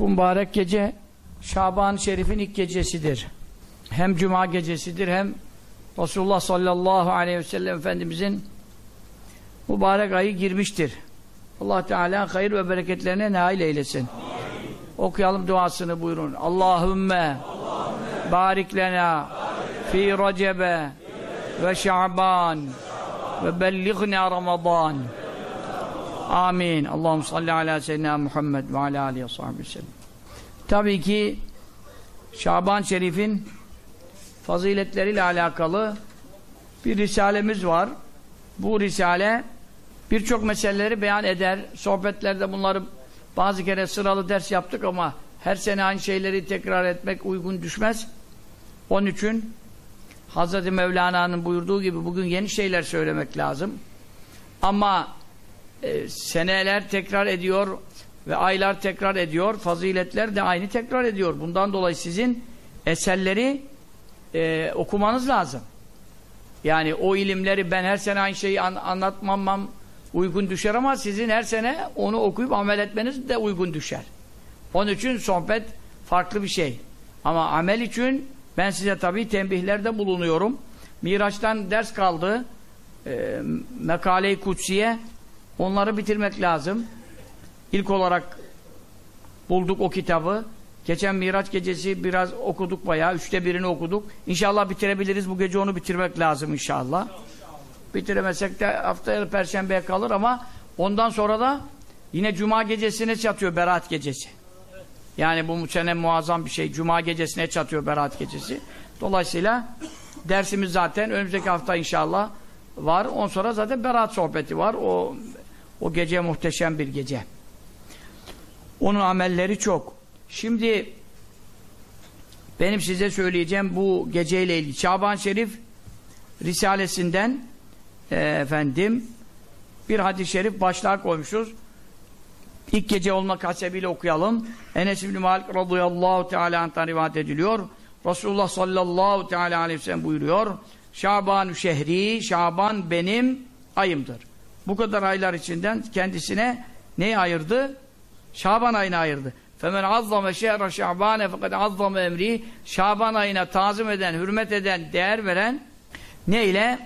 Bu mübarek gece Şaban-ı Şerif'in ilk gecesidir. Hem cuma gecesidir hem Resulullah sallallahu aleyhi ve sellem Efendimizin mübarek ayı girmiştir. Allah Teala hayır ve bereketlerine nail eylesin. Amin. Okuyalım duasını buyurun. Allahümme, Allahümme fi recebe ve şaban ve bellighna ramazan. Amin. Allahum salli ala seyyidina Muhammed ve ala aleyhi ve sahibi sellem. Tabii ki Şaban Şerif'in faziletleriyle alakalı bir risalemiz var. Bu risale birçok meseleleri beyan eder. Sohbetlerde bunları bazı kere sıralı ders yaptık ama her sene aynı şeyleri tekrar etmek uygun düşmez. Onun için Hz. Mevlana'nın buyurduğu gibi bugün yeni şeyler söylemek lazım. Ama e, seneler tekrar ediyor ve aylar tekrar ediyor. Faziletler de aynı tekrar ediyor. Bundan dolayı sizin eserleri e, okumanız lazım. Yani o ilimleri ben her sene aynı şeyi an, anlatmamam uygun düşer ama sizin her sene onu okuyup amel etmeniz de uygun düşer. Onun için sohbet farklı bir şey. Ama amel için ben size tabii tembihlerde bulunuyorum. Miraç'tan ders kaldı. E, Mekale-i Kutsiye onları bitirmek lazım. İlk olarak bulduk o kitabı. Geçen Miraç gecesi biraz okuduk bayağı. Üçte birini okuduk. İnşallah bitirebiliriz. Bu gece onu bitirmek lazım inşallah. Bitiremezsek de haftaya Perşembe'ye kalır ama ondan sonra da yine Cuma gecesine çatıyor Berat gecesi. Yani bu sene muazzam bir şey. Cuma gecesine çatıyor Berat gecesi. Dolayısıyla dersimiz zaten önümüzdeki hafta inşallah var. On sonra zaten Berat sohbeti var. O o gece muhteşem bir gece. Onun amelleri çok. Şimdi benim size söyleyeceğim bu geceyle ilgili. Şaban Şerif Risalesinden e, efendim bir hadis-i şerif başlığa koymuşuz. İlk gece olmak hasebiyle okuyalım. Enes İbni Malik radıyallahu teala anh'tan rivayet ediliyor. Resulullah sallallahu teala aleyhi ve sellem buyuruyor. Şaban şehri, Şaban benim ayımdır Bu kadar aylar içinden kendisine neyi ayırdı? Şaban ayını ayırdı. فَمَنْ عَظَّمَ شَهْرَ شَعْبَانَ فَقَدْ عَظَّمَ emri Şaban ayına tazim eden, hürmet eden, değer veren ne ile?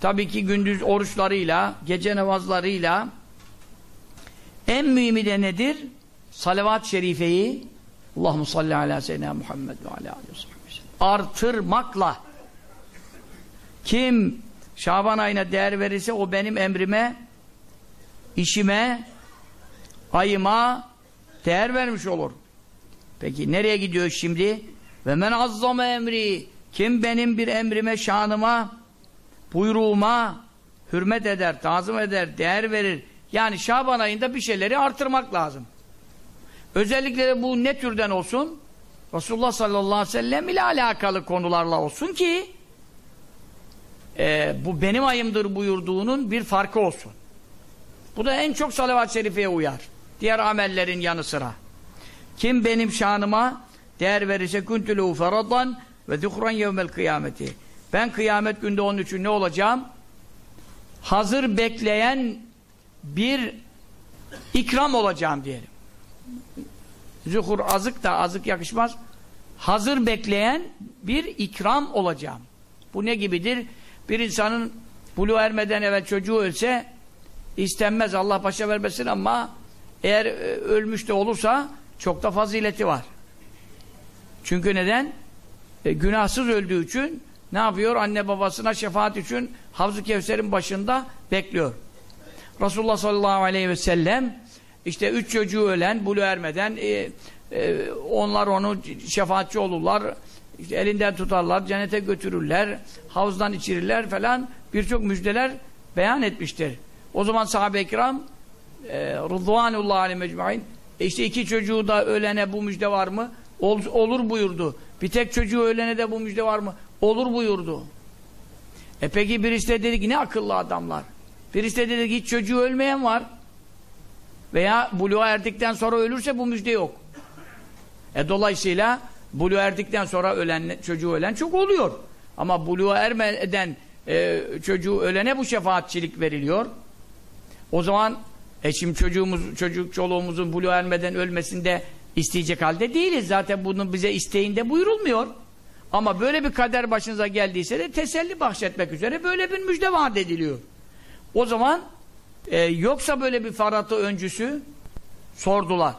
Tabii ki gündüz oruçlarıyla, gece namazlarıyla en mühimi de nedir? Salavat-ı şerifeyi Allahu salli ala seyyidina Muhammed ve ala aleyhi artırmakla kim Şaban ayına değer verirse o benim emrime işime ayıma değer vermiş olur. Peki nereye gidiyor şimdi? Ve men azzama emri kim benim bir emrime, şanıma, buyruğuma hürmet eder, tazım eder, değer verir. Yani Şaban ayında bir şeyleri artırmak lazım. Özellikle de bu ne türden olsun? Resulullah sallallahu aleyhi ve sellem ile alakalı konularla olsun ki e, bu benim ayımdır buyurduğunun bir farkı olsun. Bu da en çok salavat-ı şerifeye uyar. Diğer amellerin yanı sıra. Kim benim şanıma değer verirse küntülû feradan ve zuhran yevmel kıyameti. Ben kıyamet günde onun için ne olacağım? Hazır bekleyen bir ikram olacağım diyelim. Zuhur azık da azık yakışmaz. Hazır bekleyen bir ikram olacağım. Bu ne gibidir? Bir insanın bulu ermeden evvel çocuğu ölse istenmez Allah başa vermesin ama eğer e, ölmüş de olursa çok da fazileti var. Çünkü neden? E, günahsız öldüğü için ne yapıyor? Anne babasına şefaat için Havz-ı Kevser'in başında bekliyor. Resulullah sallallahu aleyhi ve sellem işte üç çocuğu ölen, bulu ermeden e, e, onlar onu şefaatçi olurlar. İşte elinden tutarlar, cennete götürürler, havuzdan içirirler falan birçok müjdeler beyan etmiştir. O zaman sahabe-i kiram e, Rıdvanullah aleyhi mecmuin e işte iki çocuğu da ölene bu müjde var mı? Ol, olur buyurdu. Bir tek çocuğu ölene de bu müjde var mı? Olur buyurdu. E peki birisi de dedi ki ne akıllı adamlar. Birisi de dedi ki hiç çocuğu ölmeyen var. Veya buluğa erdikten sonra ölürse bu müjde yok. E dolayısıyla buluğa erdikten sonra ölen çocuğu ölen çok oluyor. Ama buluğa ermeden e, çocuğu ölene bu şefaatçilik veriliyor. O zaman E şimdi çocuğumuz, çocuk çoluğumuzun buluğa ermeden ölmesinde isteyecek halde değiliz. Zaten bunun bize isteğinde buyurulmuyor. Ama böyle bir kader başınıza geldiyse de teselli bahşetmek üzere böyle bir müjde vaat ediliyor. O zaman e, yoksa böyle bir faratı öncüsü sordular.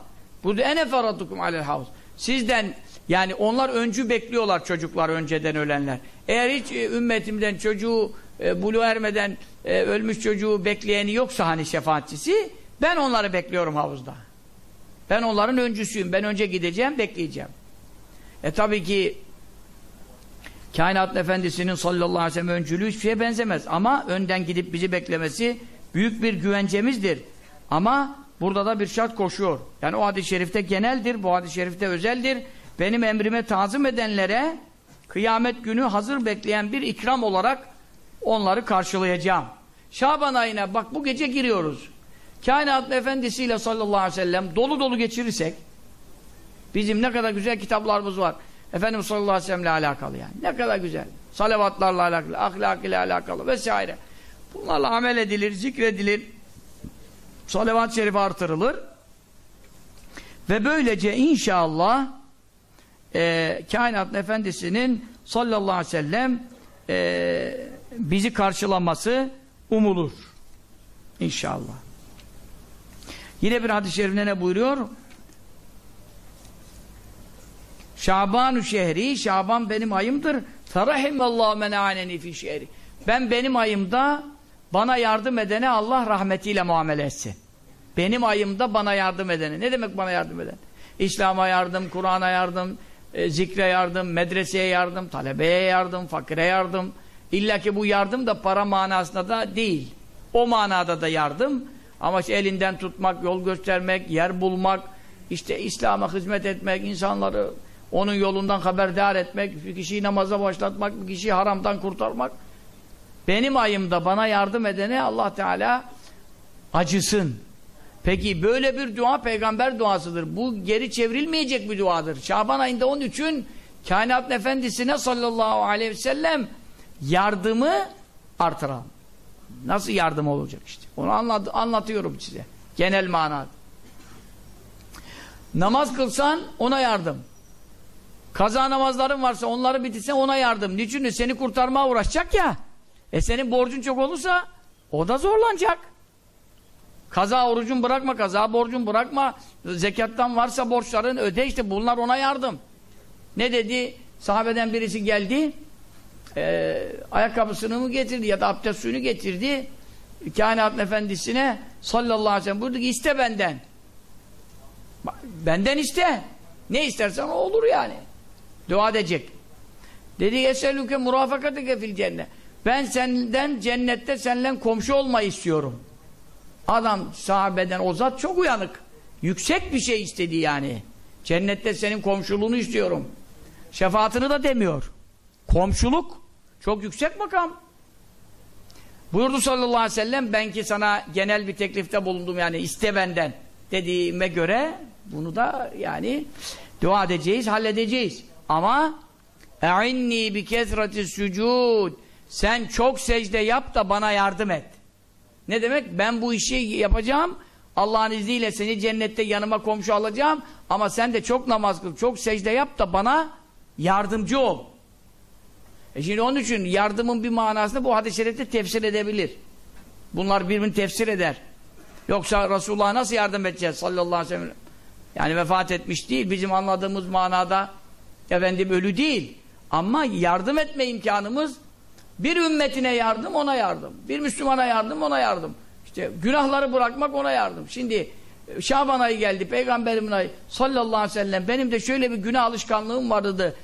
Bu da ene faratukum alel havuz. Sizden yani onlar öncü bekliyorlar çocuklar önceden ölenler. Eğer hiç e, ümmetimden çocuğu e, bulu ermeden e, ölmüş çocuğu bekleyeni yoksa hani şefaatçisi ben onları bekliyorum havuzda. Ben onların öncüsüyüm. Ben önce gideceğim, bekleyeceğim. E tabii ki kainat efendisinin sallallahu aleyhi ve sellem öncülüğü hiçbir şeye benzemez. Ama önden gidip bizi beklemesi büyük bir güvencemizdir. Ama burada da bir şart koşuyor. Yani o hadis-i şerifte geneldir, bu hadis-i şerifte özeldir. Benim emrime tazım edenlere kıyamet günü hazır bekleyen bir ikram olarak onları karşılayacağım. Şaban ayına bak bu gece giriyoruz. Kainat efendisiyle sallallahu aleyhi ve sellem dolu dolu geçirirsek bizim ne kadar güzel kitaplarımız var. Efendimiz sallallahu aleyhi ve sellemle alakalı yani. Ne kadar güzel. Salavatlarla alakalı, ahlak ile alakalı vesaire. Bunlarla amel edilir, zikredilir. Salavat-ı şerif artırılır. Ve böylece inşallah e, kainat efendisinin sallallahu aleyhi ve sellem e, bizi karşılaması umulur. İnşallah. Yine bir hadis-i şerifte ne buyuruyor? Şabanu şehri, Şaban benim ayımdır. Ferahimallahu men aneni fi şehri. Ben benim ayımda bana yardım edene Allah rahmetiyle muamele etsin. Benim ayımda bana yardım edene. Ne demek bana yardım eden? İslam'a yardım, Kur'an'a yardım, e, zikre yardım, medreseye yardım, talebeye yardım, fakire yardım. İlla ki bu yardım da para manasında da değil. O manada da yardım. Ama işte elinden tutmak, yol göstermek, yer bulmak, işte İslam'a hizmet etmek, insanları onun yolundan haberdar etmek, bir kişiyi namaza başlatmak, bir kişiyi haramdan kurtarmak. Benim ayımda bana yardım edene Allah Teala acısın. Peki böyle bir dua peygamber duasıdır. Bu geri çevrilmeyecek bir duadır. Şaban ayında onun için kainat efendisine sallallahu aleyhi ve sellem yardımı artıralım. Nasıl yardım olacak işte. Onu anlat, anlatıyorum size. Genel manada. Namaz kılsan ona yardım. Kaza namazların varsa onları bitirsen ona yardım. Niçin? Seni kurtarmaya uğraşacak ya. E senin borcun çok olursa o da zorlanacak. Kaza orucun bırakma, kaza borcun bırakma. Zekattan varsa borçların öde işte bunlar ona yardım. Ne dedi? Sahabeden birisi geldi. E, ayakkabısını mı getirdi ya da abdest suyunu getirdi. Kainatın efendisine sallallahu aleyhi ve sellem buyurdu ki iste benden. Benden iste. Ne istersen o olur yani. Dua edecek. Dedi eselüke murafakatike fil cennet. Ben senden cennette seninle komşu olmayı istiyorum. Adam sahabeden o zat çok uyanık. Yüksek bir şey istedi yani. Cennette senin komşuluğunu istiyorum. Şefaatini de demiyor. Komşuluk çok yüksek makam. Buyurdu sallallahu aleyhi ve sellem ben ki sana genel bir teklifte bulundum yani iste benden dediğime göre bunu da yani dua edeceğiz, halledeceğiz. Ama bi kesrati sucud sen çok secde yap da bana yardım et. Ne demek? Ben bu işi yapacağım. Allah'ın izniyle seni cennette yanıma komşu alacağım. Ama sen de çok namaz kıl, çok secde yap da bana yardımcı ol. E şimdi onun için yardımın bir manasını bu hadis-i şerifte tefsir edebilir. Bunlar birbirini tefsir eder. Yoksa Resulullah'a nasıl yardım edeceğiz sallallahu aleyhi ve sellem? Yani vefat etmiş değil. Bizim anladığımız manada efendim ölü değil. Ama yardım etme imkanımız bir ümmetine yardım ona yardım. Bir Müslümana yardım ona yardım. İşte günahları bırakmak ona yardım. Şimdi Şaban ayı geldi, Peygamberimin ayı sallallahu aleyhi ve sellem benim de şöyle bir günah alışkanlığım vardı.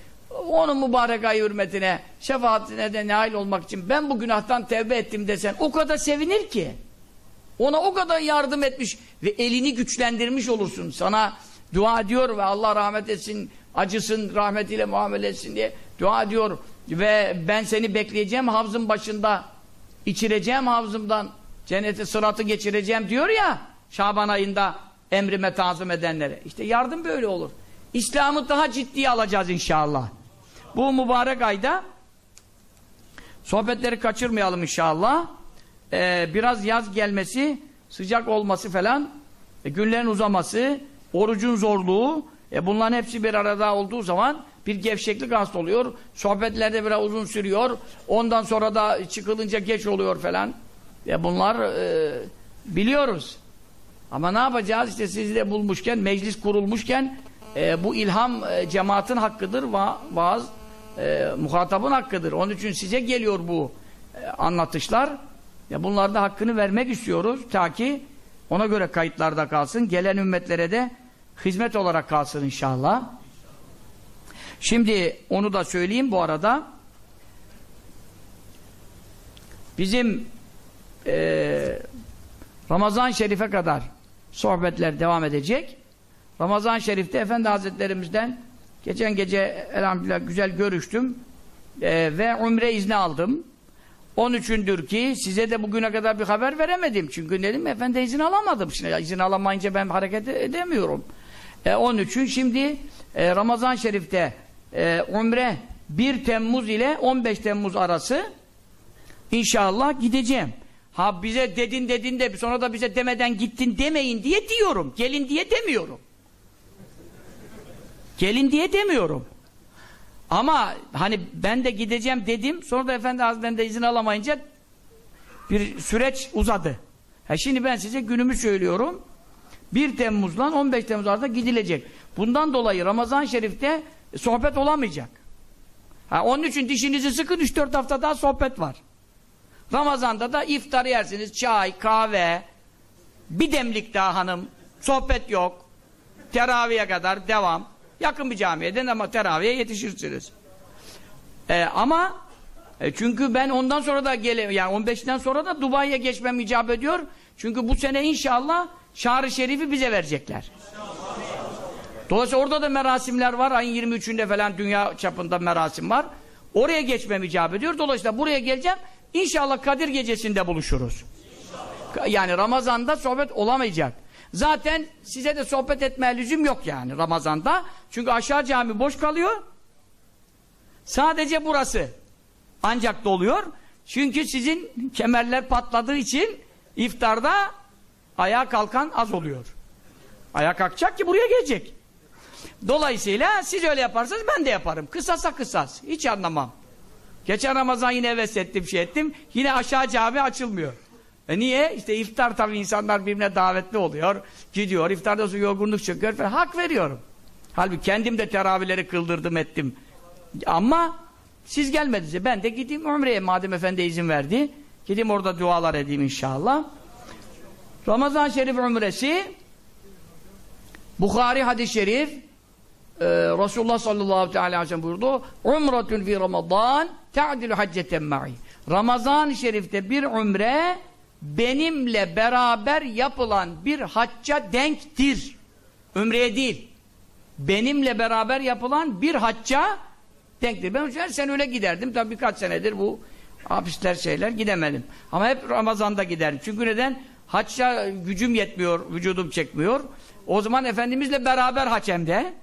Onun mübarek ayı hürmetine, şefaatine de nail olmak için ben bu günahtan tevbe ettim desen o kadar sevinir ki. Ona o kadar yardım etmiş ve elini güçlendirmiş olursun. Sana dua ediyor ve Allah rahmet etsin, acısın, rahmetiyle muamele etsin diye dua ediyor. Ve ben seni bekleyeceğim havzın başında, içireceğim havzımdan, cennete sıratı geçireceğim diyor ya, Şaban ayında emrime tazım edenlere. İşte yardım böyle olur. İslam'ı daha ciddiye alacağız inşallah. Bu mübarek ayda sohbetleri kaçırmayalım inşallah. Ee, biraz yaz gelmesi sıcak olması falan, e, günlerin uzaması, orucun zorluğu, e, bunların hepsi bir arada olduğu zaman bir gevşeklik hasta oluyor. Sohbetlerde biraz uzun sürüyor. Ondan sonra da çıkılınca geç oluyor falan. E, bunlar e, biliyoruz. Ama ne yapacağız? İşte sizi de bulmuşken, meclis kurulmuşken e, bu ilham e, cemaatin hakkıdır. Va vaaz e, muhatabın hakkıdır. Onun için size geliyor bu e, anlatışlar. Ya bunlarda hakkını vermek istiyoruz ta ki ona göre kayıtlarda kalsın. Gelen ümmetlere de hizmet olarak kalsın inşallah. Şimdi onu da söyleyeyim bu arada. Bizim e, Ramazan Şerif'e kadar sohbetler devam edecek. Ramazan Şerif'te Efendi Hazretlerimizden geçen gece elhamdülillah güzel görüştüm e, ve umre izni aldım. 13'ündür ki size de bugüne kadar bir haber veremedim. Çünkü dedim efendi izin alamadım. Şimdi izin alamayınca ben hareket edemiyorum. E, 13'ün şimdi e, Ramazan Şerif'te e, umre 1 Temmuz ile 15 Temmuz arası inşallah gideceğim. Ha bize dedin dedin de sonra da bize demeden gittin demeyin diye diyorum. Gelin diye demiyorum. Gelin diye demiyorum. Ama hani ben de gideceğim dedim. Sonra da Efendi Hazretleri'nden de izin alamayınca bir süreç uzadı. Ha şimdi ben size günümü söylüyorum. 1 Temmuz'dan 15 Temmuz arasında gidilecek. Bundan dolayı Ramazan Şerif'te sohbet olamayacak. Ha, onun için dişinizi sıkın 3-4 hafta daha sohbet var. Ramazan'da da iftar yersiniz. Çay, kahve, bir demlik daha hanım. Sohbet yok. Teraviye kadar devam. Yakın bir camiyeden ama teraviye yetişirsiniz. Ee, ama e, çünkü ben ondan sonra da gele yani 15'ten sonra da Dubai'ye geçmem icap ediyor. Çünkü bu sene inşallah Şahri Şerif'i bize verecekler. Dolayısıyla orada da merasimler var. Ayın 23'ünde falan dünya çapında merasim var. Oraya geçmem icap ediyor. Dolayısıyla buraya geleceğim. İnşallah Kadir gecesinde buluşuruz. İnşallah. Yani Ramazan'da sohbet olamayacak. Zaten size de sohbet etmeye lüzum yok yani Ramazan'da. Çünkü aşağı cami boş kalıyor. Sadece burası ancak doluyor. Çünkü sizin kemerler patladığı için iftarda ayağa kalkan az oluyor. Ayağa kalkacak ki buraya gelecek. Dolayısıyla siz öyle yaparsanız ben de yaparım. Kısasa kısas. Hiç anlamam. Geçen Ramazan yine heves ettim, şey ettim. Yine aşağı cami açılmıyor. E niye? İşte iftar tabii insanlar birbirine davetli oluyor. Gidiyor, iftarda su yorgunluk çekiyor falan. Hak veriyorum. Halbuki kendim de teravihleri kıldırdım ettim. Ama siz gelmediniz. Ben de gideyim Umre'ye madem efendi izin verdi. Gideyim orada dualar edeyim inşallah. Ramazan Şerif Umresi Bukhari hadis-i şerif e, Resulullah sallallahu aleyhi ve sellem buyurdu Umretun fi Ramazan te'adilu hacceten ma'i Ramazan-ı Şerif'te bir umre benimle beraber yapılan bir hacca denktir. Ümreye değil. Benimle beraber yapılan bir hacca denktir. Ben her sene öyle giderdim. Tabii birkaç senedir bu hapisler şeyler gidemedim. Ama hep Ramazan'da giderdim. Çünkü neden? Hacca gücüm yetmiyor, vücudum çekmiyor. O zaman Efendimizle beraber haç hem de.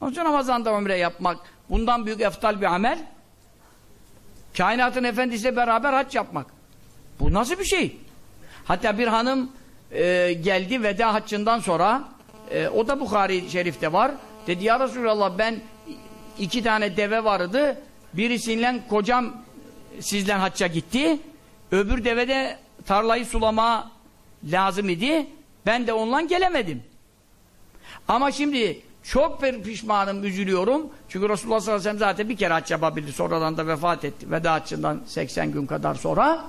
Onun için Ramazan'da umre yapmak bundan büyük eftal bir amel. Kainatın efendisiyle beraber haç yapmak. Bu nasıl bir şey? Hatta bir hanım e, geldi veda haccından sonra e, o da Bukhari Şerif'te var. Dedi ya Resulallah ben iki tane deve vardı. Birisiyle kocam sizden hacca gitti. Öbür devede tarlayı sulama lazım idi. Ben de onunla gelemedim. Ama şimdi çok bir pişmanım, üzülüyorum. Çünkü Resulullah sallallahu aleyhi ve sellem zaten bir kere hac yapabildi. Sonradan da vefat etti. Veda haccından 80 gün kadar sonra.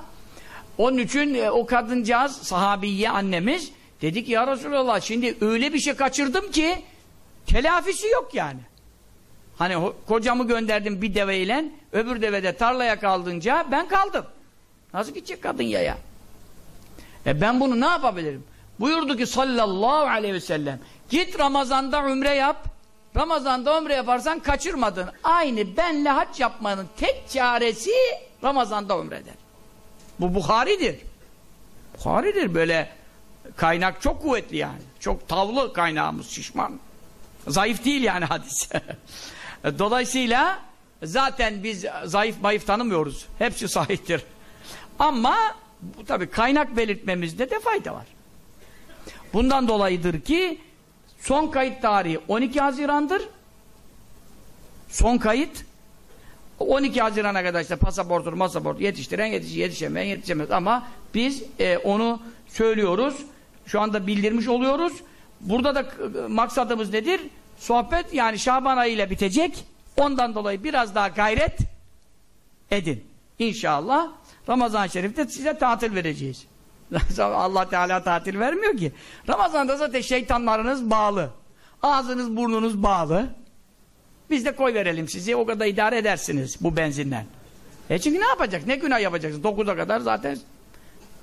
Onun için e, o kadıncağız, sahabiye annemiz dedi ki ya Resulallah şimdi öyle bir şey kaçırdım ki telafisi yok yani. Hani kocamı gönderdim bir deveyle öbür devede tarlaya kaldınca ben kaldım. Nasıl gidecek kadın ya ya? E ben bunu ne yapabilirim? Buyurdu ki sallallahu aleyhi ve sellem git Ramazan'da umre yap Ramazan'da umre yaparsan kaçırmadın. Aynı benle hac yapmanın tek çaresi Ramazan'da umreder. Bu Bukhari'dir. Bukhari'dir böyle kaynak çok kuvvetli yani. Çok tavlı kaynağımız şişman. Zayıf değil yani hadis. Dolayısıyla zaten biz zayıf mayıf tanımıyoruz. Hepsi sahiptir. Ama tabi kaynak belirtmemizde de fayda var. Bundan dolayıdır ki son kayıt tarihi 12 Haziran'dır. Son kayıt 12 Haziran'a kadar işte pasaportur, masaport yetiştiren yetişir, yetişemeyen yetişemez ama biz e, onu söylüyoruz. Şu anda bildirmiş oluyoruz. Burada da e, maksadımız nedir? Sohbet yani Şaban ayı ile bitecek. Ondan dolayı biraz daha gayret edin. İnşallah Ramazan-ı Şerif'te size tatil vereceğiz. Allah Teala tatil vermiyor ki. Ramazan'da zaten şeytanlarınız bağlı. Ağzınız burnunuz bağlı. Biz de koy verelim sizi. O kadar idare edersiniz bu benzinden. E çünkü ne yapacak? Ne günah yapacaksın? 9'a kadar zaten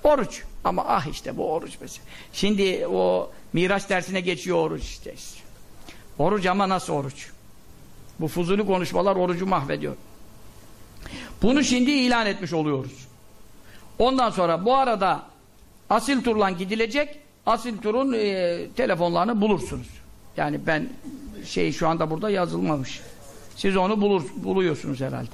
oruç. Ama ah işte bu oruç mesela. Şimdi o Miraç dersine geçiyor oruç işte. Oruç ama nasıl oruç? Bu fuzuli konuşmalar orucu mahvediyor. Bunu şimdi ilan etmiş oluyoruz. Ondan sonra bu arada asil turlan gidilecek. Asil turun e, telefonlarını bulursunuz. Yani ben şey şu anda burada yazılmamış. Siz onu bulur, buluyorsunuz herhalde.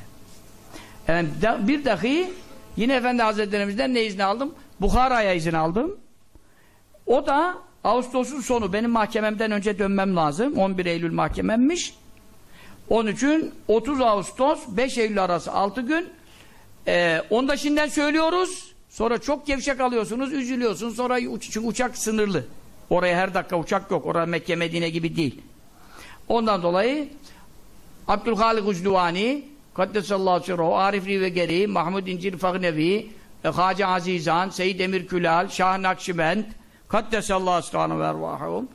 Yani bir dahi yine Efendi Hazretlerimizden ne izni aldım? Bukhara'ya izin aldım. O da Ağustos'un sonu. Benim mahkememden önce dönmem lazım. 11 Eylül mahkememmiş. Onun için 30 Ağustos 5 Eylül arası 6 gün. Ee, onu da şimdiden söylüyoruz. Sonra çok gevşek alıyorsunuz, üzülüyorsunuz. Sonra çünkü uçak sınırlı. Oraya her dakika uçak yok. Orada Mekke Medine gibi değil. Ondan dolayı Abdülhalik Ucduvani Kaddesallahu sirruhu, Arif Rivegeri, Mahmud İncir Fagnevi, e, Hacı Azizan, Seyyid Emir Külal, Şah Nakşibend, Kaddesallahu sirruhu ve ervahum.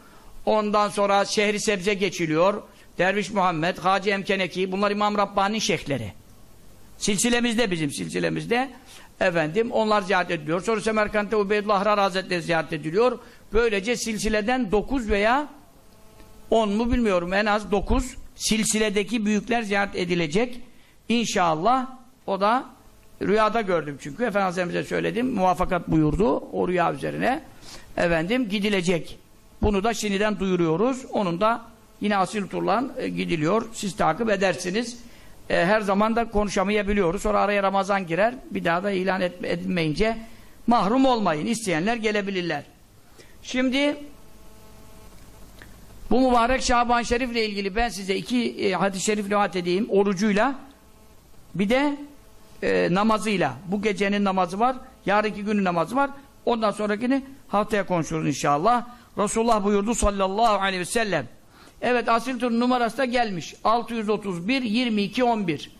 Ondan sonra Şehri Sebze geçiliyor. Derviş Muhammed, Hacı Emkeneki, bunlar İmam Rabbani'nin şeyhleri. Silsilemizde bizim silsilemizde. Efendim onlar ziyaret ediliyor. Sonra Semerkant'ta Ubeydullah Ahrar Hazretleri ziyaret ediliyor. Böylece silsileden 9 veya 10 mu bilmiyorum en az 9 silsiledeki büyükler ziyaret edilecek. İnşallah o da rüyada gördüm çünkü. Efendimiz Hazretlerimize söyledim. Muvaffakat buyurdu o rüya üzerine. Efendim gidilecek. Bunu da şimdiden duyuruyoruz. Onun da yine asil turlan e, gidiliyor. Siz takip edersiniz. E, her zaman da konuşamayabiliyoruz. Sonra araya Ramazan girer. Bir daha da ilan et, edilmeyince mahrum olmayın. İsteyenler gelebilirler. Şimdi bu mübarek Şaban Şerif ile ilgili ben size iki e, hadis-i şerif rivayet edeyim. Orucuyla bir de e, namazıyla. Bu gecenin namazı var. Yarınki günün namazı var. Ondan sonrakini haftaya konuşuruz inşallah. Resulullah buyurdu sallallahu aleyhi ve sellem. Evet asil tur numarası da gelmiş. 631 22 11.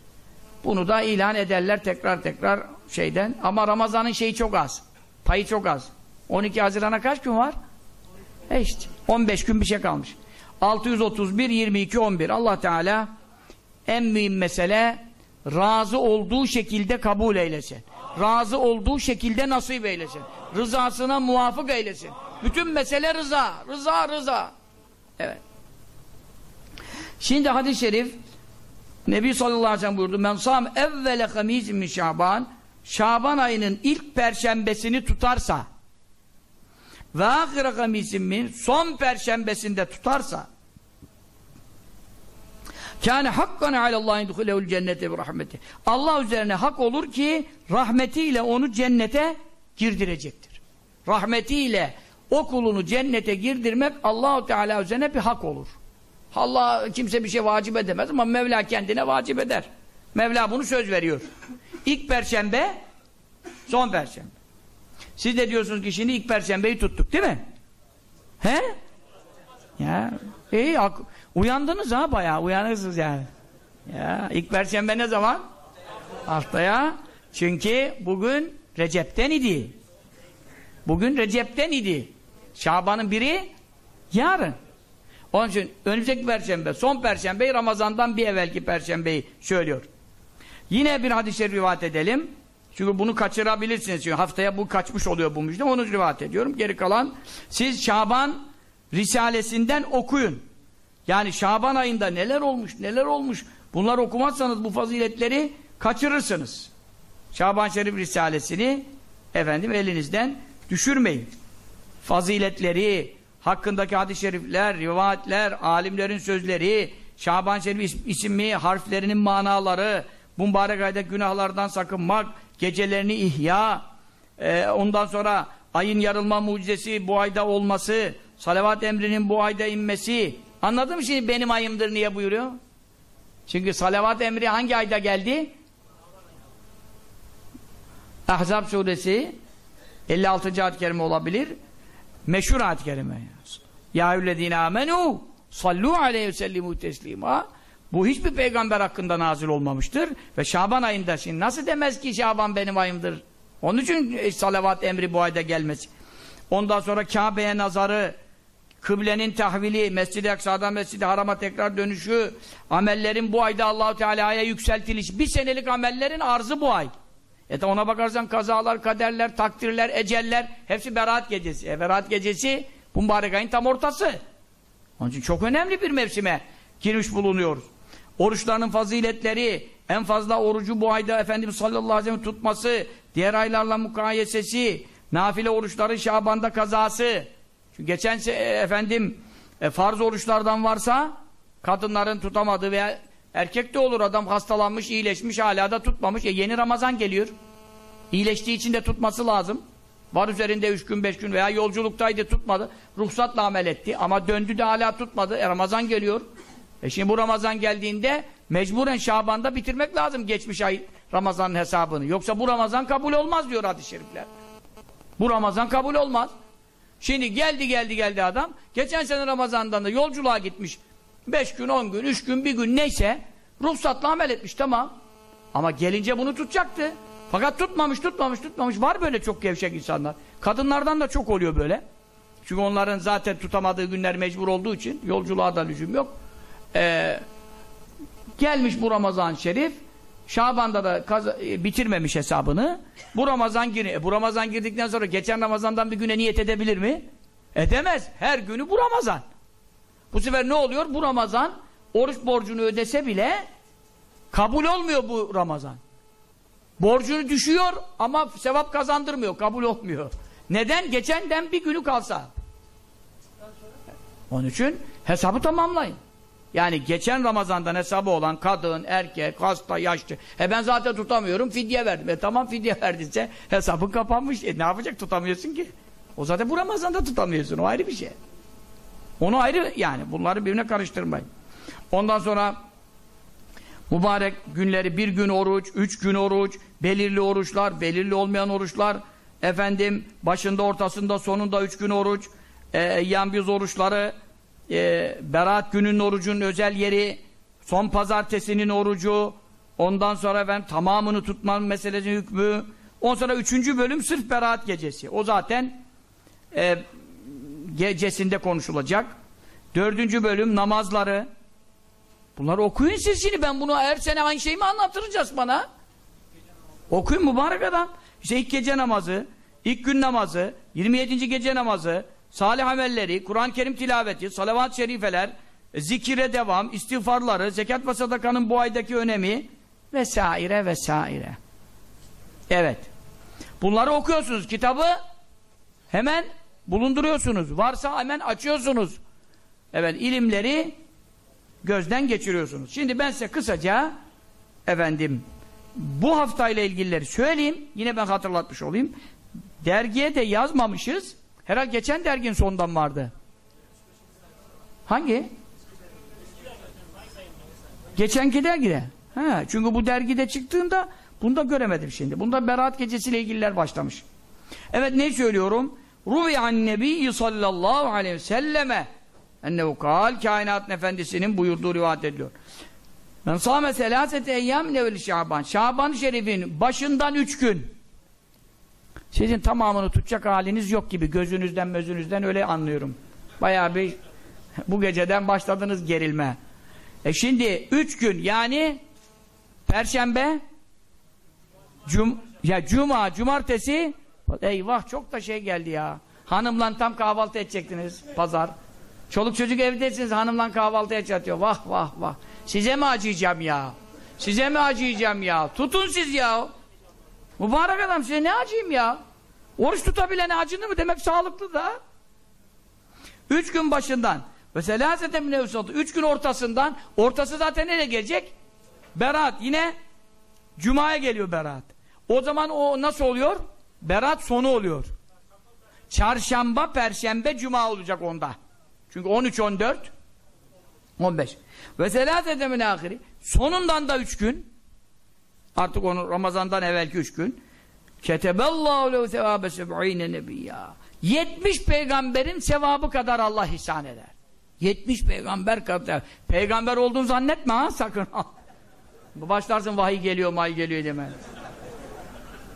Bunu da ilan ederler tekrar tekrar şeyden. Ama Ramazan'ın şeyi çok az. Payı çok az. 12 Haziran'a kaç gün var? E işte 15 gün bir şey kalmış. 631 22 11. Allah Teala en mühim mesele razı olduğu şekilde kabul eylesin. Razı olduğu şekilde nasip eylesin. Rızasına muvafık eylesin. Bütün mesele rıza. Rıza, rıza. Evet. Şimdi hadis-i şerif Nebi sallallahu aleyhi ve sellem buyurdu. Men sam evvele hamizin min şaban Şaban ayının ilk perşembesini tutarsa ve ahire hamisin min son perşembesinde tutarsa kâne hakkan alallâhin duhulehul cennete ve rahmeti Allah üzerine hak olur ki rahmetiyle onu cennete girdirecektir. Rahmetiyle o kulunu cennete girdirmek Allahu Teala üzerine bir hak olur. Allah kimse bir şey vacip edemez ama Mevla kendine vacip eder. Mevla bunu söz veriyor. İlk perşembe, son perşembe. Siz de diyorsunuz ki şimdi ilk perşembeyi tuttuk değil mi? He? Ya, iyi, uyandınız ha bayağı, uyanırsınız yani. Ya, ilk perşembe ne zaman? Haftaya. Çünkü bugün Recep'ten idi. Bugün Recep'ten idi. Şaban'ın biri yarın. Onun için önümüzdeki perşembe, son perşembeyi Ramazan'dan bir evvelki perşembeyi söylüyor. Yine bir şerif rivayet edelim. Çünkü bunu kaçırabilirsiniz. Çünkü haftaya bu kaçmış oluyor bu müjde. Onu rivayet ediyorum. Geri kalan siz Şaban Risalesinden okuyun. Yani Şaban ayında neler olmuş, neler olmuş. Bunlar okumazsanız bu faziletleri kaçırırsınız. Şaban Şerif Risalesini efendim elinizden düşürmeyin. Faziletleri, hakkındaki hadis-i şerifler, rivayetler, alimlerin sözleri, Şaban Şerif isimli harflerinin manaları, mübarek ayda günahlardan sakınmak, gecelerini ihya, e, ondan sonra ayın yarılma mucizesi bu ayda olması, salavat emrinin bu ayda inmesi. Anladın mı şimdi benim ayımdır niye buyuruyor? Çünkü salavat emri hangi ayda geldi? Ahzab suresi 56. ayet-i kerime olabilir. Meşhur ayet-i kerime. Ya eyyühellezine amenu sallu aleyhi ve sellimu teslima. Bu hiçbir peygamber hakkında nazil olmamıştır. Ve Şaban ayında şimdi nasıl demez ki Şaban benim ayımdır? Onun için e, salavat emri bu ayda gelmesi. Ondan sonra Kabe'ye nazarı, kıblenin tahvili, Mescid-i Aksa'dan Mescid-i Haram'a tekrar dönüşü, amellerin bu ayda Allahu Teala'ya yükseltiliş, bir senelik amellerin arzı bu ay. E de ona bakarsan kazalar, kaderler, takdirler, eceller hepsi Berat gecesi. E Berat gecesi bu mübarek ayın tam ortası. Onun için çok önemli bir mevsime girmiş bulunuyoruz. Oruçların faziletleri, en fazla orucu bu ayda Efendimiz sallallahu aleyhi ve sellem tutması, diğer aylarla mukayesesi, nafile oruçların Şaban'da kazası. Çünkü geçen se efendim e, farz oruçlardan varsa kadınların tutamadığı veya erkek de olur adam hastalanmış, iyileşmiş hala da tutmamış. E yeni Ramazan geliyor. İyileştiği için de tutması lazım. Var üzerinde üç gün, beş gün veya yolculuktaydı tutmadı. Ruhsatla amel etti ama döndü de hala tutmadı. E Ramazan geliyor. E şimdi bu Ramazan geldiğinde mecburen Şaban'da bitirmek lazım geçmiş ay Ramazan'ın hesabını. Yoksa bu Ramazan kabul olmaz diyor hadis-i şerifler. Bu Ramazan kabul olmaz. Şimdi geldi geldi geldi adam. Geçen sene Ramazan'dan da yolculuğa gitmiş. Beş gün, on gün, üç gün, bir gün neyse ruhsatla amel etmiş tamam. Ama gelince bunu tutacaktı. Fakat tutmamış, tutmamış, tutmamış. Var böyle çok gevşek insanlar. Kadınlardan da çok oluyor böyle. Çünkü onların zaten tutamadığı günler mecbur olduğu için yolculuğa da lüzum yok. Ee, gelmiş bu Ramazan Şerif Şaban'da da e, bitirmemiş hesabını. Bu Ramazan giri. E, bu Ramazan girdikten sonra geçen Ramazan'dan bir güne niyet edebilir mi? Edemez. Her günü bu Ramazan. Bu sefer ne oluyor? Bu Ramazan oruç borcunu ödese bile kabul olmuyor bu Ramazan. Borcunu düşüyor ama sevap kazandırmıyor. Kabul olmuyor. Neden? Geçenden bir günü kalsa. Onun için hesabı tamamlayın. Yani geçen Ramazan'dan hesabı olan kadın, erkek, hasta, yaşlı. E ben zaten tutamıyorum, fidye verdim. E tamam fidye verdinse hesabın kapanmış. E ne yapacak tutamıyorsun ki? O zaten bu Ramazan'da tutamıyorsun. O ayrı bir şey. Onu ayrı yani. Bunları birbirine karıştırmayın. Ondan sonra mübarek günleri bir gün oruç, üç gün oruç, belirli oruçlar, belirli olmayan oruçlar, efendim başında, ortasında, sonunda üç gün oruç, e, yan oruçları, e, Berat gününün orucunun özel yeri, son pazartesinin orucu, ondan sonra ben tamamını tutmanın meselesinin hükmü, ondan sonra üçüncü bölüm sırf Berat gecesi. O zaten e, gecesinde konuşulacak. Dördüncü bölüm namazları. Bunları okuyun siz şimdi. Ben bunu her sene aynı şeyi mi anlatıracağız bana? Okuyun mübarek adam. İşte ilk gece namazı, ilk gün namazı, 27. gece namazı, salih amelleri, Kur'an-ı Kerim tilaveti, salavat-ı şerifeler, zikire devam, istiğfarları, zekat ve sadakanın bu aydaki önemi vesaire vesaire. Evet. Bunları okuyorsunuz. Kitabı hemen bulunduruyorsunuz. Varsa hemen açıyorsunuz. Evet, ilimleri gözden geçiriyorsunuz. Şimdi ben size kısaca efendim bu haftayla ilgilileri söyleyeyim. Yine ben hatırlatmış olayım. Dergiye de yazmamışız. Herhalde geçen dergin sondan vardı. Hangi? Geçenki dergide. Ha, çünkü bu dergide çıktığında bunu da göremedim şimdi. Bunda Berat gecesiyle ilgililer başlamış. Evet ne söylüyorum? Ruvi an nebiyyi sallallahu aleyhi ve selleme ennehu kal kainatın efendisinin buyurduğu rivayet ediliyor. Men sâme selâsete eyyâm neveli şaban. Şaban şerifin başından üç gün. Sizin tamamını tutacak haliniz yok gibi. Gözünüzden mözünüzden öyle anlıyorum. Bayağı bir bu geceden başladınız gerilme. E şimdi üç gün yani Perşembe cum ya Cuma, Cumartesi eyvah çok da şey geldi ya. Hanımla tam kahvaltı edecektiniz pazar. Çoluk çocuk evdesiniz hanımla kahvaltıya çatıyor. Vah vah vah. Size mi acıyacağım ya? Size mi acıyacağım ya? Tutun siz ya. Mübarek adam size ne acıyım ya? Oruç tutabilene acınır mı? Demek sağlıklı da. Üç gün başından ve selaseten minevsatı. Üç gün ortasından ortası zaten nereye gelecek? Berat. Yine Cuma'ya geliyor Berat. O zaman o nasıl oluyor? Berat sonu oluyor. Çarşamba, perşembe, cuma olacak onda. Çünkü 13, 14, 15. Ve selâsete min ahiri. Sonundan da üç gün. Artık onu Ramazan'dan evvelki üç gün. Ketebellâhu lehu sevâbe seb'îne nebiyyâ. 70 peygamberin sevabı kadar Allah ihsan eder. 70 peygamber kadar. Peygamber olduğunu zannetme ha sakın. Başlarsın vahiy geliyor, may geliyor deme.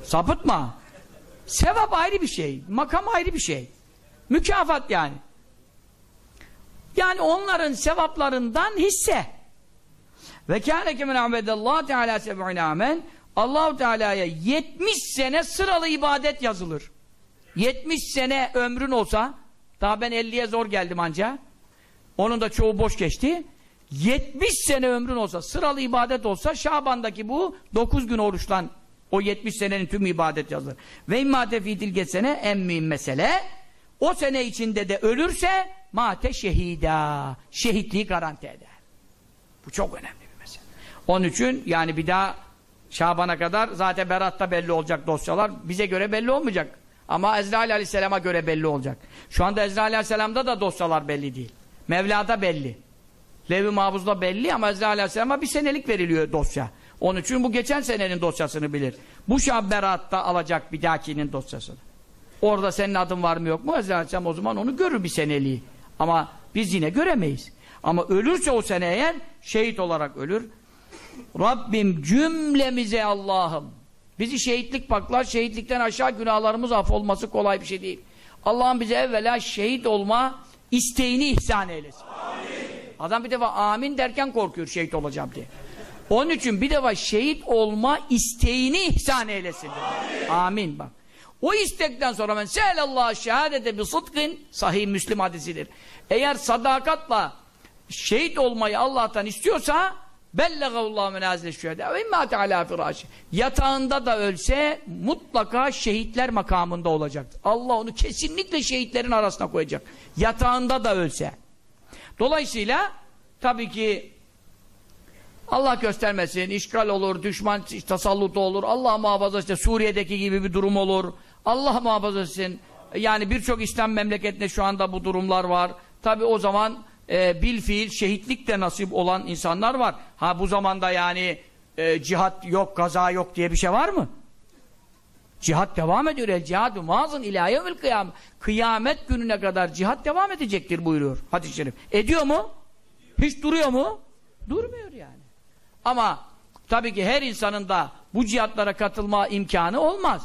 Sapıtma. Sevap ayrı bir şey. Makam ayrı bir şey. Mükafat yani. Yani onların sevaplarından hisse. Ve kâne kemen abedallahu teâlâ seb'ine amen Allahu Teala'ya 70 sene sıralı ibadet yazılır. 70 sene ömrün olsa daha ben 50'ye zor geldim anca. Onun da çoğu boş geçti. 70 sene ömrün olsa, sıralı ibadet olsa Şaban'daki bu 9 gün oruçlan o 70 senenin tüm ibadet yazılır. Ve imma tefidil geçsene en mühim mesele o sene içinde de ölürse mate şehida. Şehitliği garanti eder. Bu çok önemli bir mesele. Onun için yani bir daha Şaban'a kadar zaten Berat'ta belli olacak dosyalar. Bize göre belli olmayacak. Ama Ezrail Aleyhisselam'a göre belli olacak. Şu anda Ezrail Aleyhisselam'da da dosyalar belli değil. Mevla'da belli. Levi Mahfuz'da belli ama Ezrail Aleyhisselam'a bir senelik veriliyor dosya. Onun için bu geçen senenin dosyasını bilir. Bu Şab Berat'ta alacak bir dahakinin dosyasını. Orada senin adın var mı yok mu? Aleyhisselam o zaman onu görür bir seneliği. Ama biz yine göremeyiz. Ama ölürse o sene eğer şehit olarak ölür. Rabbim cümlemize Allah'ım bizi şehitlik paklar, şehitlikten aşağı günahlarımız affolması kolay bir şey değil. Allah'ım bize evvela şehit olma isteğini ihsan eylesin. Amin. Adam bir defa amin derken korkuyor şehit olacağım diye. Onun için bir defa şehit olma isteğini ihsan eylesin. Amin. amin bak. O istekten sonra ben sehelallah şehadete bi sıdkın sahih Müslim hadisidir. Eğer sadakatla şehit olmayı Allah'tan istiyorsa bellegallahu menazile şühedâ ve immâ teâlâ firâşi yatağında da ölse mutlaka şehitler makamında olacaktır. Allah onu kesinlikle şehitlerin arasına koyacak. Yatağında da ölse. Dolayısıyla tabii ki Allah göstermesin, işgal olur, düşman tasallutu olur, Allah muhafaza işte Suriye'deki gibi bir durum olur. Allah muhafaza etsin. Yani birçok İslam memleketinde şu anda bu durumlar var. Tabii o zaman e, bil fiil şehitlik de nasip olan insanlar var. Ha bu zamanda yani e, cihat yok, gaza yok diye bir şey var mı? Cihat devam ediyor. El cihadu mazın ilâ kıyam. Kıyamet gününe kadar cihat devam edecektir buyuruyor hadis-i şerif. Ediyor mu? Hiç duruyor mu? Durmuyor yani. Ama tabii ki her insanın da bu cihatlara katılma imkanı olmaz.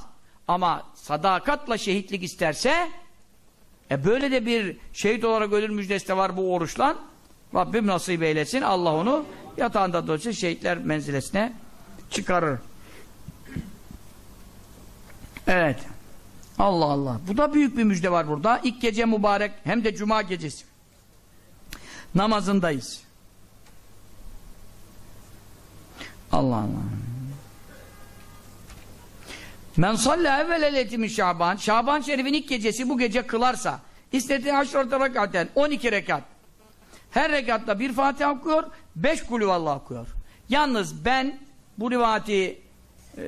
Ama sadakatla şehitlik isterse e böyle de bir şehit olarak ölür müjdesi de var bu oruçla. Rabbim nasip eylesin. Allah onu yatağında da şehitler menzilesine çıkarır. Evet. Allah Allah. Bu da büyük bir müjde var burada. İlk gece mübarek hem de cuma gecesi. Namazındayız. Allah Allah. Men salla evvel letimi Şaban. Şaban şerifin ilk gecesi bu gece kılarsa istediği haşrata rekaten 12 rekat. Her rekatta bir Fatiha okuyor, beş kulüvallah okuyor. Yalnız ben bu rivati e,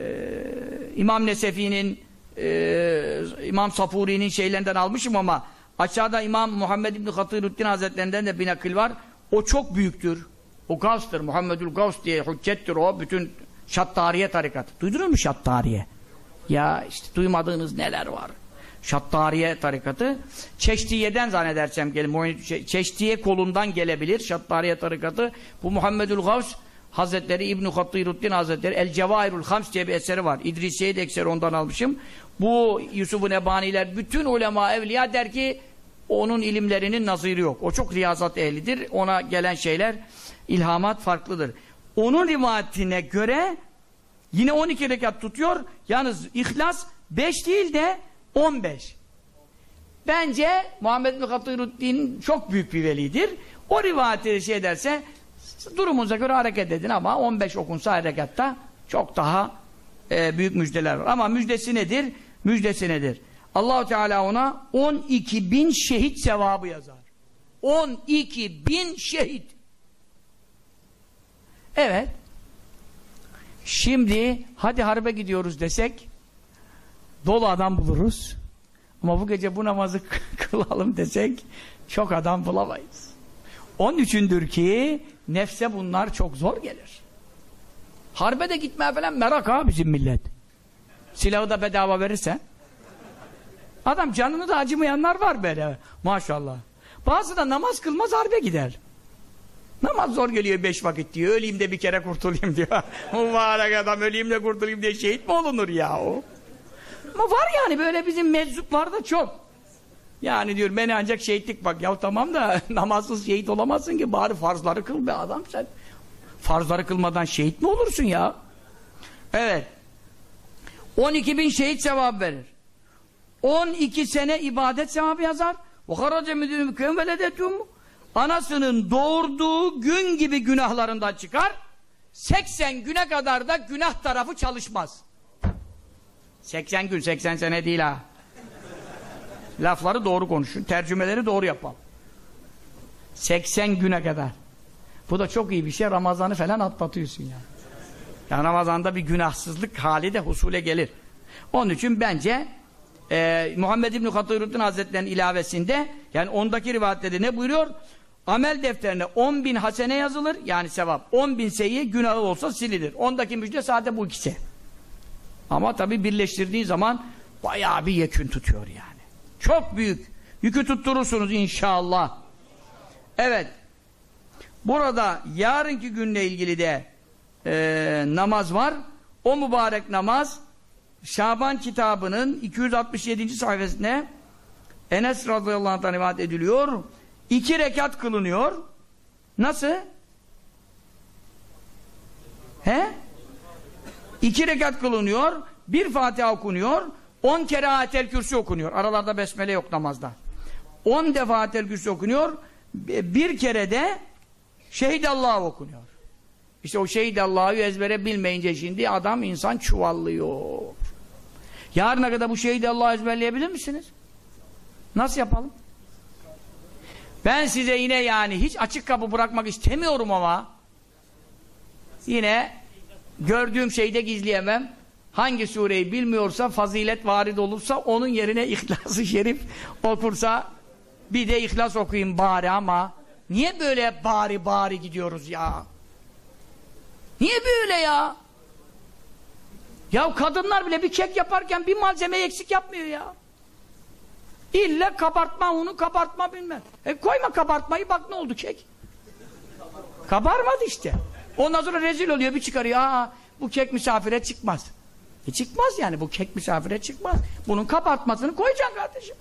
İmam Nesefi'nin e, İmam Safuri'nin şeylerinden almışım ama aşağıda İmam Muhammed İbni Hatiruddin Hazretlerinden de bir nakil var. O çok büyüktür. O Gavs'tır. Muhammedül Gavs diye hüccettir o. Bütün Şattariye tarikatı. Duydunuz mu Şattariye? Ya işte duymadığınız neler var. Şattariye tarikatı. Çeştiye'den zannedersem gelin. Çeştiye kolundan gelebilir. Şattariye tarikatı. Bu Muhammedül Gavs Hazretleri İbn-i Hattiruddin Hazretleri El Cevahirul Hams diye bir eseri var. İdrisiye'yi de ekseri ondan almışım. Bu Yusuf-u Nebaniler bütün ulema evliya der ki onun ilimlerinin nazırı yok. O çok riyazat ehlidir. Ona gelen şeyler ilhamat farklıdır. Onun rivayetine göre yine 12 rekat tutuyor. Yalnız ihlas 5 değil de 15. Bence Muhammed bin Hatiruddin çok büyük bir velidir. O rivayeti şey ederse durumunuza göre hareket edin ama 15 okunsa harekatta çok daha e, büyük müjdeler var. Ama müjdesi nedir? Müjdesi nedir? Allahu Teala ona 12 bin şehit sevabı yazar. 12 bin şehit. Evet. Şimdi hadi harbe gidiyoruz desek dolu adam buluruz. Ama bu gece bu namazı kılalım desek çok adam bulamayız. Onun üçündür ki nefse bunlar çok zor gelir. Harbe de gitmeye falan merak ha bizim millet. Silahı da bedava verirsen. Adam canını da acımayanlar var böyle. Maşallah. Bazı da namaz kılmaz harbe gider. Namaz zor geliyor beş vakit diyor. Öleyim de bir kere kurtulayım diyor. Mübarek adam öleyim de kurtulayım diye şehit mi olunur ya o? Ama var yani böyle bizim meczuplar da çok. Yani diyor beni ancak şehitlik bak. Ya tamam da namazsız şehit olamazsın ki. Bari farzları kıl be adam sen. Farzları kılmadan şehit mi olursun ya? Evet. 12 bin şehit sevabı verir. 12 sene ibadet sevabı yazar. وَخَرَجَ مِدُونُ كَيْمْ وَلَدَتُمْ Anasının doğurduğu gün gibi günahlarından çıkar. 80 güne kadar da günah tarafı çalışmaz. 80 gün, 80 sene değil ha. Lafları doğru konuşun, tercümeleri doğru yapalım. 80 güne kadar. Bu da çok iyi bir şey. Ramazan'ı falan atlatıyorsun yani. Yani Ramazan'da bir günahsızlık hali de husule gelir. Onun için bence e, Muhammed İbni Hatırüddin Hazretleri'nin ilavesinde yani ondaki rivayette ne buyuruyor? Amel defterine 10 bin hasene yazılır yani sevap. 10 bin seyi günahı olsa sililir. Ondaki müjde sadece bu ikisi. Ama tabi birleştirdiğin zaman bayağı bir yekün tutuyor yani. Çok büyük. Yükü tutturursunuz inşallah. Evet. Burada yarınki günle ilgili de e, namaz var. O mübarek namaz Şaban kitabının 267. sayfasında Enes radıyallahu anh'tan ediliyor. İki rekat kılınıyor. Nasıl? He? İki rekat kılınıyor. Bir Fatiha okunuyor. On kere ayetel kürsü okunuyor. Aralarda besmele yok namazda. On defa ayetel kürsü okunuyor. Bir kere de şehit Allah okunuyor. İşte o şehit Allah'ı ezbere bilmeyince şimdi adam insan çuvallıyor. Yarına kadar bu şehit Allah'ı ezberleyebilir misiniz? Nasıl yapalım? Ben size yine yani hiç açık kapı bırakmak istemiyorum ama yine gördüğüm şeyde gizleyemem. Hangi sureyi bilmiyorsa, fazilet varid olursa onun yerine İhlas-ı Şerif okursa bir de İhlas okuyayım bari ama niye böyle bari bari gidiyoruz ya? Niye böyle ya? Ya kadınlar bile bir kek yaparken bir malzeme eksik yapmıyor ya. İlle kabartma unu, kabartma bilmem. E koyma kabartmayı bak ne oldu kek. Kabarmadı işte. Ondan sonra rezil oluyor bir çıkarıyor. Aa bu kek misafire çıkmaz. E çıkmaz yani bu kek misafire çıkmaz. Bunun kabartmasını koyacaksın kardeşim.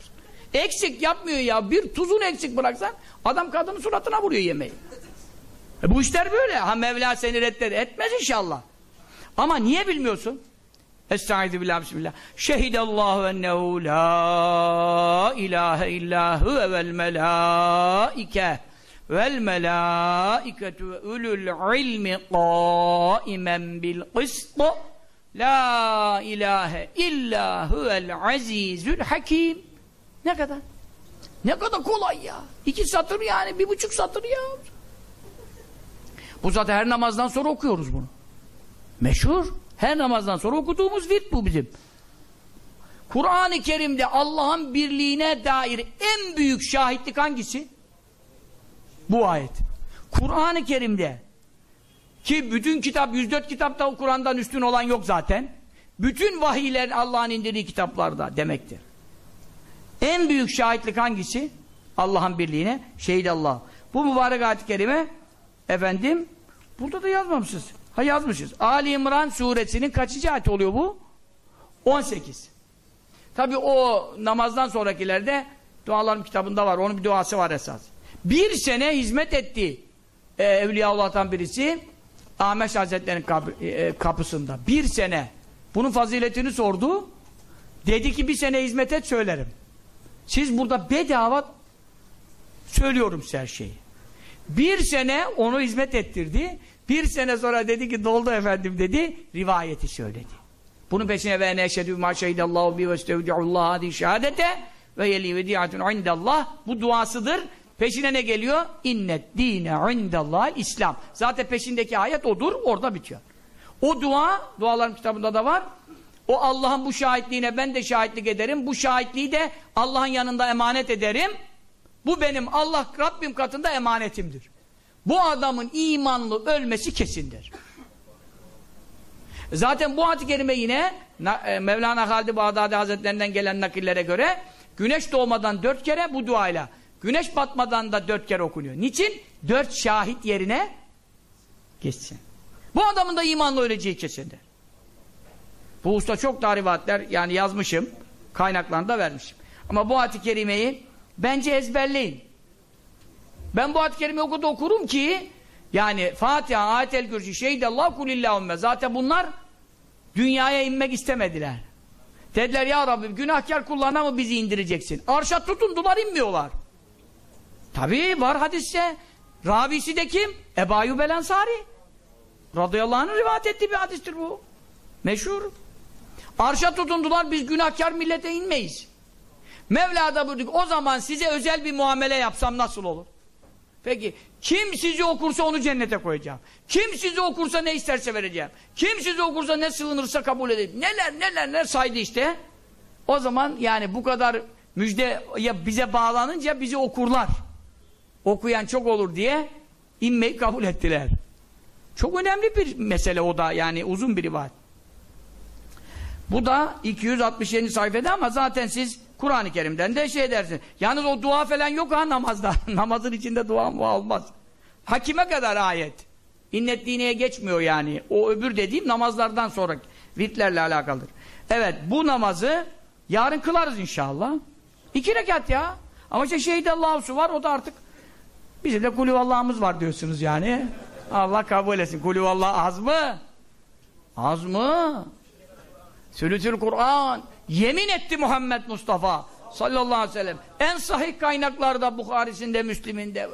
Eksik yapmıyor ya. Bir tuzunu eksik bıraksan adam kadının suratına vuruyor yemeği. E bu işler böyle. Ha Mevla seni reddet. Etmez inşallah. Ama niye bilmiyorsun? Estaizu billah bismillah. Şehidallahu ennehu la ilahe illa huve vel melaike vel melaiketu ve ulul ilmi qaimen bil qist la ilahe illa huvel azizül hakim. Ne kadar? Ne kadar kolay ya. İki satır yani, bir buçuk satır ya. Bu zaten her namazdan sonra okuyoruz bunu. Meşhur. Her namazdan sonra okuduğumuz virt bu bizim. Kur'an-ı Kerim'de Allah'ın birliğine dair en büyük şahitlik hangisi? Bu ayet. Kur'an-ı Kerim'de ki bütün kitap, 104 kitapta Kur'an'dan üstün olan yok zaten. Bütün vahiyler Allah'ın indirdiği kitaplarda demektir. En büyük şahitlik hangisi? Allah'ın birliğine. Şehit Allah. Bu mübarek ayet-i kerime efendim burada da yazmamışız. Ha yazmışız. Ali İmran suresinin kaçıncı ayet oluyor bu? 18. Tabi o namazdan sonrakilerde dualarım kitabında var. Onun bir duası var esas. Bir sene hizmet etti e, Evliyaullah'tan birisi Ahmet Hazretleri'nin kapı, e, kapısında. Bir sene. Bunun faziletini sordu. Dedi ki bir sene hizmet et söylerim. Siz burada bedava söylüyorum size her şeyi. Bir sene onu hizmet ettirdi. Bir sene sonra dedi ki doldu efendim dedi. Rivayeti söyledi. Bunun peşine ve neşhedü ma şehidallahu bi ve istevdi'ullah hadi şehadete ve yeli vedi'atun indallah bu duasıdır. Peşine ne geliyor? İnnet dine indallah İslam. Zaten peşindeki ayet odur. Orada bitiyor. O dua, duaların kitabında da var. O Allah'ın bu şahitliğine ben de şahitlik ederim. Bu şahitliği de Allah'ın yanında emanet ederim. Bu benim Allah Rabbim katında emanetimdir. Bu adamın imanlı ölmesi kesindir. Zaten bu hadis-i kerime yine e, Mevlana Halid Bağdadi Hazretlerinden gelen nakillere göre güneş doğmadan dört kere bu duayla güneş batmadan da dört kere okunuyor. Niçin? Dört şahit yerine geçsin. Bu adamın da imanla öleceği kesindir. Bu usta çok daha rivayetler yani yazmışım. Kaynaklarında vermişim. Ama bu hadis-i kerimeyi bence ezberleyin. Ben bu hadis-i kerimeyi o kadar okurum ki yani Fatiha, Ayet-el Kürsi, Şehidallah kulillahümme zaten bunlar dünyaya inmek istemediler. Dediler ya Rabbi günahkar kullarına mı bizi indireceksin? Arşa tutundular inmiyorlar. Tabi var hadiste. Ravisi de kim? Ebu Ayyub el Ensari. Radıyallahu anh'ın rivayet ettiği bir hadistir bu. Meşhur. Arşa tutundular biz günahkar millete inmeyiz. Mevla da buyurduk o zaman size özel bir muamele yapsam nasıl olur? Peki kim sizi okursa onu cennete koyacağım. Kim sizi okursa ne isterse vereceğim. Kim sizi okursa ne sığınırsa kabul edeyim. Neler neler neler saydı işte. O zaman yani bu kadar müjde ya bize bağlanınca bizi okurlar. Okuyan çok olur diye inmeyi kabul ettiler. Çok önemli bir mesele o da yani uzun bir rivayet. Bu da 267. sayfada ama zaten siz Kur'an-ı Kerim'den de şey edersiniz. Yalnız o dua falan yok ha namazda. Namazın içinde dua mı olmaz. Hakime kadar ayet. İnnet dineye geçmiyor yani. O öbür dediğim namazlardan sonra vitlerle alakalıdır. Evet bu namazı yarın kılarız inşallah. İki rekat ya. Ama işte şehit Allah'u var o da artık bizim de kulüvallahımız var diyorsunuz yani. Allah kabul etsin. Kulüvallah az mı? Az mı? Sülütül Kur'an. Yemin etti Muhammed Mustafa sallallahu aleyhi ve sellem. En sahih kaynaklarda Bukhari'sinde, Müslim'inde.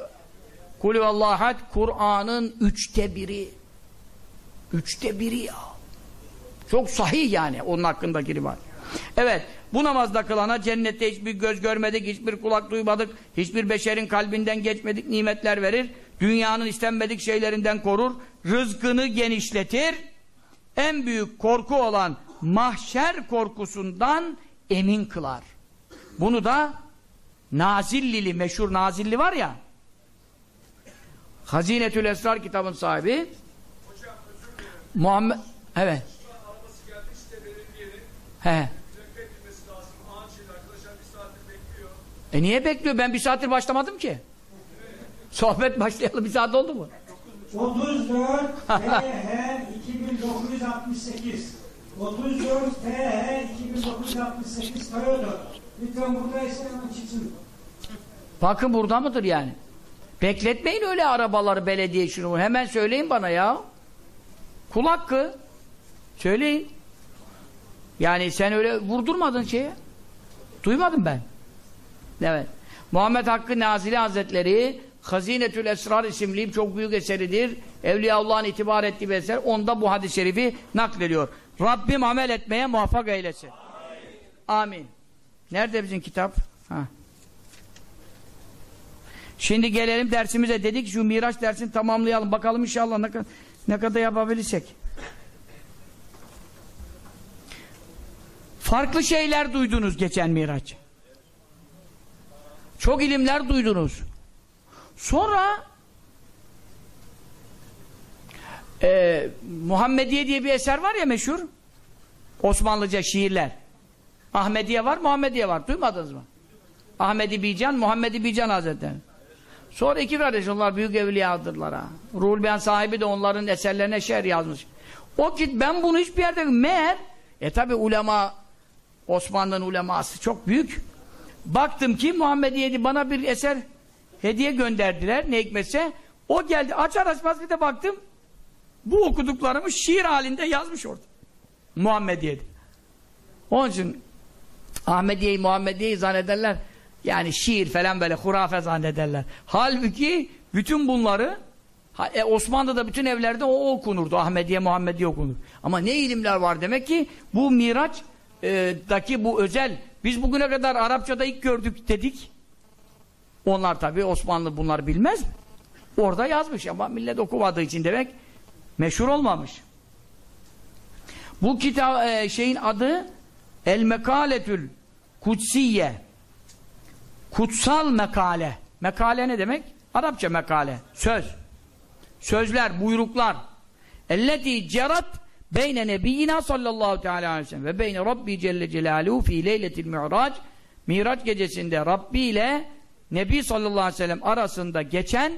Kulüvallahat Kur'an'ın üçte biri. Üçte biri ya. Çok sahih yani onun hakkındaki rivayet. Evet, bu namazda kılana cennette hiçbir göz görmedik, hiçbir kulak duymadık, hiçbir beşerin kalbinden geçmedik nimetler verir. Dünyanın istenmedik şeylerinden korur, rızkını genişletir. En büyük korku olan mahşer korkusundan emin kılar. Bunu da Nazillili, meşhur Nazilli var ya Hazinetül Esrar kitabın sahibi Muhammed evet he e niye bekliyor? Ben bir saattir başlamadım ki. Sohbet başlayalı bir saat oldu mu? 34 TH 2968 34 TH 2968 Toyota. Lütfen buradaysa hemen çıksın. Bakın burada mıdır yani? Bekletmeyin öyle arabaları belediye şunu. Hemen söyleyin bana ya. Kul hakkı. Söyleyin. Yani sen öyle vurdurmadın şeye. Duymadım ben. Evet. Muhammed Hakkı Nazili Hazretleri Hazinetül Esrar isimli çok büyük eseridir. Evliyaullah'ın itibar ettiği bir eser. Onda bu hadis-i şerifi naklediyor. Rabbim amel etmeye muvaffak eylesin. Amin. Nerede bizim kitap? Ha. Şimdi gelelim dersimize dedik şu Miraç dersini tamamlayalım. Bakalım inşallah ne, ne kadar yapabilirsek. Farklı şeyler duydunuz geçen Miraç. Çok ilimler duydunuz. Sonra e, Muhammediye diye bir eser var ya meşhur. Osmanlıca şiirler. Ahmediye var, Muhammediye var. Duymadınız mı? Ahmedi Bican, Muhammedi Bican Hazretleri. Sonra iki kardeş onlar büyük evliyadırlar ha. Ruhul Beyan sahibi de onların eserlerine şer yazmış. O ki ben bunu hiçbir yerde meğer e tabi ulema Osmanlı'nın uleması çok büyük. Baktım ki Muhammediye'di bana bir eser hediye gönderdiler ne hikmetse. O geldi açar açmaz bir de baktım bu okuduklarımı şiir halinde yazmış orada. Muhammediye'de. Onun için Ahmediye'yi Muhammediye'yi zannederler. Yani şiir falan böyle hurafe zannederler. Halbuki bütün bunları e, Osmanlı'da bütün evlerde o okunurdu. Ahmediye, Muhammediye okunur. Ama ne ilimler var demek ki bu Miraç'daki e, bu özel biz bugüne kadar Arapçada ilk gördük dedik. Onlar tabi Osmanlı bunlar bilmez. Orada yazmış ama millet okumadığı için demek meşhur olmamış. Bu kitap e, şeyin adı El Mekaletül Kutsiye. Kutsal mekale. Mekale ne demek? Arapça mekale. Söz. Sözler, buyruklar. Elleti cerat beyne nebiyyina sallallahu teala aleyhi ve sellem ve beyne Rabbi Celle Celaluhu fi leyletil mi'rac Miraç gecesinde Rabbi ile Nebi sallallahu aleyhi ve sellem arasında geçen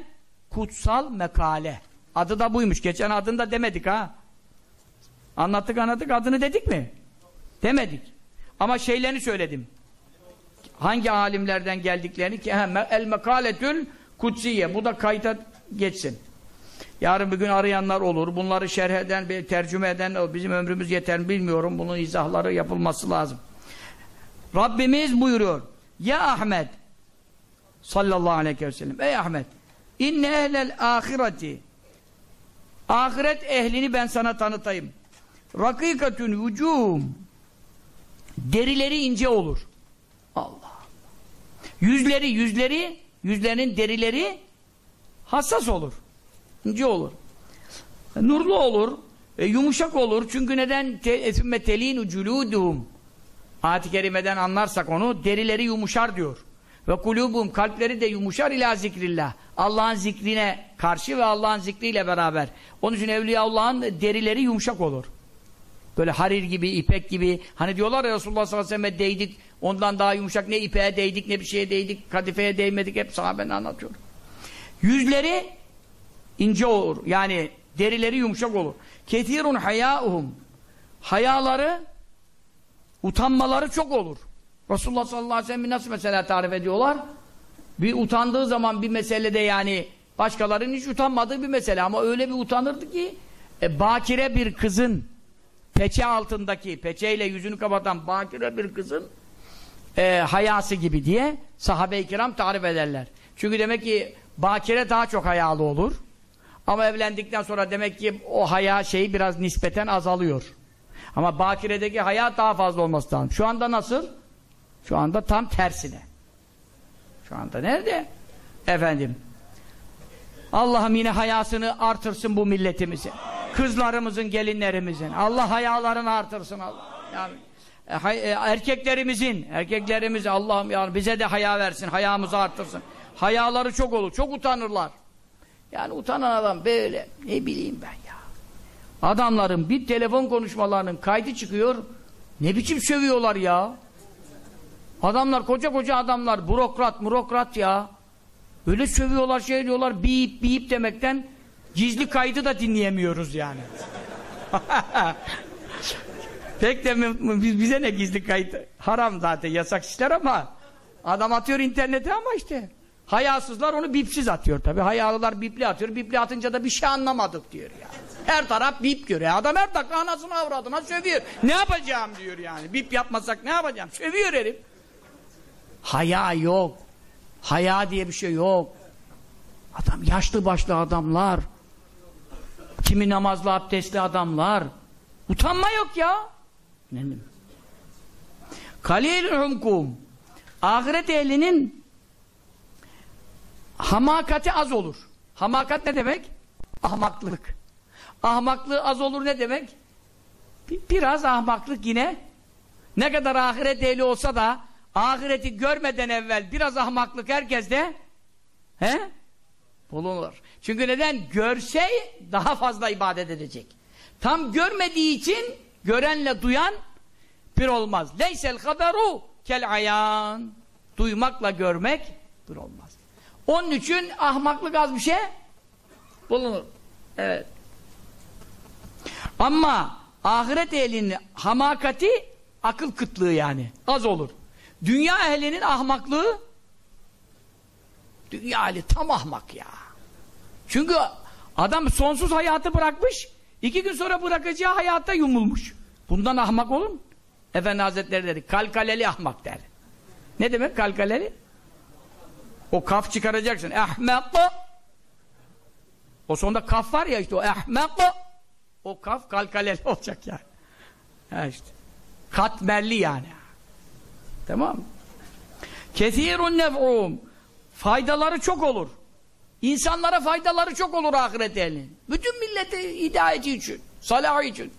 kutsal mekale. Adı da buymuş. Geçen adını da demedik ha. Anlattık anlattık adını dedik mi? Demedik. Ama şeylerini söyledim. Hangi alimlerden geldiklerini ki el mekaletül kutsiye. Bu da kayıta geçsin. Yarın bir gün arayanlar olur. Bunları şerh eden, tercüme eden bizim ömrümüz yeter mi bilmiyorum. Bunun izahları yapılması lazım. Rabbimiz buyuruyor. Ya Ahmet sallallahu aleyhi ve sellem. Ey Ahmet inne ehlel ahireti ahiret ehlini ben sana tanıtayım. Rakikatun vücum derileri ince olur. Allah. Yüzleri, yüzleri, yüzlerinin derileri hassas olur. İnce olur. Nurlu olur. E, yumuşak olur. Çünkü neden? Te, telin culuduhum. Ayet-i kerimeden anlarsak onu derileri yumuşar diyor. Ve kulubum kalpleri de yumuşar ila zikrillah. Allah'ın zikrine karşı ve Allah'ın zikriyle beraber. Onun için Evliya Allah'ın derileri yumuşak olur. Böyle harir gibi, ipek gibi. Hani diyorlar ya Resulullah sallallahu aleyhi ve sellem'e değdik. Ondan daha yumuşak ne ipeğe değdik ne bir şeye değdik. Kadifeye değmedik. Hep sahaben anlatıyor. Yüzleri ince olur. Yani derileri yumuşak olur. Ketirun hayauhum. Hayaları utanmaları çok olur. Resulullah sallallahu aleyhi ve sellem nasıl mesela tarif ediyorlar? Bir utandığı zaman bir meselede yani başkalarının hiç utanmadığı bir mesele ama öyle bir utanırdı ki e, bakire bir kızın peçe altındaki peçeyle yüzünü kapatan bakire bir kızın e, hayası gibi diye sahabe-i kiram tarif ederler. Çünkü demek ki bakire daha çok hayalı olur. Ama evlendikten sonra demek ki o haya şeyi biraz nispeten azalıyor. Ama bakiredeki haya daha fazla olması lazım. Şu anda nasıl? Şu anda tam tersine. Şu anda nerede? Efendim. Allah'ım yine hayasını artırsın bu milletimizi. Kızlarımızın, gelinlerimizin. Allah hayalarını artırsın Allah. Yani, e, e, erkeklerimizin, erkeklerimiz Allah'ım yani bize de haya versin, hayamızı artırsın. Hayaları çok olur, çok utanırlar. Yani utanan adam böyle, ne bileyim ben ya. Adamların bir telefon konuşmalarının kaydı çıkıyor, ne biçim sövüyorlar ya. Adamlar, koca koca adamlar, bürokrat, murokrat ya. Öyle sövüyorlar, şey diyorlar, bip bip demekten gizli kaydı da dinleyemiyoruz yani. Pek de biz, bize ne gizli kayıt? Haram zaten, yasak işler ama adam atıyor internete ama işte. Hayasızlar onu bipsiz atıyor tabi. Hayalılar bipli atıyor. Bipli atınca da bir şey anlamadık diyor ya. Her taraf bip görüyor. Adam her dakika anasını avradına sövüyor. Ne yapacağım diyor yani. Bip yapmasak ne yapacağım? Sövüyor herif. Haya yok. Haya diye bir şey yok. Adam yaşlı başlı adamlar. Kimi namazlı abdestli adamlar. Utanma yok ya. Ne Kalil. Ahiret ehlinin hamakati az olur. Hamakat ne demek? Ahmaklık. Ahmaklığı az olur ne demek? Biraz ahmaklık yine ne kadar ahiret ehli olsa da ahireti görmeden evvel biraz ahmaklık herkeste he? bulunur. Çünkü neden? Görse daha fazla ibadet edecek. Tam görmediği için görenle duyan bir olmaz. Leysel haberu kel ayan. Duymakla görmek bir olmaz. Onun için ahmaklık az bir şey bulunur. Evet. Ama ahiret ehlinin hamakati akıl kıtlığı yani. Az olur. Dünya ehlinin ahmaklığı dünya ehli tam ahmak ya. Çünkü adam sonsuz hayatı bırakmış iki gün sonra bırakacağı hayatta yumulmuş. Bundan ahmak olur mu? Efendi Hazretleri dedi kalkaleli ahmak der. Ne demek kalkaleli? O kaf çıkaracaksın. Ahmak o sonunda kaf var ya işte o ahmak o kaf kalkaleli olacak yani. Ha işte. Katmerli yani. Tamam mı? Kesirun nef'um faydaları çok olur. İnsanlara faydaları çok olur ahiret ehlinin. Bütün millete hidayeti için, salah için.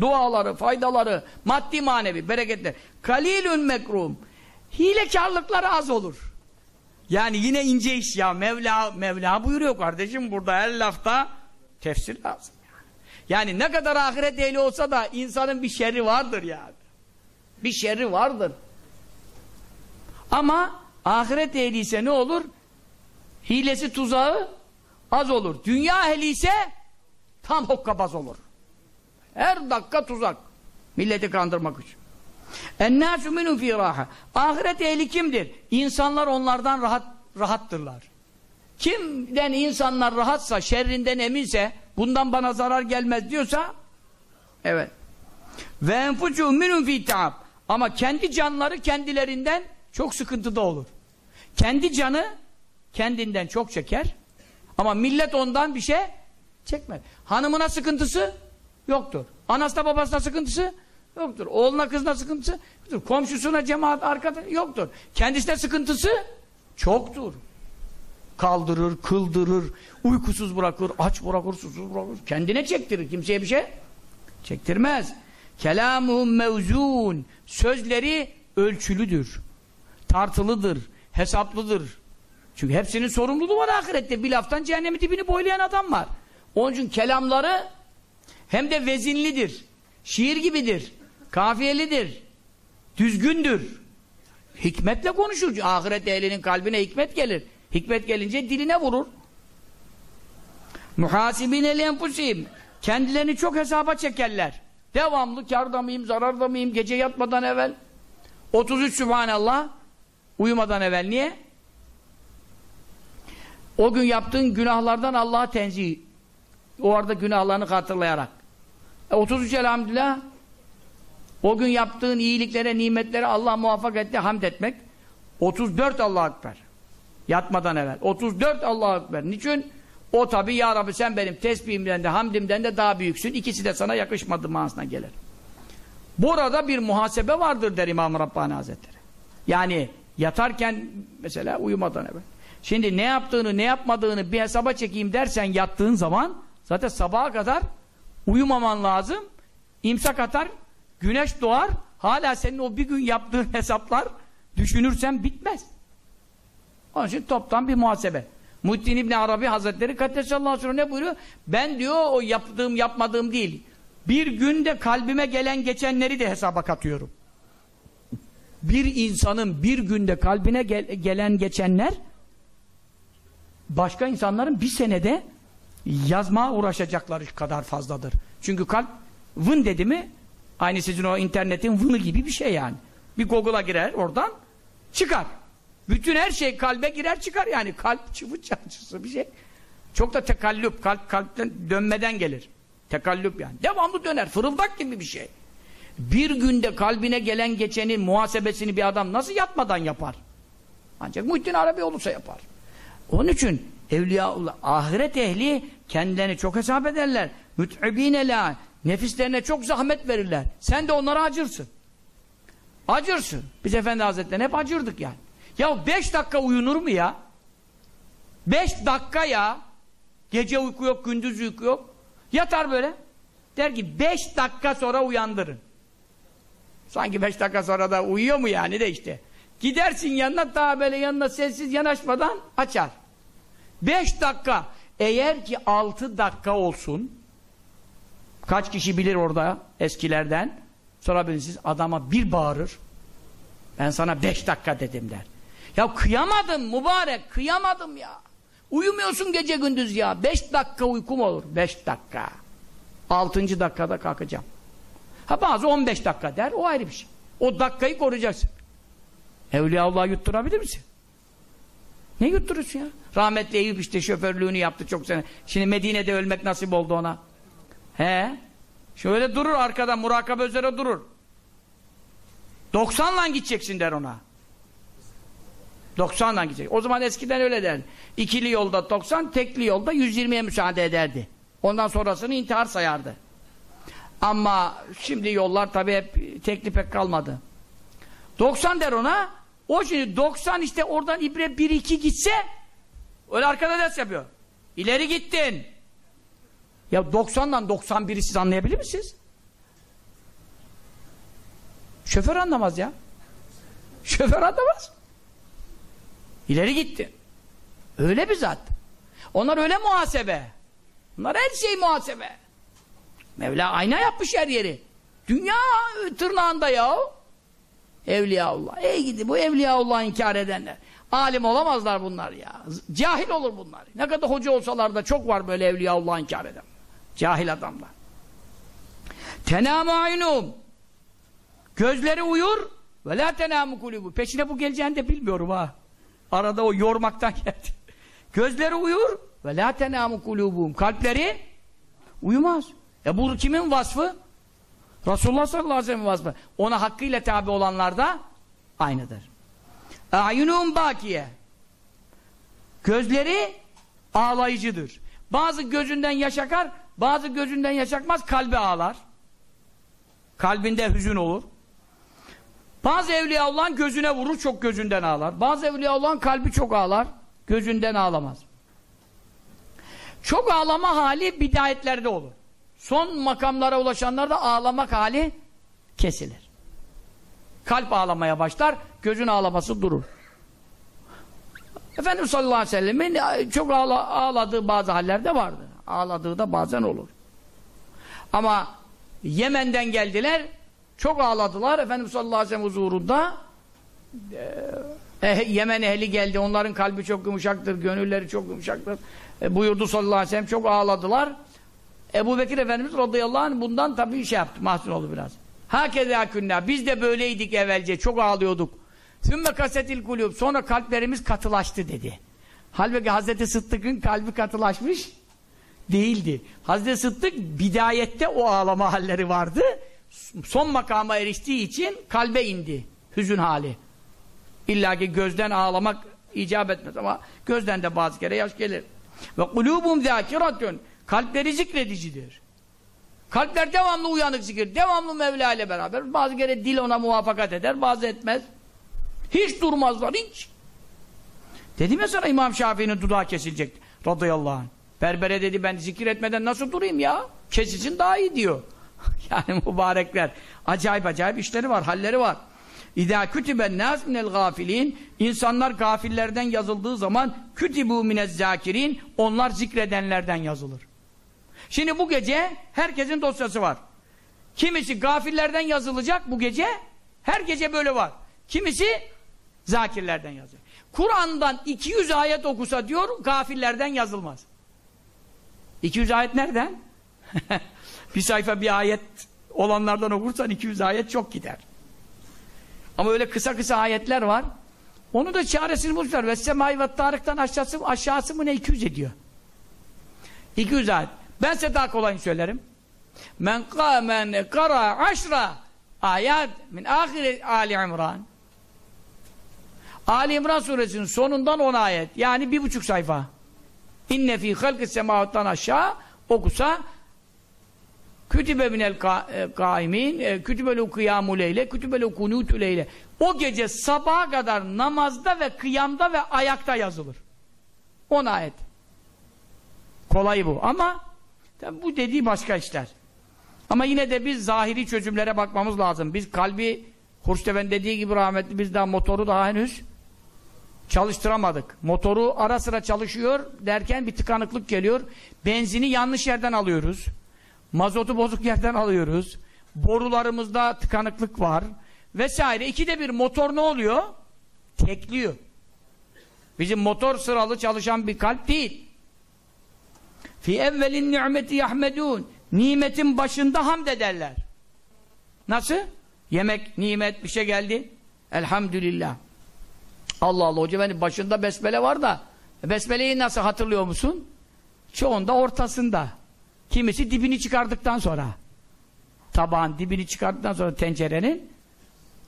Duaları, faydaları, maddi manevi, bereketler. Kalilün mekrum. Hilekarlıkları az olur. Yani yine ince iş ya. Mevla, Mevla buyuruyor kardeşim burada her lafta tefsir lazım. Yani. yani ne kadar ahiret ehli olsa da insanın bir şerri vardır yani. Bir şerri vardır. Ama ahiret ehli ise ne olur? Hilesi tuzağı az olur. Dünya ehli ise tam hokkabaz olur. Her dakika tuzak. Milleti kandırmak için. Ennâsü minû fî. Ahiret ehli kimdir? İnsanlar onlardan rahat rahattırlar. Kimden insanlar rahatsa, şerrinden eminse, bundan bana zarar gelmez diyorsa, evet. Ve enfusû minû fî. Ama kendi canları kendilerinden çok sıkıntıda olur. Kendi canı kendinden çok çeker. Ama millet ondan bir şey çekmez. Hanımına sıkıntısı yoktur. Anasına babasına sıkıntısı yoktur. Oğluna kızına sıkıntısı yoktur. Komşusuna cemaat arkada yoktur. Kendisine sıkıntısı çoktur. Kaldırır, kıldırır, uykusuz bırakır, aç bırakır, susuz bırakır. Kendine çektirir. Kimseye bir şey çektirmez. Kelamuhum mevzun. Sözleri ölçülüdür. Tartılıdır. Hesaplıdır. Çünkü hepsinin sorumluluğu var ahirette. Bir laftan cehennemin dibini boylayan adam var. Onun için kelamları hem de vezinlidir. Şiir gibidir. Kafiyelidir. Düzgündür. Hikmetle konuşur. Ahiret ehlinin kalbine hikmet gelir. Hikmet gelince diline vurur. Muhasibine lenfusim. Kendilerini çok hesaba çekerler. Devamlı karda mıyım, zararda mıyım, gece yatmadan evvel. 33 Sübhanallah uyumadan evvel. Niye? O gün yaptığın günahlardan Allah'a tenzih. O arada günahlarını hatırlayarak. E, 33 elhamdülillah o gün yaptığın iyiliklere, nimetlere Allah muvaffak etti hamd etmek. 34 Allahu Ekber. Yatmadan evvel. 34 Allahu Ekber. Niçin? O tabi ya Rabbi sen benim tesbihimden de hamdimden de daha büyüksün. İkisi de sana yakışmadı manasına gelir. Burada bir muhasebe vardır der İmam Rabbani Hazretleri. Yani yatarken mesela uyumadan evvel. Şimdi ne yaptığını ne yapmadığını bir hesaba çekeyim dersen yattığın zaman zaten sabaha kadar uyumaman lazım. İmsak atar, güneş doğar. Hala senin o bir gün yaptığın hesaplar düşünürsen bitmez. Onun için toptan bir muhasebe. Muhittin İbni Arabi Hazretleri Kaddesallahu aleyhi ne buyuruyor? Ben diyor o yaptığım yapmadığım değil. Bir günde kalbime gelen geçenleri de hesaba katıyorum. Bir insanın bir günde kalbine gel gelen geçenler başka insanların bir senede yazmaya uğraşacakları kadar fazladır. Çünkü kalp vın dedi mi aynı sizin o internetin vını gibi bir şey yani. Bir Google'a girer oradan çıkar. Bütün her şey kalbe girer çıkar yani. Kalp çıvı çarçısı bir şey. Çok da tekallüp, kalp kalpten dönmeden gelir. Tekallüp yani. Devamlı döner. Fırıldak gibi bir şey. Bir günde kalbine gelen geçenin muhasebesini bir adam nasıl yatmadan yapar? Ancak Muhittin Arabi olursa yapar. Onun için Evliyaullah, ahiret ehli kendilerini çok hesap ederler. Müt'ibine nefislerine çok zahmet verirler. Sen de onlara acırsın. Acırsın. Biz Efendi Hazretleri'ne hep acırdık yani. Ya beş dakika uyunur mu ya? Beş dakika ya. Gece uyku yok, gündüz uyku yok. Yatar böyle. Der ki beş dakika sonra uyandırın. Sanki beş dakika sonra da uyuyor mu yani de işte. Gidersin yanına daha böyle yanına sessiz yanaşmadan açar. Beş dakika. Eğer ki altı dakika olsun kaç kişi bilir orada eskilerden sorabilirsiniz adama bir bağırır ben sana beş dakika dedim der. Ya kıyamadım mübarek kıyamadım ya. Uyumuyorsun gece gündüz ya. Beş dakika uykum olur. Beş dakika. Altıncı dakikada kalkacağım. Ha bazı on beş dakika der. O ayrı bir şey. O dakikayı koruyacaksın. Evliyaullah yutturabilir misin? Ne yutturursun ya? Rahmetli Eyüp işte şoförlüğünü yaptı çok sene. Şimdi Medine'de ölmek nasip oldu ona. He? Şöyle durur arkada murakabe üzere durur. 90'la gideceksin der ona. 90'la gidecek. O zaman eskiden öyle derdi. İkili yolda 90, tekli yolda 120'ye müsaade ederdi. Ondan sonrasını intihar sayardı. Ama şimdi yollar tabii hep tekli pek kalmadı. 90 der ona. O şimdi 90 işte oradan ibre 1-2 gitse öyle arkada ders yapıyor. İleri gittin. Ya 90'dan 91'i siz anlayabilir misiniz? Şoför anlamaz ya. Şoför anlamaz. İleri gitti. Öyle bir zat. Onlar öyle muhasebe. Onlar her şey muhasebe. Mevla ayna yapmış her yeri. Dünya tırnağında ya. Evliyaullah. Ey gidi bu Evliyaullah'ı inkar edenler. Alim olamazlar bunlar ya. Cahil olur bunlar. Ne kadar hoca olsalar da çok var böyle Evliyaullah'ı inkar eden. Cahil adamlar. Tenâmû aynûm. Gözleri uyur ve la tenâmû kulûbû. Peşine bu geleceğini de bilmiyorum ha. Arada o yormaktan geldi. Gözleri uyur ve la tenâmû kulûbûm. Kalpleri uyumaz. E bu kimin vasfı? Resulullah sallallahu aleyhi ve sellem vasfı. Ona hakkıyla tabi olanlar da aynıdır. A'yunum bakiye. Gözleri ağlayıcıdır. Bazı gözünden yaş akar, bazı gözünden yaş akmaz, kalbi ağlar. Kalbinde hüzün olur. Bazı Evliyaullah'ın gözüne vurur, çok gözünden ağlar. Bazı Evliyaullah'ın kalbi çok ağlar, gözünden ağlamaz. Çok ağlama hali bidayetlerde olur. Son makamlara ulaşanlarda ağlamak hali kesilir. Kalp ağlamaya başlar, gözün ağlaması durur. Efendimiz sallallahu aleyhi ve sellemin çok ağla, ağladığı bazı hallerde vardı. Ağladığı da bazen olur. Ama Yemen'den geldiler, çok ağladılar. Efendimiz sallallahu aleyhi ve sellem huzurunda e, Yemen ehli geldi. Onların kalbi çok yumuşaktır, gönülleri çok yumuşaktır. E, buyurdu sallallahu aleyhi ve sellem, çok ağladılar. Ebu Bekir Efendimiz radıyallahu anh bundan tabii şey yaptı, mahzun oldu biraz. Hakeza künna, biz de böyleydik evvelce, çok ağlıyorduk. Sümme kasetil kulüp, sonra kalplerimiz katılaştı dedi. Halbuki Hazreti Sıddık'ın kalbi katılaşmış değildi. Hazreti Sıddık bidayette o ağlama halleri vardı. Son makama eriştiği için kalbe indi. Hüzün hali. İlla ki gözden ağlamak icap etmez ama gözden de bazı kere yaş gelir. Ve kulubum zâkiratun kalpleri zikredicidir. Kalpler devamlı uyanık zikir, devamlı Mevla ile beraber. Bazı kere dil ona muvaffakat eder, bazı etmez. Hiç durmazlar, hiç. Dedim ya sana İmam Şafii'nin dudağı kesilecek radıyallahu anh. Berbere dedi ben zikir etmeden nasıl durayım ya? Kesilsin daha iyi diyor. yani mübarekler. Acayip acayip işleri var, halleri var. İzâ kütüben nâs minel gâfilîn İnsanlar gafillerden yazıldığı zaman kütübû minez zâkirîn Onlar zikredenlerden yazılır. Şimdi bu gece herkesin dosyası var. Kimisi gafillerden yazılacak bu gece. Her gece böyle var. Kimisi zakirlerden yazılır. Kur'an'dan 200 ayet okusa diyor gafillerden yazılmaz. 200 ayet nereden? bir sayfa bir ayet olanlardan okursan 200 ayet çok gider. Ama öyle kısa kısa ayetler var. Onu da çaresini bulmuşlar. Ve semai ve tarıktan aşağısı, aşağısı mı ne 200 ediyor. 200 ayet. Ben size daha kolayını söylerim. Men kâmen kara aşra ayat min ahire Ali İmran. Ali İmran suresinin sonundan 10 ayet. Yani bir buçuk sayfa. İnne fî halkı semâvattan aşağı okusa kütübe minel kaimin kütübelu kıyamu leyle kütübelu kunûtü leyle o gece sabaha kadar namazda ve kıyamda ve ayakta yazılır. 10 ayet. Kolay bu ama tabi bu dediği başka işler. Ama yine de biz zahiri çözümlere bakmamız lazım. Biz kalbi Hurşteven dediği gibi rahmetli biz daha motoru daha henüz çalıştıramadık. Motoru ara sıra çalışıyor derken bir tıkanıklık geliyor. Benzini yanlış yerden alıyoruz. Mazotu bozuk yerden alıyoruz. Borularımızda tıkanıklık var. Vesaire. İkide bir motor ne oluyor? Tekliyor. Bizim motor sıralı çalışan bir kalp değil. Fi evvelin nimeti yahmedun. Nimetin başında hamd ederler. Nasıl? Yemek, nimet bir şey geldi. Elhamdülillah. Allah Allah hoca benim başında besmele var da besmeleyi nasıl hatırlıyor musun? Çoğunda ortasında. Kimisi dibini çıkardıktan sonra. Tabağın dibini çıkardıktan sonra tencerenin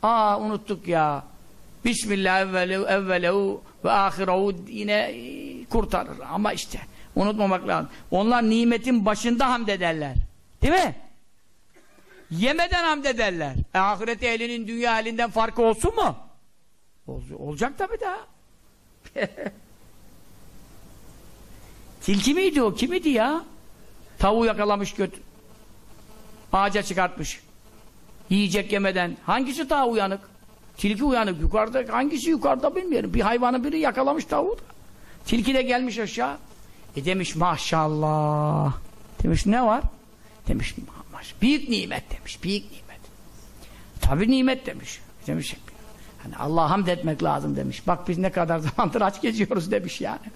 aa unuttuk ya. Bismillah evvelehu evvelehu ve ahirehu yine kurtarır. Ama işte unutmamak lazım. Onlar nimetin başında hamd ederler. Değil mi? Yemeden hamd ederler. E, ahiret ehlinin dünya elinden farkı olsun mu? Ol, olacak tabii daha. Tilki miydi o? Kimidi ya? Tavuğu yakalamış göt. Ağaca çıkartmış. Yiyecek yemeden. Hangisi daha uyanık? Tilki uyanık. Yukarıda hangisi yukarıda bilmiyorum. Bir hayvanı biri yakalamış tavuğu. Tilki de gelmiş aşağı. E demiş maşallah. Demiş ne var? Demiş maş. Büyük nimet demiş. Büyük nimet. Tabi nimet demiş. Demiş hani Allah'a hamd etmek lazım demiş. Bak biz ne kadar zamandır aç geziyoruz demiş yani.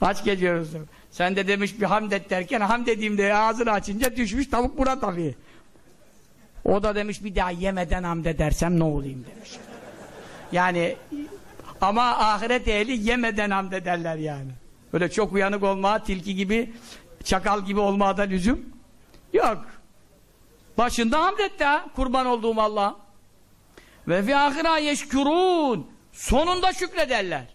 Aç geziyoruz demiş. Sen de demiş bir hamd et derken hamd dediğimde ağzını açınca düşmüş tavuk buna tabii. O da demiş bir daha yemeden hamd edersem ne olayım demiş. Yani ama ahiret ehli yemeden hamd ederler yani. Öyle çok uyanık olma, tilki gibi, çakal gibi olmaya da lüzum yok. Başında hamd etti kurban olduğum Allah. Ve fi ahira yeşkurun. Sonunda şükrederler.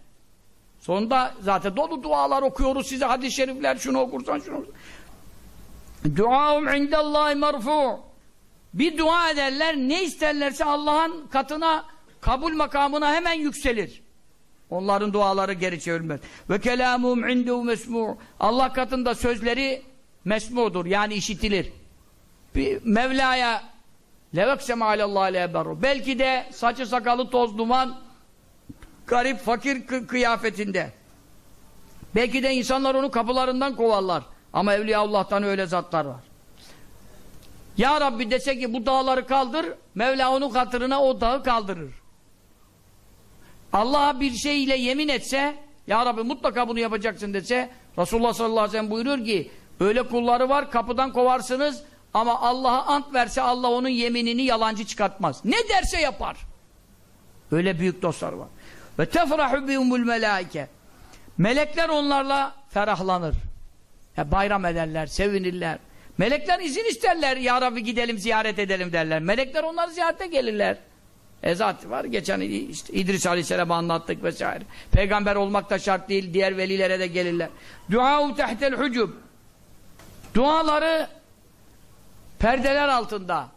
Sonunda zaten dolu dualar okuyoruz size hadis-i şerifler şunu okursan şunu okursan. Duaum indallahi merfu. Bir dua ederler ne isterlerse Allah'ın katına kabul makamına hemen yükselir. Onların duaları geri çevirmez. Ve kelamum indehu mesmu. Allah katında sözleri mesmudur yani işitilir. Bir Mevla'ya leveksem alallah leberu. Belki de saçı sakalı toz duman garip fakir kı kıyafetinde. Belki de insanlar onu kapılarından kovarlar. Ama Evliya Allah'tan öyle zatlar var. Ya Rabbi dese ki bu dağları kaldır, Mevla onun hatırına o dağı kaldırır. Allah'a bir şey ile yemin etse, Ya Rabbi mutlaka bunu yapacaksın dese, Resulullah sallallahu aleyhi ve sellem buyuruyor ki, öyle kulları var kapıdan kovarsınız ama Allah'a ant verse Allah onun yeminini yalancı çıkartmaz. Ne derse yapar. Öyle büyük dostlar var. Ve tefrahu bihumul melaike. Melekler onlarla ferahlanır. Ya bayram ederler, sevinirler. Melekler izin isterler. Ya Rabbi gidelim ziyaret edelim derler. Melekler onları ziyarete gelirler. E zaten var. Geçen işte İdris Aleyhisselam'ı anlattık vesaire. Peygamber olmak da şart değil. Diğer velilere de gelirler. Dua'u tehtel hucub. Duaları perdeler altında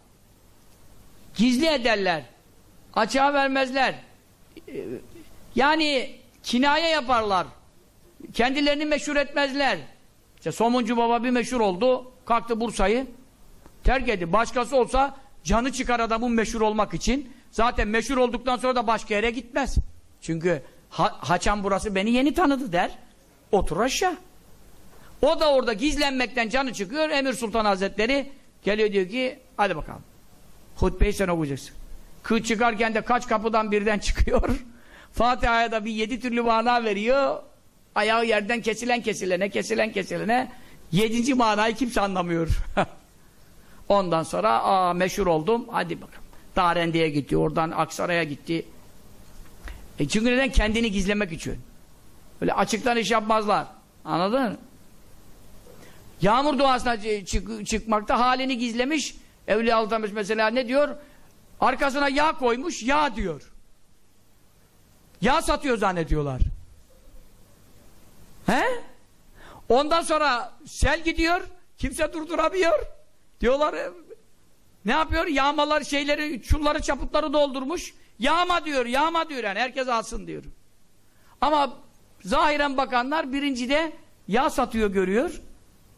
gizli ederler. Açığa vermezler. Yani kinaye yaparlar. Kendilerini meşhur etmezler. İşte Somuncu Baba bir meşhur oldu. Kalktı Bursa'yı terk etti. Başkası olsa canı çıkar adamın meşhur olmak için. Zaten meşhur olduktan sonra da başka yere gitmez. Çünkü ha Haçan burası beni yeni tanıdı der. Otur aşağı. O da orada gizlenmekten canı çıkıyor. Emir Sultan Hazretleri geliyor diyor ki hadi bakalım. Hutbeyi sen okuyacaksın. Kı çıkarken de kaç kapıdan birden çıkıyor. Fatiha'ya da bir yedi türlü mana veriyor. Ayağı yerden kesilen kesilene, kesilen kesilene yedinci manayı kimse anlamıyor. Ondan sonra aa, meşhur oldum. Hadi bakalım. Darendi'ye gitti. Oradan Aksaray'a gitti. E çünkü neden? Kendini gizlemek için. Öyle açıktan iş yapmazlar. Anladın mı? Yağmur duasına çık çıkmakta halini gizlemiş. Evliya Altamış mesela ne diyor? Arkasına yağ koymuş, yağ diyor. Yağ satıyor zannediyorlar. He? Ondan sonra sel gidiyor, kimse durduramıyor. Diyorlar, ne yapıyor? Yağmalar şeyleri, çulları, çaputları doldurmuş. Yağma diyor, yağma diyor yani herkes alsın diyor. Ama zahiren bakanlar birincide yağ satıyor görüyor.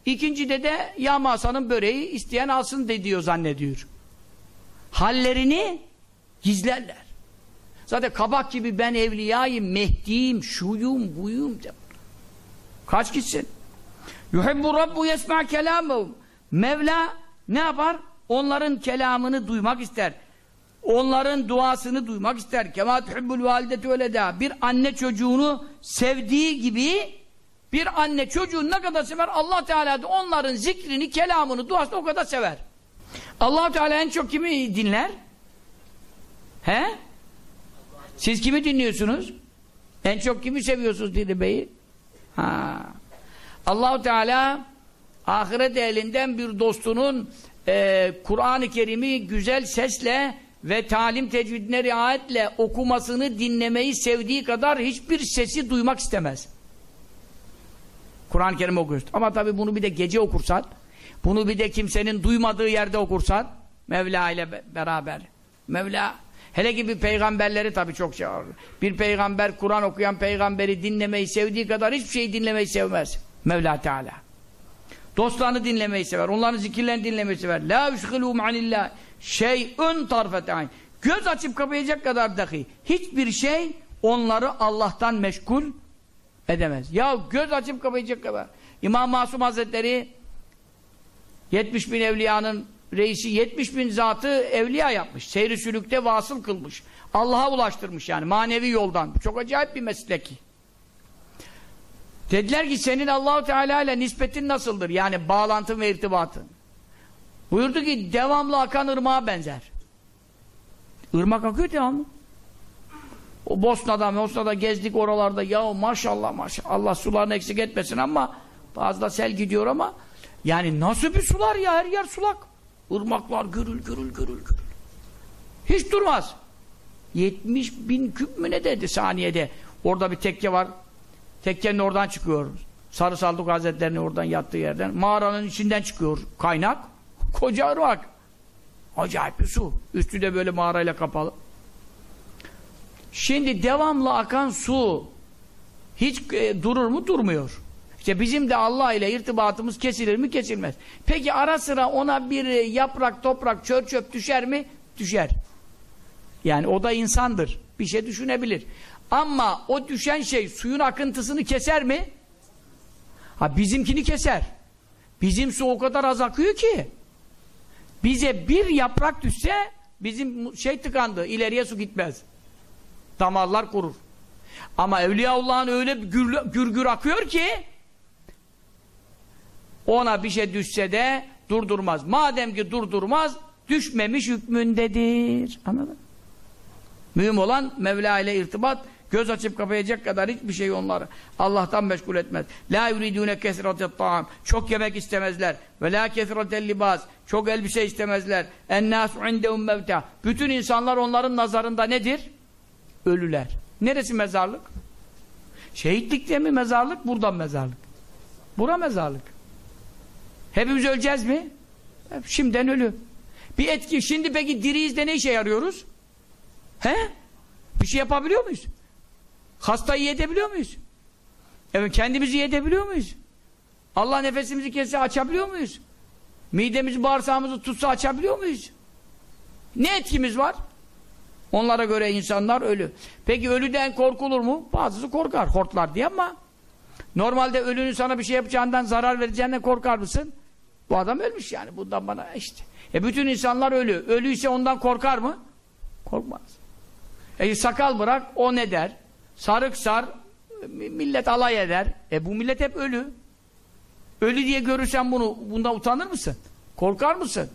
İkincide de yağma Hasan'ın böreği isteyen alsın de diyor zannediyor. Hallerini gizlerler. Zaten kabak gibi ben evliyayım, Mehdi'yim, şuyum, buyum. Kaç gitsin? Yuhibbu Rabbu yesma kelamahum. Mevla ne yapar? Onların kelamını duymak ister. Onların duasını duymak ister. Kema tuhibbul valideti öyle de. Bir anne çocuğunu sevdiği gibi bir anne çocuğunu ne kadar sever Allah Teala da onların zikrini, kelamını, duasını o kadar sever. Allah Teala en çok kimi dinler? He? Siz kimi dinliyorsunuz? En çok kimi seviyorsunuz Dili Bey'i? Ha. Allahu Teala ahiret elinden bir dostunun e, Kur'an-ı Kerim'i güzel sesle ve talim tecvidine riayetle okumasını dinlemeyi sevdiği kadar hiçbir sesi duymak istemez. Kur'an-ı Kerim okuyorsun. Ama tabi bunu bir de gece okursan, bunu bir de kimsenin duymadığı yerde okursan, Mevla ile beraber. Mevla, hele gibi peygamberleri tabi çok şey var. Bir peygamber, Kur'an okuyan peygamberi dinlemeyi sevdiği kadar hiçbir şeyi dinlemeyi sevmez. Mevla Teala. Dostlarını dinlemeyi sever. Onların zikirlerini dinlemeyi sever. La yüşgilû anillah şey'ün tarfete ayn. Göz açıp kapayacak kadar dahi. Hiçbir şey onları Allah'tan meşgul edemez. Ya göz açıp kapayacak kadar. İmam Masum Hazretleri 70 bin evliyanın reisi 70 bin zatı evliya yapmış. Seyri sülükte vasıl kılmış. Allah'a ulaştırmış yani manevi yoldan. Çok acayip bir meslek. Dediler ki senin Allahu Teala ile nispetin nasıldır? Yani bağlantın ve irtibatın. Buyurdu ki devamlı akan ırmağa benzer. Irmak akıyor devamlı. O Bosna'da, Bosna'da gezdik oralarda. Ya maşallah maşallah. Allah sularını eksik etmesin ama bazı da sel gidiyor ama yani nasıl bir sular ya? Her yer sulak. Irmaklar gürül gürül gürül gürül. Hiç durmaz. 70 bin küp mü ne dedi saniyede. Orada bir tekke var. Tekkenin oradan çıkıyor. Sarı Saldık Hazretleri'nin oradan yattığı yerden. Mağaranın içinden çıkıyor kaynak. Koca ırmak. Acayip bir su. Üstü de böyle mağarayla kapalı. Şimdi devamlı akan su hiç e, durur mu? Durmuyor. İşte bizim de Allah ile irtibatımız kesilir mi? Kesilmez. Peki ara sıra ona bir e, yaprak, toprak, çör çöp düşer mi? Düşer. Yani o da insandır. Bir şey düşünebilir. Ama o düşen şey suyun akıntısını keser mi? Ha bizimkini keser. Bizim su o kadar az akıyor ki bize bir yaprak düşse bizim şey tıkandı. ileriye su gitmez. Damarlar kurur. Ama Evliyaullah'ın öyle gür, gür gür akıyor ki ona bir şey düşse de durdurmaz. Madem ki durdurmaz düşmemiş hükmündedir. Anladın? Mühim olan Mevla ile irtibat göz açıp kapayacak kadar hiçbir şey onları Allah'tan meşgul etmez. La yuridune kesratet taam. Çok yemek istemezler. Ve la kesratel libas. Çok elbise istemezler. En nasu indehum mevta. Bütün insanlar onların nazarında nedir? Ölüler. Neresi mezarlık? Şehitlikte mi mezarlık? Buradan mezarlık. Bura mezarlık. Hepimiz öleceğiz mi? Hep şimdiden ölü. Bir etki. Şimdi peki diriyiz de ne işe yarıyoruz? He? Bir şey yapabiliyor muyuz? Hastayı yedebiliyor muyuz? Evet, kendimizi yedebiliyor muyuz? Allah nefesimizi kesse açabiliyor muyuz? Midemizi, bağırsağımızı tutsa açabiliyor muyuz? Ne etkimiz var? Onlara göre insanlar ölü. Peki ölüden korkulur mu? Bazısı korkar, hortlar diye ama normalde ölünün sana bir şey yapacağından, zarar vereceğinden korkar mısın? Bu adam ölmüş yani. Bundan bana işte. E bütün insanlar ölü. Ölüyse ondan korkar mı? Korkmaz. E sakal bırak, o ne der? Sarık sar, millet alay eder. E bu millet hep ölü. Ölü diye görürsen bunu, bundan utanır mısın? Korkar mısın?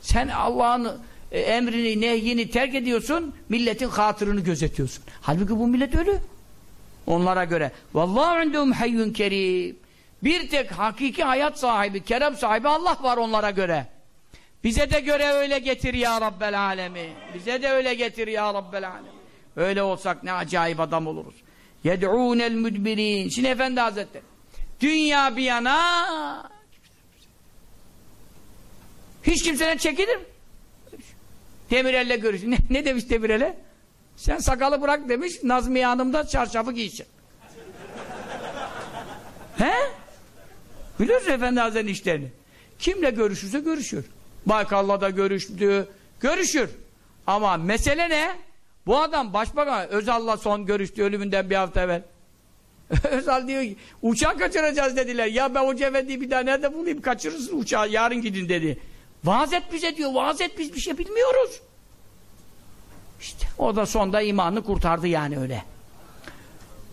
Sen Allah'ın e, emrini, nehyini terk ediyorsun, milletin hatırını gözetiyorsun. Halbuki bu millet ölü. Onlara göre. Vallahu indehum hayyun kerim. Bir tek hakiki hayat sahibi, kerem sahibi Allah var onlara göre. Bize de göre öyle getir ya Rabbel alemi. Bize de öyle getir ya Rabbel alemi. Öyle olsak ne acayip adam oluruz. Yed'ûnel müdbirin. Şimdi Efendi Hazretleri. Dünya bir yana hiç kimseden çekilir mi? Demirel'le görüş. Ne, ne demiş Demirel'e? Sen sakalı bırak demiş. Nazmiye Hanım da çarşafı giysin. He? Biliyorsun Efendi Hazretleri'nin işlerini. Kimle görüşürse görüşür. Baykal'la da görüştü. Görüşür. Ama mesele ne? Bu adam başbakan Özal'la son görüştü ölümünden bir hafta evvel. Özal diyor ki uçağı kaçıracağız dediler. Ya ben Hoca Efendi'yi bir daha nerede bulayım kaçırırsın uçağı yarın gidin dedi. Vaaz et bize diyor. Vaaz et biz bir şey bilmiyoruz. İşte o da sonda imanını kurtardı yani öyle.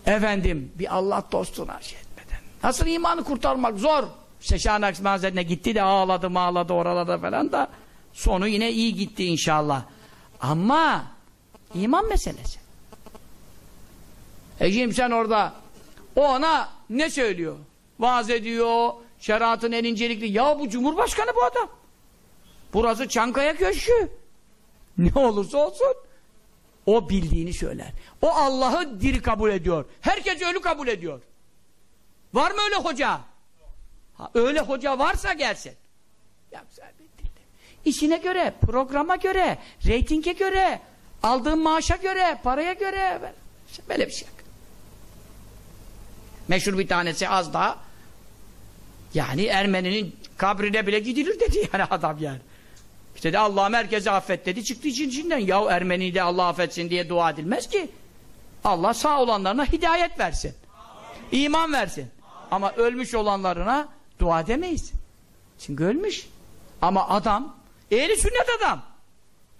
Efendim bir Allah dostuna şey etmeden. Nasıl imanı kurtarmak zor. Şeşan Aksmi Hazretleri'ne gitti de ağladı mağladı oralarda falan da sonu yine iyi gitti inşallah. Ama iman meselesi. E şimdi sen orada o ona ne söylüyor? Vaaz ediyor, şeriatın en incelikli. Ya bu Cumhurbaşkanı bu adam. Burası Çankaya Köşkü. Ne olursa olsun. O bildiğini söyler. O Allah'ı diri kabul ediyor. Herkes ölü kabul ediyor. Var mı öyle hoca? Ha, öyle hoca varsa gelsin. Ya İşine göre, programa göre, reytinge göre, aldığın maaşa göre, paraya göre böyle bir şey. Meşhur bir tanesi az daha Yani Ermeninin kabrine bile gidilir dedi yani adam yani. İşte de Allah'ım herkese affet dedi çıktı için içinden. Ya Ermeni'yi de Allah affetsin diye dua edilmez ki. Allah sağ olanlarına hidayet versin. İman versin. Ama ölmüş olanlarına dua edemeyiz. Çünkü ölmüş. Ama adam, ehli sünnet adam.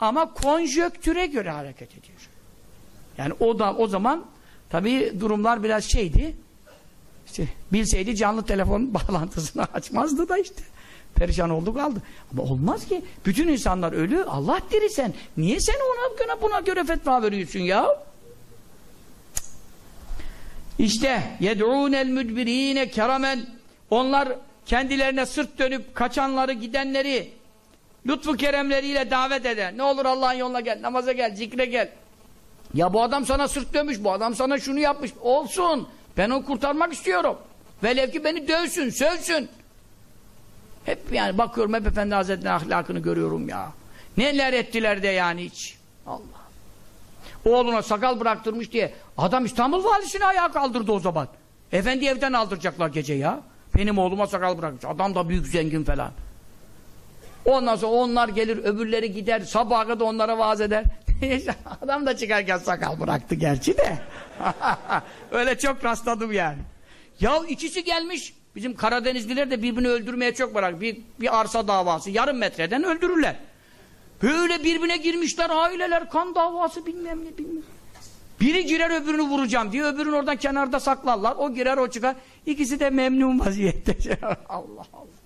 Ama konjöktüre göre hareket ediyor. Yani o da o zaman tabii durumlar biraz şeydi. İşte bilseydi canlı telefon bağlantısını açmazdı da işte. Perişan oldu kaldı. Ama olmaz ki. Bütün insanlar ölü. Allah diri sen. Niye sen ona göre buna göre fetva veriyorsun ya? İşte yed'ûnel müdbirîne keramen onlar kendilerine sırt dönüp kaçanları gidenleri lütfu keremleriyle davet eder. Ne olur Allah'ın yoluna gel, namaza gel, zikre gel. Ya bu adam sana sırt dönmüş, bu adam sana şunu yapmış. Olsun. Ben onu kurtarmak istiyorum. Velev ki beni dövsün, sövsün. Hep yani bakıyorum hep Efendi Hazretleri'nin ahlakını görüyorum ya. Neler ettiler de yani hiç. Allah. Oğluna sakal bıraktırmış diye adam İstanbul valisini ayağa kaldırdı o zaman. Efendi evden aldıracaklar gece ya. Benim oğluma sakal bırakmış. Adam da büyük zengin falan. Ondan sonra onlar gelir, öbürleri gider, sabaha kadar onlara vaaz eder. Adam da çıkarken sakal bıraktı gerçi de. Öyle çok rastladım yani. Ya ikisi gelmiş, bizim Karadenizliler de birbirini öldürmeye çok merak. Bir, bir arsa davası, yarım metreden öldürürler. Böyle birbirine girmişler aileler, kan davası bilmem ne bilmem. Biri girer öbürünü vuracağım diye, öbürünü oradan kenarda saklarlar. O girer o çıkar. İkisi de memnun vaziyette. Allah Allah.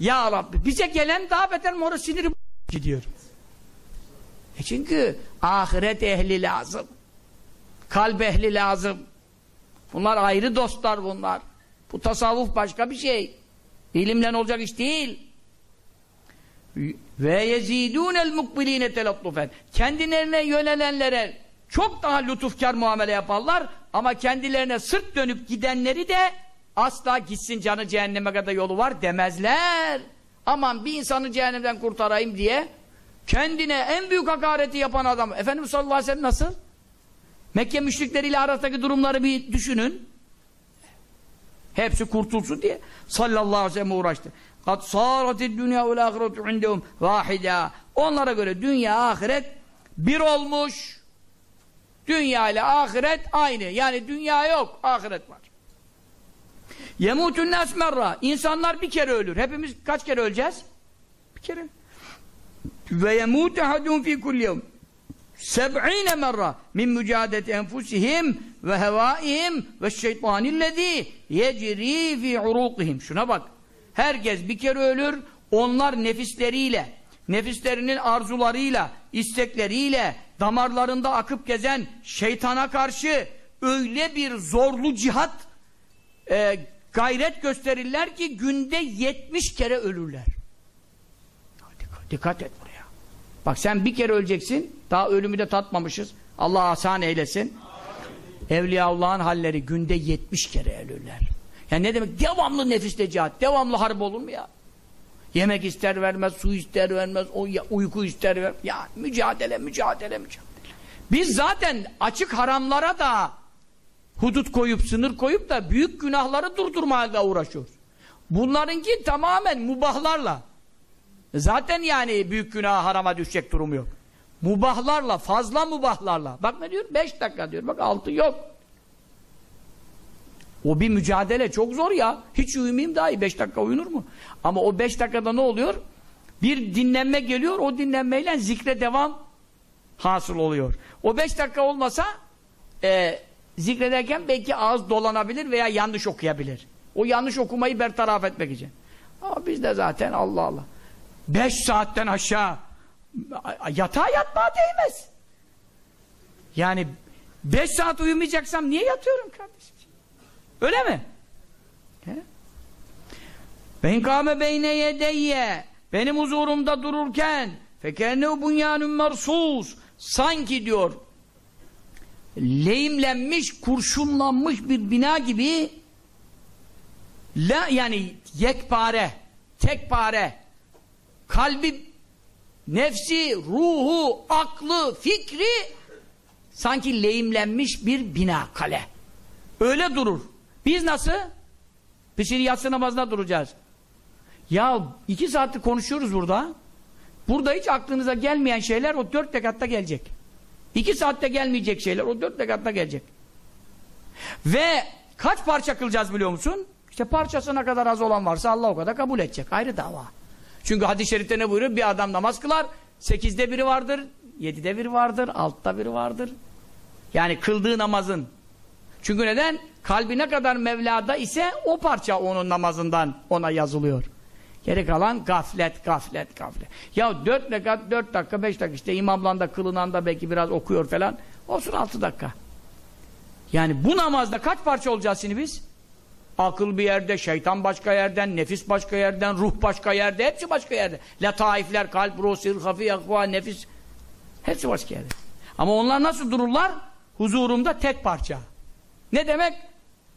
Ya Rabbi bize gelen daha beter mora siniri gidiyor. E çünkü ahiret ehli lazım. Kalp ehli lazım. Bunlar ayrı dostlar bunlar. Bu tasavvuf başka bir şey. İlimle olacak iş değil. Ve yezidûnel mukbilîne telattufen. Kendilerine yönelenlere çok daha lütufkar muamele yaparlar ama kendilerine sırt dönüp gidenleri de asla gitsin canı cehenneme kadar yolu var demezler. Aman bir insanı cehennemden kurtarayım diye kendine en büyük hakareti yapan adam. Efendimiz sallallahu aleyhi ve sellem nasıl? Mekke müşrikleriyle arasındaki durumları bir düşünün. Hepsi kurtulsun diye sallallahu aleyhi ve sellem uğraştı. Kad sâratil dünya vel ahiretu indehum vâhidâ. Onlara göre dünya ahiret bir olmuş. Dünya ile ahiret aynı. Yani dünya yok, ahiret var. Yemutun nas merra. İnsanlar bir kere ölür. Hepimiz kaç kere öleceğiz? Bir kere. Ve yemut ahadun fi kulli yevm. Seb'ine merra min mücadeti enfusihim ve hevaihim ve şeytanillezî yecri fi urukihim. Şuna bak. Herkes bir kere ölür. Onlar nefisleriyle, nefislerinin arzularıyla, istekleriyle, damarlarında akıp gezen şeytana karşı öyle bir zorlu cihat e, gayret gösterirler ki günde 70 kere ölürler. Dikkat, dikkat et buraya. Bak sen bir kere öleceksin. Daha ölümü de tatmamışız. Allah asan eylesin. Evliyaullah'ın halleri günde 70 kere ölürler. Yani ne demek? Devamlı nefiste cihat. Devamlı harp olur mu ya? Yemek ister vermez, su ister vermez, uyku ister vermez. Ya mücadele, mücadele, mücadele. Biz zaten açık haramlara da hudut koyup, sınır koyup da büyük günahları durdurmaya uğraşıyoruz. Bunlarınki tamamen mubahlarla. Zaten yani büyük günah harama düşecek durumu yok. Mubahlarla, fazla mubahlarla. Bak ne diyor? Beş dakika diyor. Bak altı yok. O bir mücadele çok zor ya. Hiç uyumayayım daha iyi. Beş dakika uyunur mu? Ama o beş dakikada ne oluyor? Bir dinlenme geliyor. O dinlenmeyle zikre devam hasıl oluyor. O beş dakika olmasa e, zikrederken belki ağız dolanabilir veya yanlış okuyabilir. O yanlış okumayı bertaraf etmek için. Ama biz de zaten Allah Allah. Beş saatten aşağı yatağa yatmaya değmez. Yani beş saat uyumayacaksam niye yatıyorum kardeşim? Öyle mi? Ben kâme beyne yedeyye benim huzurumda dururken fekernehu bunyanun mersus sanki diyor lehimlenmiş, kurşunlanmış bir bina gibi la yani yekpare, tekpare kalbi, nefsi, ruhu, aklı, fikri sanki lehimlenmiş bir bina, kale. Öyle durur. Biz nasıl? Biz şimdi yatsı namazına duracağız. Ya iki saattir konuşuyoruz burada. Burada hiç aklınıza gelmeyen şeyler o dört rekatta gelecek. İki saatte gelmeyecek şeyler o dört rekatta gelecek. Ve kaç parça kılacağız biliyor musun? İşte parçasına kadar az olan varsa Allah o kadar kabul edecek. Ayrı dava. Çünkü hadis-i şerifte ne buyuruyor? Bir adam namaz kılar. Sekizde biri vardır. Yedide biri vardır. Altta biri vardır. Yani kıldığı namazın. Çünkü neden? Kalbi ne kadar Mevla'da ise o parça onun namazından ona yazılıyor. Geri kalan gaflet, gaflet, gaflet. Ya dört rekat, dört dakika, beş dakika işte imamlan da belki biraz okuyor falan. Olsun altı dakika. Yani bu namazda kaç parça olacağız şimdi biz? Akıl bir yerde, şeytan başka yerden, nefis başka yerden, ruh başka yerde, hepsi başka yerde. Lataifler, kalp, ruh, sir, hafi, akva, nefis. Hepsi başka yerde. Ama onlar nasıl dururlar? Huzurumda tek parça. Ne demek?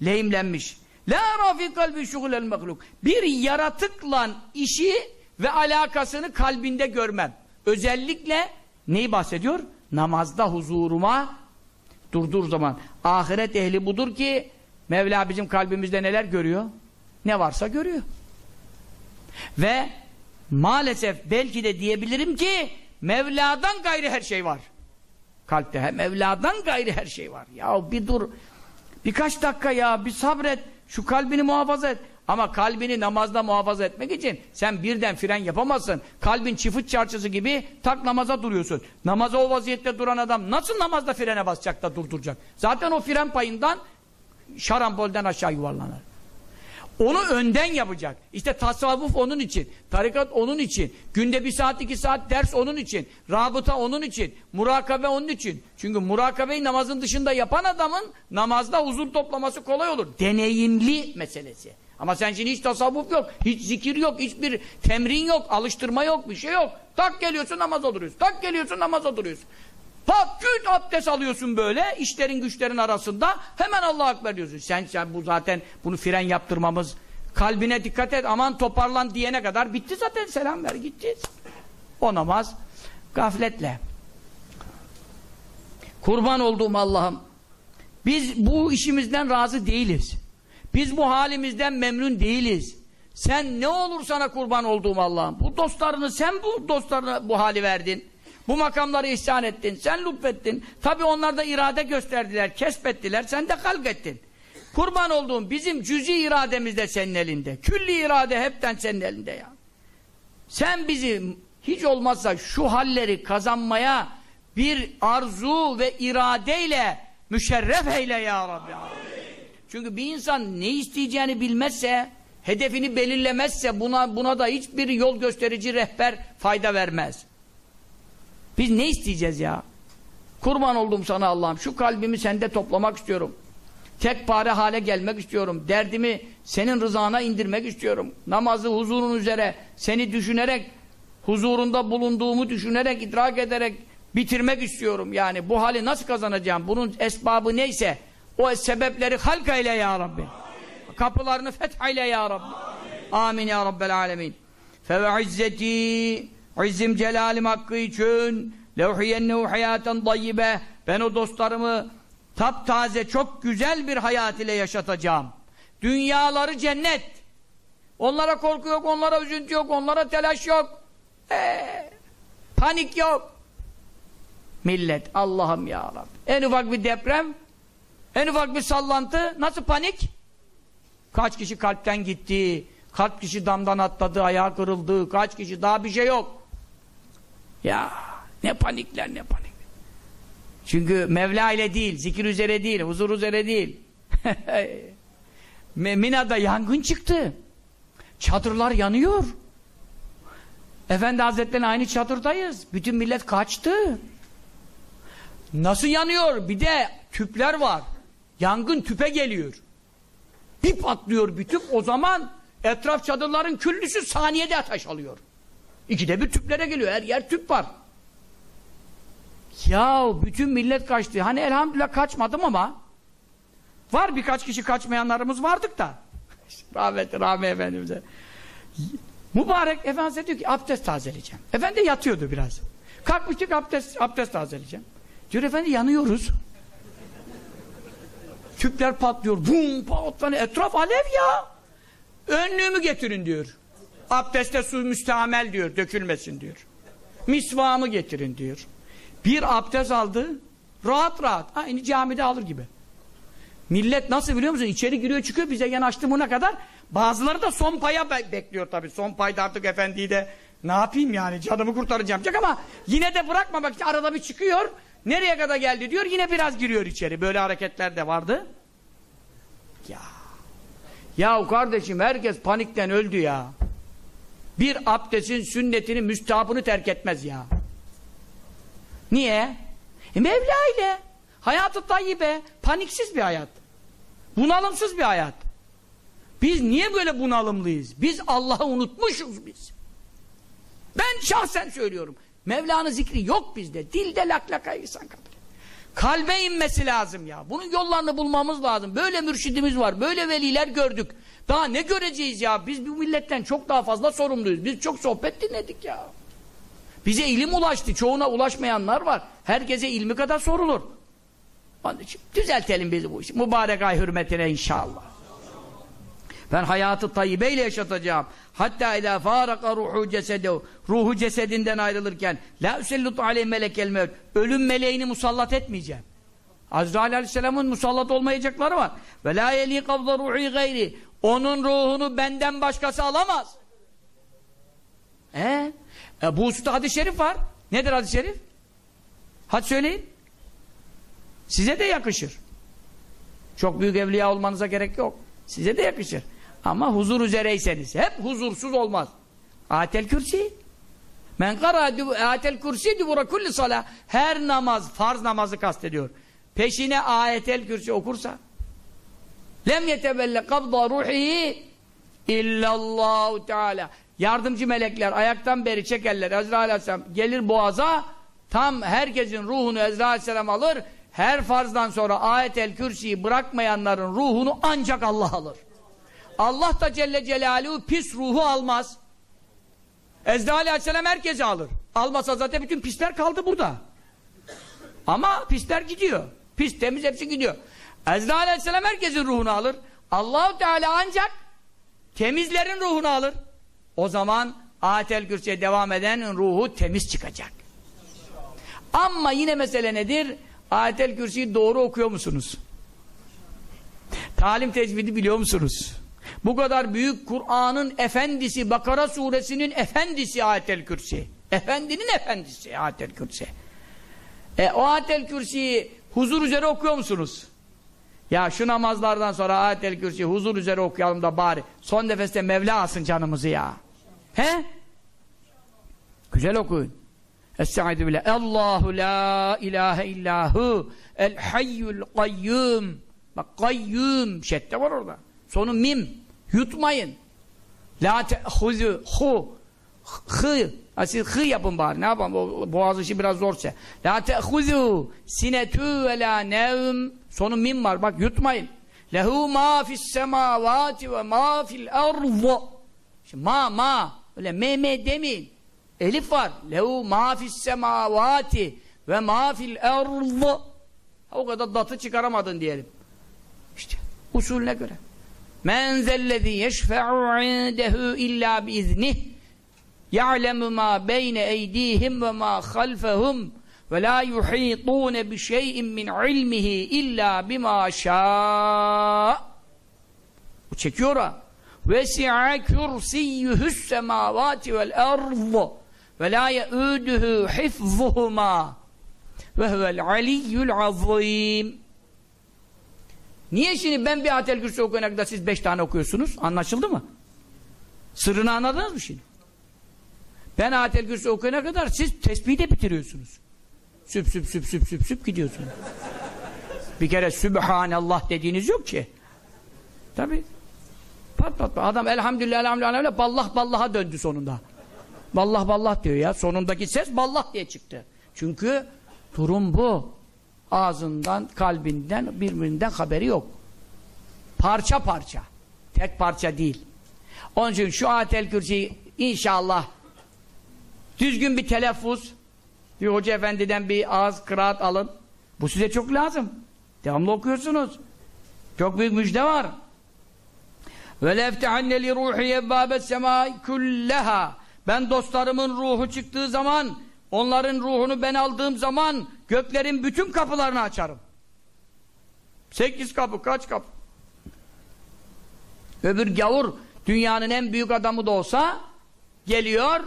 Lehimlenmiş. La rafi kalbi şugulel mehluk. Bir yaratıkla işi ve alakasını kalbinde görmem. Özellikle neyi bahsediyor? Namazda huzuruma durdur zaman. Ahiret ehli budur ki Mevla bizim kalbimizde neler görüyor? Ne varsa görüyor. Ve maalesef belki de diyebilirim ki Mevla'dan gayri her şey var. Kalpte hem Mevla'dan gayri her şey var. Ya bir dur. Birkaç dakika ya bir sabret. Şu kalbini muhafaza et. Ama kalbini namazda muhafaza etmek için sen birden fren yapamazsın. Kalbin çift çarşısı gibi tak namaza duruyorsun. Namaza o vaziyette duran adam nasıl namazda frene basacak da durduracak? Zaten o fren payından şarampolden aşağı yuvarlanır. Onu önden yapacak. İşte tasavvuf onun için, tarikat onun için, günde bir saat iki saat ders onun için, rabıta onun için, murakabe onun için. Çünkü murakabeyi namazın dışında yapan adamın namazda huzur toplaması kolay olur. Deneyimli meselesi. Ama sen şimdi hiç tasavvuf yok, hiç zikir yok, hiçbir temrin yok, alıştırma yok, bir şey yok. Tak geliyorsun namaza duruyorsun, tak geliyorsun namaza duruyorsun. Pat küt abdest alıyorsun böyle işlerin güçlerin arasında hemen Allah'a ekber diyorsun. Sen, sen bu zaten bunu fren yaptırmamız kalbine dikkat et aman toparlan diyene kadar bitti zaten selam ver gitti. O namaz gafletle. Kurban olduğum Allah'ım biz bu işimizden razı değiliz. Biz bu halimizden memnun değiliz. Sen ne olur sana kurban olduğum Allah'ım. Bu dostlarını sen bu dostlarına bu hali verdin. Bu makamları ihsan ettin, sen lütfettin. Tabi onlar da irade gösterdiler, kesbettiler, sen de halk. Kurban olduğum bizim cüzi irademiz de senin elinde. Külli irade hepten senin elinde ya. Sen bizi hiç olmazsa şu halleri kazanmaya bir arzu ve iradeyle müşerref eyle ya Rabbi. Çünkü bir insan ne isteyeceğini bilmezse, hedefini belirlemezse buna, buna da hiçbir yol gösterici rehber fayda vermez. Biz ne isteyeceğiz ya? Kurban oldum sana Allah'ım. Şu kalbimi sende toplamak istiyorum. Tek pare hale gelmek istiyorum. Derdimi senin rızana indirmek istiyorum. Namazı huzurun üzere seni düşünerek, huzurunda bulunduğumu düşünerek, idrak ederek bitirmek istiyorum. Yani bu hali nasıl kazanacağım? Bunun esbabı neyse o sebepleri halk eyle ya Rabbi. Kapılarını fetheyle ya Rabbi. Amin, Amin ya Rabbel alemin. Fe izzeti İzzim celalim hakkı için levhiyennehu hayaten dayyibe ben o dostlarımı taptaze çok güzel bir hayat ile yaşatacağım. Dünyaları cennet. Onlara korku yok, onlara üzüntü yok, onlara telaş yok. Ee, panik yok. Millet Allah'ım ya Rabbi. En ufak bir deprem, en ufak bir sallantı nasıl panik? Kaç kişi kalpten gitti, kaç kişi damdan atladı, ayağı kırıldı, kaç kişi daha bir şey yok. Ya ne panikler ne panik. Çünkü Mevla ile değil, zikir üzere değil, huzur üzere değil. Mina'da yangın çıktı. Çadırlar yanıyor. Efendi Hazretleri'nin aynı çadırdayız. Bütün millet kaçtı. Nasıl yanıyor? Bir de tüpler var. Yangın tüpe geliyor. Bir patlıyor bir tüp o zaman etraf çadırların küllüsü saniyede ateş alıyor. İkide bir tüplere geliyor. Her yer tüp var. Ya bütün millet kaçtı. Hani elhamdülillah kaçmadım ama var birkaç kişi kaçmayanlarımız vardık da. Rahmetli Rahmi Efendimiz'e. Mübarek Efendimiz diyor ki abdest tazeleyeceğim. Efendi yatıyordu biraz. Kalkmıştık abdest, abdest tazeleyeceğim. Diyor efendi yanıyoruz. Tüpler patlıyor. Bum patlanıyor. Etraf alev ya. Önlüğümü getirin diyor. Abdeste su müstehamel diyor, dökülmesin diyor. Misvağımı getirin diyor. Bir abdest aldı, rahat rahat. Aynı camide alır gibi. Millet nasıl biliyor musun? İçeri giriyor çıkıyor bize yanaştığımına kadar. Bazıları da son paya be bekliyor tabii. Son payda artık efendiyi de ne yapayım yani canımı kurtaracağım diyecek ama yine de bırakmamak için arada bir çıkıyor. Nereye kadar geldi diyor yine biraz giriyor içeri. Böyle hareketler de vardı. Ya. Ya kardeşim herkes panikten öldü ya. Bir abdestin sünnetini, müstahapını terk etmez ya. Niye? E Mevla ile. Hayatı tayyibe. Paniksiz bir hayat. Bunalımsız bir hayat. Biz niye böyle bunalımlıyız? Biz Allah'ı unutmuşuz biz. Ben şahsen söylüyorum. Mevla'nın zikri yok bizde. Dilde lak laka insan kabul. Kalbe inmesi lazım ya. Bunun yollarını bulmamız lazım. Böyle mürşidimiz var. Böyle veliler gördük. Daha ne göreceğiz ya? Biz bu milletten çok daha fazla sorumluyuz. Biz çok sohbet dinledik ya. Bize ilim ulaştı. Çoğuna ulaşmayanlar var. Herkese ilmi kadar sorulur. Onun için düzeltelim biz bu işi. Mübarek ay hürmetine inşallah. Ben hayatı tayyibeyle yaşatacağım. Hatta ila faraka ruhu cesedehu. Ruhu cesedinden ayrılırken la üsellutu aleyh melekel mevt. Ölüm meleğini musallat etmeyeceğim. Azrail aleyhisselamın musallat olmayacakları var. Ve la yeli kabza ruhi gayri. Onun ruhunu benden başkası alamaz. E, e bu usta hadis-i şerif var. Nedir hadis-i şerif? Hadi söyleyin. Size de yakışır. Çok büyük evliya olmanıza gerek yok. Size de yakışır. Ama huzur üzereyseniz. Hep huzursuz olmaz. Atel kürsi. Men kara atel kürsi duvura kulli salah. Her namaz, farz namazı kastediyor. Peşine ayetel kürsi okursa lem yetebelle kabda ruhihi illallahu teala. Yardımcı melekler ayaktan beri çekerler. Ezrail aleyhisselam gelir boğaza tam herkesin ruhunu Ezrail aleyhisselam alır. Her farzdan sonra ayetel kürsiyi bırakmayanların ruhunu ancak Allah alır. Allah da Celle Celaluhu pis ruhu almaz. Ezrail Aleyhisselam herkesi alır. Almasa zaten bütün pisler kaldı burada. Ama pisler gidiyor. Pis temiz hepsi gidiyor. Ezrail Aleyhisselam herkesin ruhunu alır. Allahu Teala ancak temizlerin ruhunu alır. O zaman Ayetel Kürsi'ye devam edenin ruhu temiz çıkacak. Ama yine mesele nedir? Ayetel Kürsi'yi doğru okuyor musunuz? Talim tecvidi biliyor musunuz? Bu kadar büyük Kur'an'ın efendisi, Bakara suresinin efendisi Ayetel Kürsi. Efendinin efendisi Ayetel Kürsi. E, o Ayetel Kürsi'yi huzur üzere okuyor musunuz? Ya şu namazlardan sonra Ayetel Kürsi'yi huzur üzere okuyalım da bari. Son nefeste Mevla alsın canımızı ya. He? Güzel okuyun. Estaizu billah. Allahu la ilahe illahu el hayyul kayyum. Bak kayyum. Şedde var orada. Sonu mim. Yutmayın. La te'huzu hu. Hı. Siz hı yapın bari. Ne yapalım? Boğaz işi biraz zorsa. La te'huzu sinetü ve la nevm. Sonu mim var. Bak yutmayın. Lehu ma fis semavati ve ma fil. Şimdi ma ma. Öyle me me demeyin. Elif var. Lehu ma fis semavati ve ma fil ardı. O kadar datı çıkaramadın diyelim. İşte usulüne göre. Men zellezî yeşfe'u indehu illa biiznih ya'lemu ma beyne eydihim ve ma halfehum ve la yuhîtûne bi şey'in min ilmihi illa bima şâ Bu çekiyor ha. Vesi'a kürsiyyuhus semâvâti vel ardı ve la ye'ûduhu hifzuhuma ve huvel aliyyul azîm Niye şimdi ben bir atel kürsi okuyana kadar siz beş tane okuyorsunuz? Anlaşıldı mı? Sırrını anladınız mı şimdi? Ben atel kürsi okuyana kadar siz tesbihi de bitiriyorsunuz. Süp süp süp süp süp süp gidiyorsunuz. bir kere Sübhanallah dediğiniz yok ki. Tabi. Pat pat pat. Adam elhamdülillah elhamdülillah, elhamdülillah ballah ballaha döndü sonunda. Ballah ballah diyor ya. Sonundaki ses ballah diye çıktı. Çünkü durum bu ağzından, kalbinden, birbirinden haberi yok. Parça parça. Tek parça değil. Onun için şu ayetel kürsiyi inşallah düzgün bir telaffuz bir hoca efendiden bir ağız kıraat alın. Bu size çok lazım. Devamlı okuyorsunuz. Çok büyük müjde var. Ve leftehenne li ruhi ebbâbes semâi külleha. Ben dostlarımın ruhu çıktığı zaman, onların ruhunu ben aldığım zaman göklerin bütün kapılarını açarım. Sekiz kapı, kaç kapı? Öbür gavur dünyanın en büyük adamı da olsa geliyor,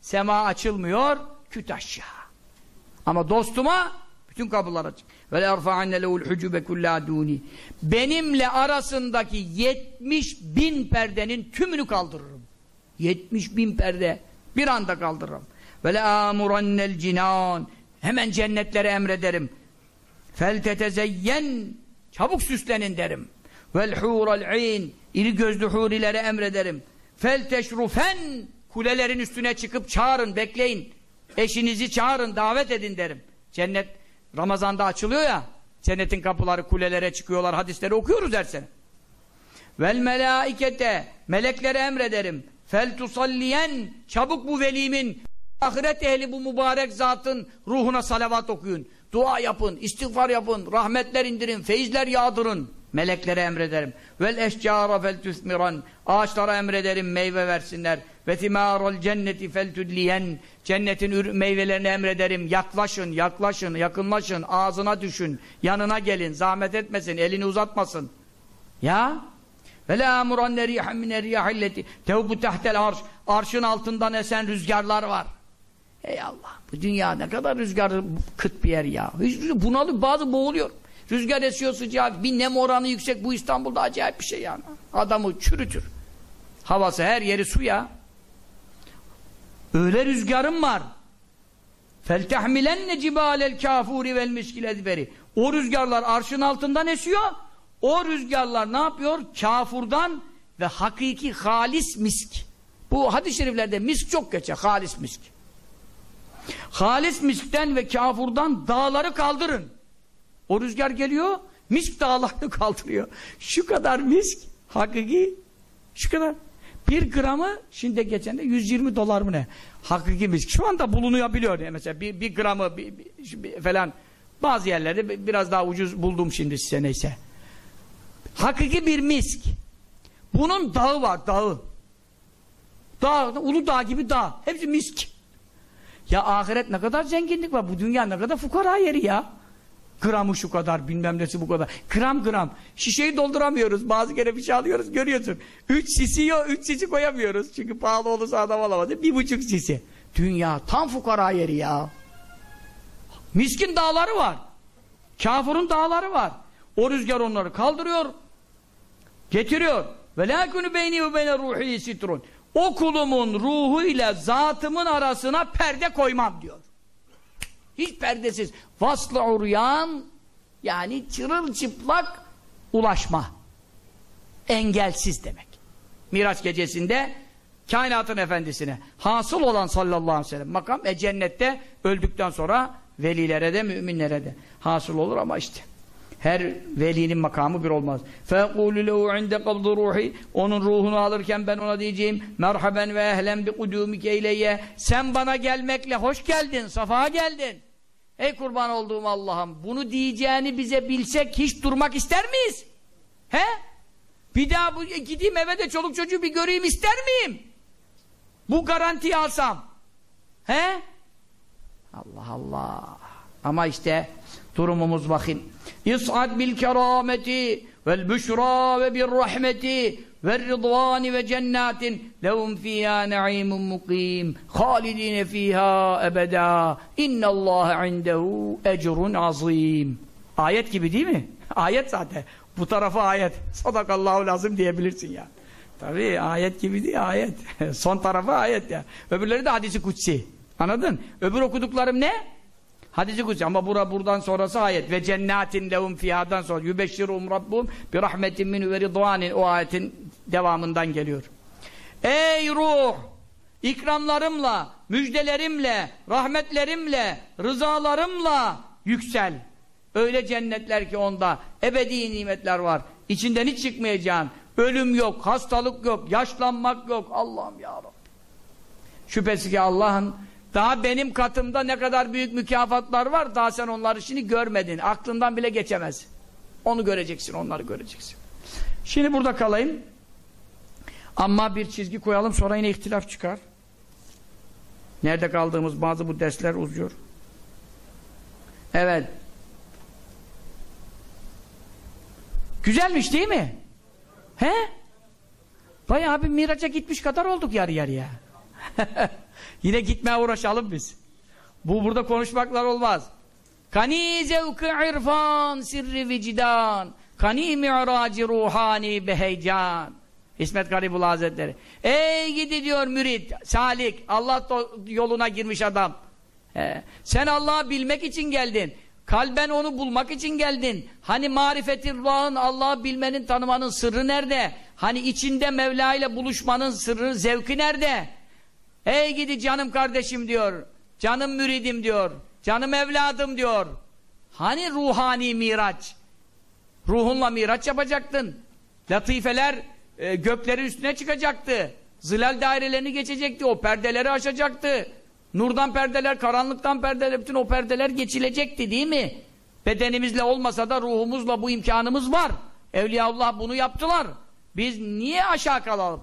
sema açılmıyor, küt aşağı. Ama dostuma bütün kapılar açık. Ve erfa'anne lehul hucube kullâ dûni. Benimle arasındaki 70 bin perdenin tümünü kaldırırım. 70 bin perde bir anda kaldırırım. Ve le amurannel cinan. Hemen cennetlere emrederim. Fel tetezeyyen. Çabuk süslenin derim. Vel hurel in. İri gözlü hurilere emrederim. Fel teşrufen. Kulelerin üstüne çıkıp çağırın, bekleyin. Eşinizi çağırın, davet edin derim. Cennet Ramazan'da açılıyor ya. Cennetin kapıları kulelere çıkıyorlar. Hadisleri okuyoruz her sene. Vel melaikete meleklere emrederim. Fel tusalliyen çabuk bu velimin ahiret ehli bu mübarek zatın ruhuna salavat okuyun. Dua yapın, istiğfar yapın, rahmetler indirin, feyizler yağdırın. Meleklere emrederim. Vel eşcara fel tüsmiran. Ağaçlara emrederim meyve versinler. Ve thimâral cenneti fel tudliyen. Cennetin meyvelerini emrederim. Yaklaşın, yaklaşın, yakınlaşın. Ağzına düşün. Yanına gelin. Zahmet etmesin, elini uzatmasın. Ya? Ve la amuranne rihem mine riyahilleti. Tevbu tahtel arş. Arşın altından esen rüzgarlar var. Ey Allah! Bu dünya ne kadar rüzgarı kıt bir yer ya. Bunalı bazı boğuluyor. Rüzgar esiyor sıcak, bir nem oranı yüksek. Bu İstanbul'da acayip bir şey yani. Adamı çürütür. Havası her yeri su ya. Öyle rüzgarım var. فَلْتَحْمِلَنَّ جِبَالَ الْكَافُورِ وَالْمِسْكِ الْاَذْبَرِ O rüzgarlar arşın altından esiyor. O rüzgarlar ne yapıyor? Kafurdan ve hakiki halis misk. Bu hadis-i şeriflerde misk çok geçer. Halis misk. Halis miskten ve kafurdan dağları kaldırın. O rüzgar geliyor, misk dağlarını kaldırıyor. Şu kadar misk, hakiki, şu kadar. Bir gramı, şimdi geçen de 120 dolar mı ne? Hakiki misk. Şu anda bulunabiliyor. Yani mesela bir, bir gramı bir, bir, falan bazı yerlerde biraz daha ucuz buldum şimdi size neyse. Hakiki bir misk. Bunun dağı var, dağı. Dağ, ulu dağ gibi dağ. Hepsi misk. Ya ahiret ne kadar zenginlik var. Bu dünya ne kadar fukara yeri ya. Gramı şu kadar, bilmem nesi bu kadar. Gram gram. Şişeyi dolduramıyoruz. Bazı kere bir şey alıyoruz, görüyorsun. Üç sisi yok, üç sisi koyamıyoruz. Çünkü pahalı olursa adam alamaz. Bir buçuk sisi. Dünya tam fukara yeri ya. Miskin dağları var. Kafurun dağları var. O rüzgar onları kaldırıyor. Getiriyor. Ve la kunu beyni ve beyne ruhi sitrun. O kulumun ruhu ile zatımın arasına perde koymam diyor. Hiç perdesiz. Vaslı uryan yani çırılçıplak ulaşma. Engelsiz demek. Miraç gecesinde kainatın efendisine hasıl olan sallallahu aleyhi ve sellem makam e cennette öldükten sonra velilere de müminlere de hasıl olur ama işte her velinin makamı bir olmaz. فَاَقُولُ لَهُ عِنْدَ قَبْضُ ruhi Onun ruhunu alırken ben ona diyeceğim merhaben ve ehlen bi kudumike ileyye Sen bana gelmekle hoş geldin, safa geldin. Ey kurban olduğum Allah'ım bunu diyeceğini bize bilsek hiç durmak ister miyiz? He? Bir daha bu, gideyim eve de çoluk çocuğu bir göreyim ister miyim? Bu garantiyi alsam. He? Allah Allah. Ama işte durumumuz bakın. İs'ad bil kerameti vel büşra ve bir rahmeti ve rıdvani ve cennatin lehum fîhâ ne'imun mukim halidine fîhâ ebedâ. İnnallâhe indehu ecrun azîm. Ayet gibi değil mi? ayet zaten. Bu tarafa ayet. Sadakallahu lazım diyebilirsin ya. Tabi ayet gibi değil ayet. Son tarafa ayet ya. Öbürleri de hadisi kutsi. Anladın? öbür okuduklarım ne? Hadisi kutsi ama bura buradan sonrası ayet ve cennetin lehum fihadan sonra yübeşşirum rabbum bir rahmetin minü ve ridvanin o ayetin devamından geliyor. Ey ruh! ikramlarımla, müjdelerimle, rahmetlerimle, rızalarımla yüksel. Öyle cennetler ki onda ebedi nimetler var. İçinden hiç çıkmayacağın. Ölüm yok, hastalık yok, yaşlanmak yok. Allah'ım ya Rabbi. Şüphesiz ki Allah'ın daha benim katımda ne kadar büyük mükafatlar var daha sen onları şimdi görmedin. Aklından bile geçemez. Onu göreceksin, onları göreceksin. Şimdi burada kalayım. Ama bir çizgi koyalım sonra yine ihtilaf çıkar. Nerede kaldığımız bazı bu dersler uzuyor. Evet. Güzelmiş değil mi? He? Bayağı bir miraca gitmiş kadar olduk yarı yarıya. Yine gitmeye uğraşalım biz. Bu burada konuşmaklar olmaz. Kani zevkı irfan sirri vicdan. Kani mi'racı ruhani beheycan. İsmet Garibullah Hazretleri. Ey gidi diyor mürit, salik Allah yoluna girmiş adam. He. Sen Allah'ı bilmek için geldin. Kalben onu bulmak için geldin. Hani marifetillahın Allah'ı bilmenin tanımanın sırrı nerede? Hani içinde Mevla ile buluşmanın sırrı zevki nerede ey gidi canım kardeşim diyor canım müridim diyor Canım evladım diyor. Hani ruhani miraç? Ruhunla miraç yapacaktın. Latifeler e, göklerin üstüne çıkacaktı. Zilal dairelerini geçecekti. O perdeleri aşacaktı. Nurdan perdeler, karanlıktan perdeler, bütün o perdeler geçilecekti değil mi? Bedenimizle olmasa da ruhumuzla bu imkanımız var. Evliyaullah bunu yaptılar. Biz niye aşağı kalalım?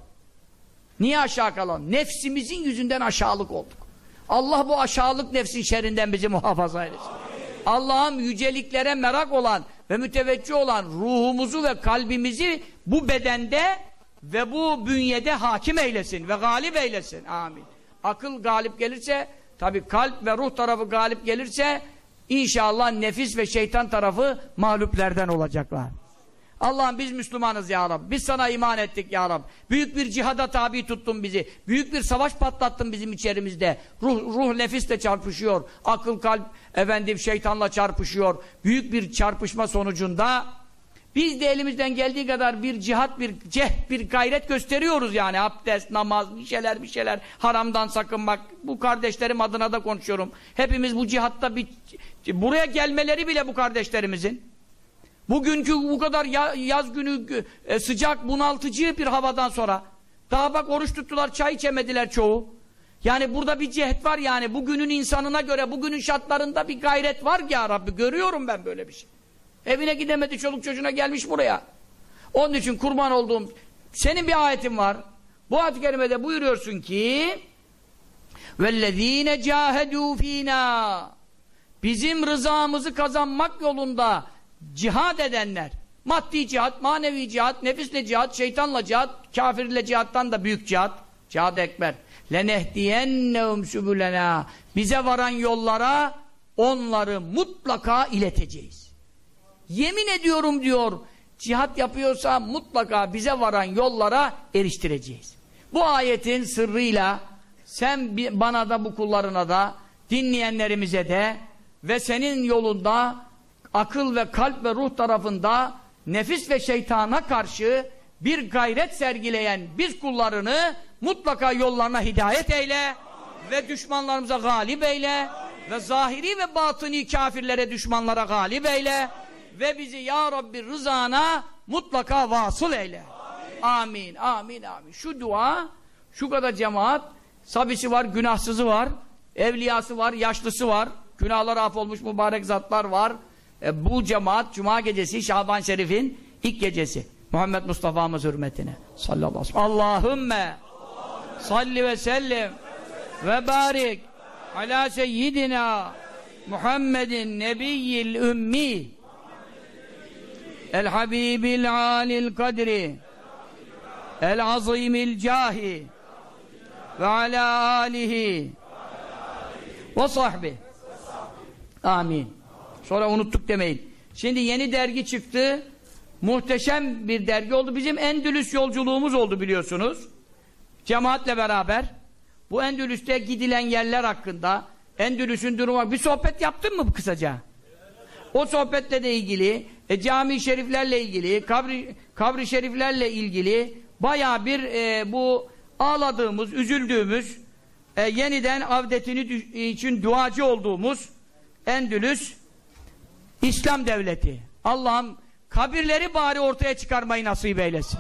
Niye aşağı kalalım? Nefsimizin yüzünden aşağılık olduk. Allah bu aşağılık nefsin şerrinden bizi muhafaza eylesin. Allah'ım yüceliklere merak olan ve müteveccih olan ruhumuzu ve kalbimizi bu bedende ve bu bünyede hakim eylesin ve galip eylesin. Amin. Akıl galip gelirse, tabi kalp ve ruh tarafı galip gelirse inşallah nefis ve şeytan tarafı mağluplerden olacaklar. Allah'ım biz Müslümanız ya Rabbi. Biz sana iman ettik ya Rabbi. Büyük bir cihada tabi tuttun bizi. Büyük bir savaş patlattın bizim içerimizde. Ruh, ruh nefisle çarpışıyor. Akıl kalp efendim şeytanla çarpışıyor. Büyük bir çarpışma sonucunda biz de elimizden geldiği kadar bir cihat, bir cehd, bir gayret gösteriyoruz yani. Abdest, namaz, bir şeyler, bir şeyler. Haramdan sakınmak. Bu kardeşlerim adına da konuşuyorum. Hepimiz bu cihatta bir... Buraya gelmeleri bile bu kardeşlerimizin. Bugünkü bu kadar yaz günü e, sıcak bunaltıcı bir havadan sonra daha bak oruç tuttular çay içemediler çoğu. Yani burada bir cehet var yani bugünün insanına göre bugünün şartlarında bir gayret var ya Rabbi görüyorum ben böyle bir şey. Evine gidemedi çoluk çocuğuna gelmiş buraya. Onun için kurban olduğum senin bir ayetin var. Bu ayet-i kerimede buyuruyorsun ki وَالَّذ۪ينَ جَاهَدُوا ف۪ينَا Bizim rızamızı kazanmak yolunda cihad edenler, maddi cihat, manevi cihat, nefisle cihat, şeytanla cihat, kafirle cihattan da büyük cihat, cihad ekber. لَنَهْدِيَنَّهُمْ سُبُلَنَا Bize varan yollara onları mutlaka ileteceğiz. Yemin ediyorum diyor, cihat yapıyorsa mutlaka bize varan yollara eriştireceğiz. Bu ayetin sırrıyla sen bana da bu kullarına da dinleyenlerimize de ve senin yolunda akıl ve kalp ve ruh tarafında nefis ve şeytana karşı bir gayret sergileyen biz kullarını mutlaka yollarına hidayet eyle ve düşmanlarımıza galip eyle ve zahiri ve batıni kafirlere düşmanlara galip eyle ve bizi ya Rabbi rızana mutlaka vasıl eyle. Amin, amin, amin. Şu dua, şu kadar cemaat, sabisi var, günahsızı var, evliyası var, yaşlısı var, günahları af olmuş mübarek zatlar var, e, bu cemaat Cuma gecesi Şaban Şerif'in ilk gecesi. Muhammed Mustafa'mız hürmetine. Sallallahu aleyhi ve sellem. Allahümme salli ve sellim ve barik ala seyyidina Muhammedin nebiyyil ümmi el habibil alil kadri el azimil cahi ve ala alihi ve sahbi amin Sonra unuttuk demeyin. Şimdi yeni dergi çıktı. Muhteşem bir dergi oldu. Bizim Endülüs yolculuğumuz oldu biliyorsunuz. Cemaatle beraber. Bu Endülüs'te gidilen yerler hakkında Endülüs'ün durumu bir sohbet yaptın mı kısaca? O sohbetle de ilgili, e, cami şeriflerle ilgili, kabri, kabri şeriflerle ilgili baya bir e, bu ağladığımız, üzüldüğümüz, e, yeniden avdetini için duacı olduğumuz Endülüs İslam devleti. Allah'ım kabirleri bari ortaya çıkarmayı nasip eylesin.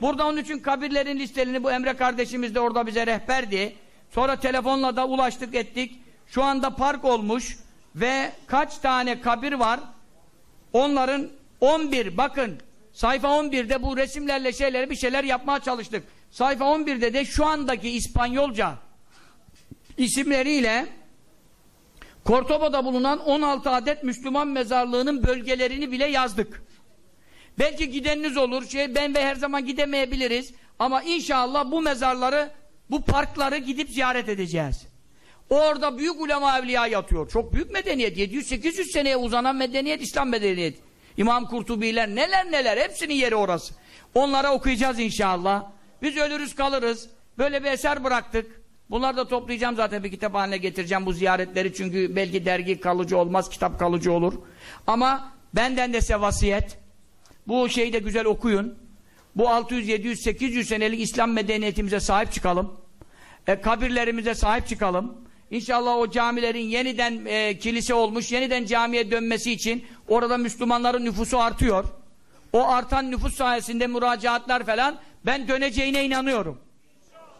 Burada onun için kabirlerin listelerini bu Emre kardeşimiz de orada bize rehberdi. Sonra telefonla da ulaştık ettik. Şu anda park olmuş ve kaç tane kabir var? Onların 11 bakın sayfa 11'de bu resimlerle şeyleri bir şeyler yapmaya çalıştık. sayfa 11'de de şu andaki İspanyolca isimleriyle Kortoba'da bulunan 16 adet Müslüman mezarlığının bölgelerini bile yazdık. Belki gideniniz olur. Şey, ben ve her zaman gidemeyebiliriz. Ama inşallah bu mezarları, bu parkları gidip ziyaret edeceğiz. Orada büyük ulema evliya yatıyor. Çok büyük medeniyet. 700-800 seneye uzanan medeniyet, İslam medeniyeti. İmam Kurtubiler neler neler hepsinin yeri orası. Onlara okuyacağız inşallah. Biz ölürüz kalırız. Böyle bir eser bıraktık. Bunları da toplayacağım zaten bir kitap haline getireceğim bu ziyaretleri. Çünkü belki dergi kalıcı olmaz, kitap kalıcı olur. Ama benden de size vasiyet. Bu şeyi de güzel okuyun. Bu 600, 700, 800 senelik İslam medeniyetimize sahip çıkalım. E, kabirlerimize sahip çıkalım. İnşallah o camilerin yeniden e, kilise olmuş, yeniden camiye dönmesi için orada Müslümanların nüfusu artıyor. O artan nüfus sayesinde müracaatlar falan ben döneceğine inanıyorum.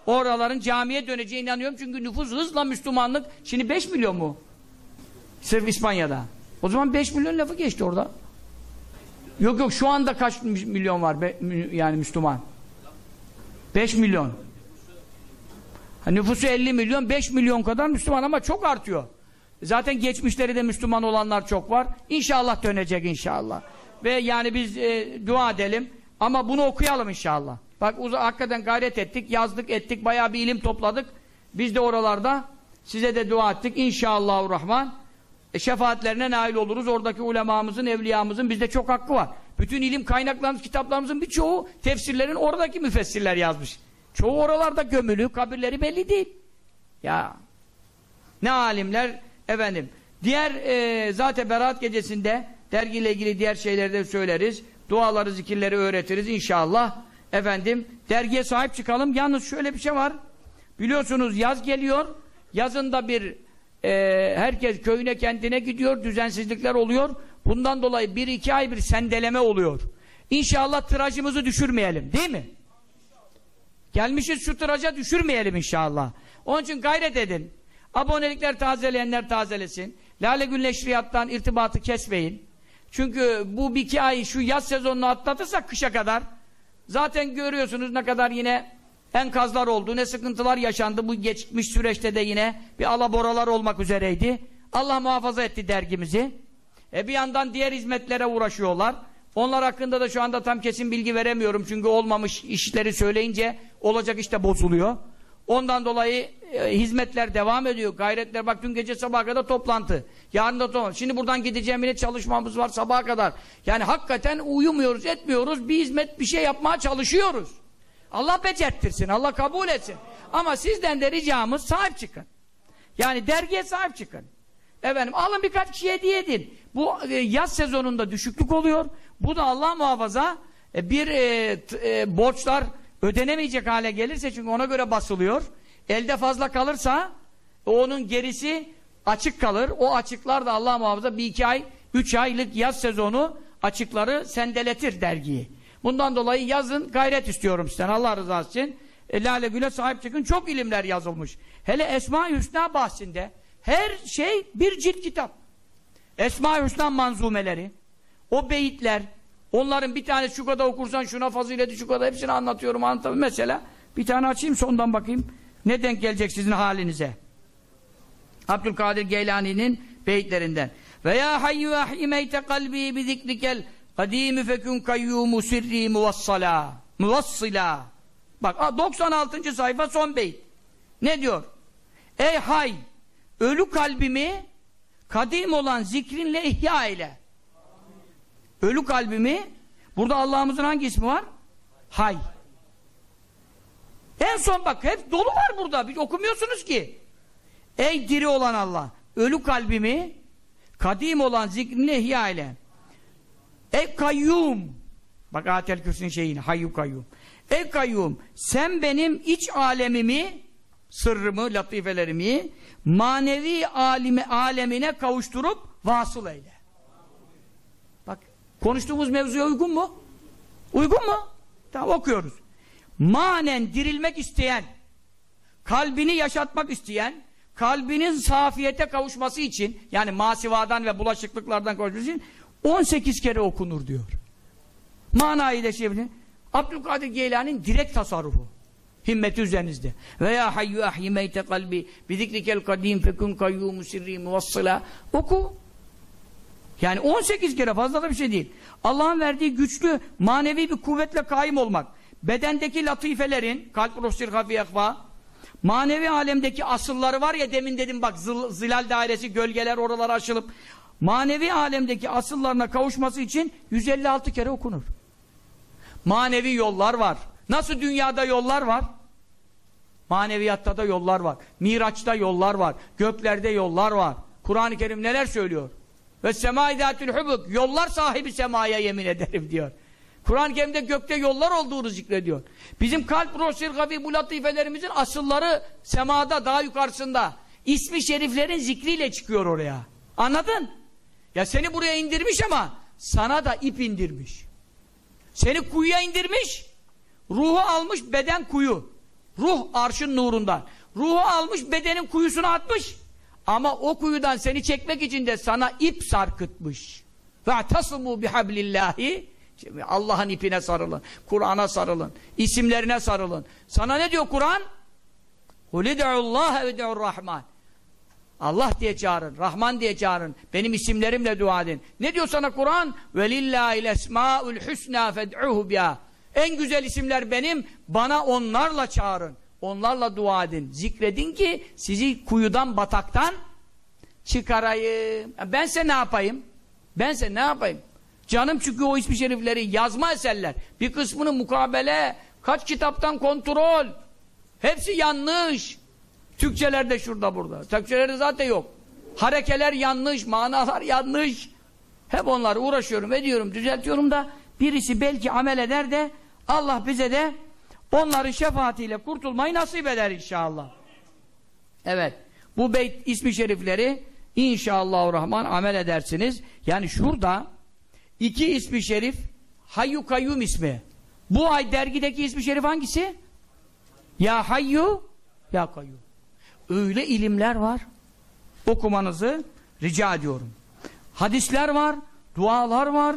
Oraların camiye döneceğine inanıyorum çünkü nüfus hızla Müslümanlık şimdi 5 milyon mu? Sırf İspanya'da. O zaman 5 milyon lafı geçti orada. Yok yok şu anda kaç milyon var be, yani Müslüman? 5 milyon. Ha, nüfusu 50 milyon, 5 milyon kadar Müslüman ama çok artıyor. Zaten geçmişleri de Müslüman olanlar çok var. İnşallah dönecek inşallah. Ve yani biz e, dua edelim ama bunu okuyalım inşallah. Bak hakikaten gayret ettik, yazdık ettik, bayağı bir ilim topladık. Biz de oralarda size de dua ettik. İnşallahurrahman e, şefaatlerine nail oluruz. Oradaki ulemamızın, evliyamızın bizde çok hakkı var. Bütün ilim kaynaklarımız, kitaplarımızın birçoğu tefsirlerin oradaki müfessirler yazmış. Çoğu oralarda gömülü, kabirleri belli değil. Ya ne alimler efendim. Diğer e, zaten Berat gecesinde dergiyle ilgili diğer şeyleri de söyleriz. Duaları, zikirleri öğretiriz inşallah. Efendim dergiye sahip çıkalım. Yalnız şöyle bir şey var. Biliyorsunuz yaz geliyor. Yazında bir e, herkes köyüne kendine gidiyor. Düzensizlikler oluyor. Bundan dolayı bir iki ay bir sendeleme oluyor. İnşallah tirajımızı düşürmeyelim. Değil mi? Gelmişiz şu tıraca düşürmeyelim inşallah. Onun için gayret edin. Abonelikler tazeleyenler tazelesin. Lale Gül Neşriyat'tan irtibatı kesmeyin. Çünkü bu bir iki ay şu yaz sezonunu atlatırsak kışa kadar zaten görüyorsunuz ne kadar yine enkazlar oldu, ne sıkıntılar yaşandı. Bu geçmiş süreçte de yine bir alaboralar olmak üzereydi. Allah muhafaza etti dergimizi. E bir yandan diğer hizmetlere uğraşıyorlar. Onlar hakkında da şu anda tam kesin bilgi veremiyorum. Çünkü olmamış işleri söyleyince olacak işte bozuluyor. Ondan dolayı e, hizmetler devam ediyor. Gayretler bak dün gece sabaha kadar toplantı. Yarın da toplantı. Şimdi buradan gideceğim yine çalışmamız var sabaha kadar. Yani hakikaten uyumuyoruz, etmiyoruz. Bir hizmet, bir şey yapmaya çalışıyoruz. Allah becerttirsin, Allah kabul etsin. Ama sizden de ricamız sahip çıkın. Yani dergiye sahip çıkın. Efendim alın birkaç kişi hediye edin. Bu e, yaz sezonunda düşüklük oluyor. Bu da Allah muhafaza e, bir e, t, e, borçlar ödenemeyecek hale gelirse çünkü ona göre basılıyor. Elde fazla kalırsa onun gerisi açık kalır. O açıklar da Allah muhafaza bir iki ay, üç aylık yaz sezonu açıkları sendeletir dergiyi. Bundan dolayı yazın gayret istiyorum sizden Allah rızası için. E, Lale Gül'e sahip çıkın. Çok ilimler yazılmış. Hele Esma-i Hüsna bahsinde her şey bir cilt kitap. Esma-i Hüsna manzumeleri, o beyitler, onların bir tane şu kadar okursan şuna fazileti şu kadar hepsini anlatıyorum anlatıyorum. Mesela bir tane açayım sondan bakayım. Ne denk gelecek sizin halinize? Abdülkadir Geylani'nin beyitlerinden. Veya hayyu ahimeyte kalbi bi zikrikel kadimi fekun kayyumu sirri muvassala muvassila bak 96. sayfa son beyit ne diyor ey hay ölü kalbimi kadim olan zikrinle ihya ile ölü kalbimi burada Allah'ımızın hangi ismi var hay en son bak hep dolu var burada bir okumuyorsunuz ki ey diri olan Allah ölü kalbimi kadim olan zikrinle ihya ile Ey kayyum bak atel kürsünün şeyini hayyu kayyum Ey kayyum sen benim iç alemimi sırrımı, latifelerimi manevi alime, alemine kavuşturup vasıl eyle. Bak konuştuğumuz mevzuya uygun mu? Uygun mu? Tamam okuyoruz. Manen dirilmek isteyen kalbini yaşatmak isteyen kalbinin safiyete kavuşması için yani masivadan ve bulaşıklıklardan kavuşması için 18 kere okunur diyor. Manayı da şey Abdülkadir Geylani'nin direkt tasarrufu. Himmeti üzerinizde. Ve ya hayyu ahyi kalbi bi zikrikel kadim fekun kayyumu sirri muvassıla. Oku. Yani 18 kere fazla da bir şey değil. Allah'ın verdiği güçlü manevi bir kuvvetle kaim olmak. Bedendeki latifelerin kalp ruhsir hafiyakva manevi alemdeki asılları var ya demin dedim bak zıl, zilal dairesi gölgeler oralara aşılıp manevi alemdeki asıllarına kavuşması için 156 kere okunur. Manevi yollar var. Nasıl dünyada yollar var? Maneviyatta da yollar var. Miraç'ta yollar var. Göklerde yollar var. Kur'an-ı Kerim neler söylüyor? Ve semâidâtül hubuk. Yollar sahibi semaya yemin ederim diyor. Kur'an-ı Kerim'de gökte yollar olduğunu zikrediyor. Bizim kalp, ruh, sirgavi bu latifelerimizin asılları semada, daha yukarısında. İsmi şeriflerin zikriyle çıkıyor oraya. Anladın? Ya seni buraya indirmiş ama sana da ip indirmiş. Seni kuyuya indirmiş, ruhu almış beden kuyu. Ruh arşın nurundan. Ruhu almış bedenin kuyusuna atmış. Ama o kuyudan seni çekmek için de sana ip sarkıtmış. Ve tasmu bihablillahi Allah'ın ipine sarılın. Kur'an'a sarılın. isimlerine sarılın. Sana ne diyor Kur'an? Hulid'ullaha ve rahman. Allah diye çağırın, Rahman diye çağırın. Benim isimlerimle dua edin. Ne diyor sana Kur'an? Velillahil esmaul husna fed'uhu biha. En güzel isimler benim. Bana onlarla çağırın. Onlarla dua edin. Zikredin ki sizi kuyudan, bataktan çıkarayım. Bense ne yapayım? Bense ne yapayım? Canım çünkü o ismi şerifleri yazma eserler. Bir kısmını mukabele, kaç kitaptan kontrol. Hepsi yanlış. Türkçelerde şurada burada. Türkçelerde zaten yok. Harekeler yanlış, manalar yanlış. Hep onları uğraşıyorum, ediyorum, düzeltiyorum da birisi belki amel eder de Allah bize de onların şefaatiyle kurtulmayı nasip eder inşallah. Evet. Bu beyt ismi şerifleri inşallahurrahman amel edersiniz. Yani şurada iki ismi şerif Hayyu Kayyum ismi. Bu ay dergideki ismi şerif hangisi? Ya Hayyu Ya Kayyum. Öyle ilimler var. Okumanızı rica ediyorum. Hadisler var, dualar var.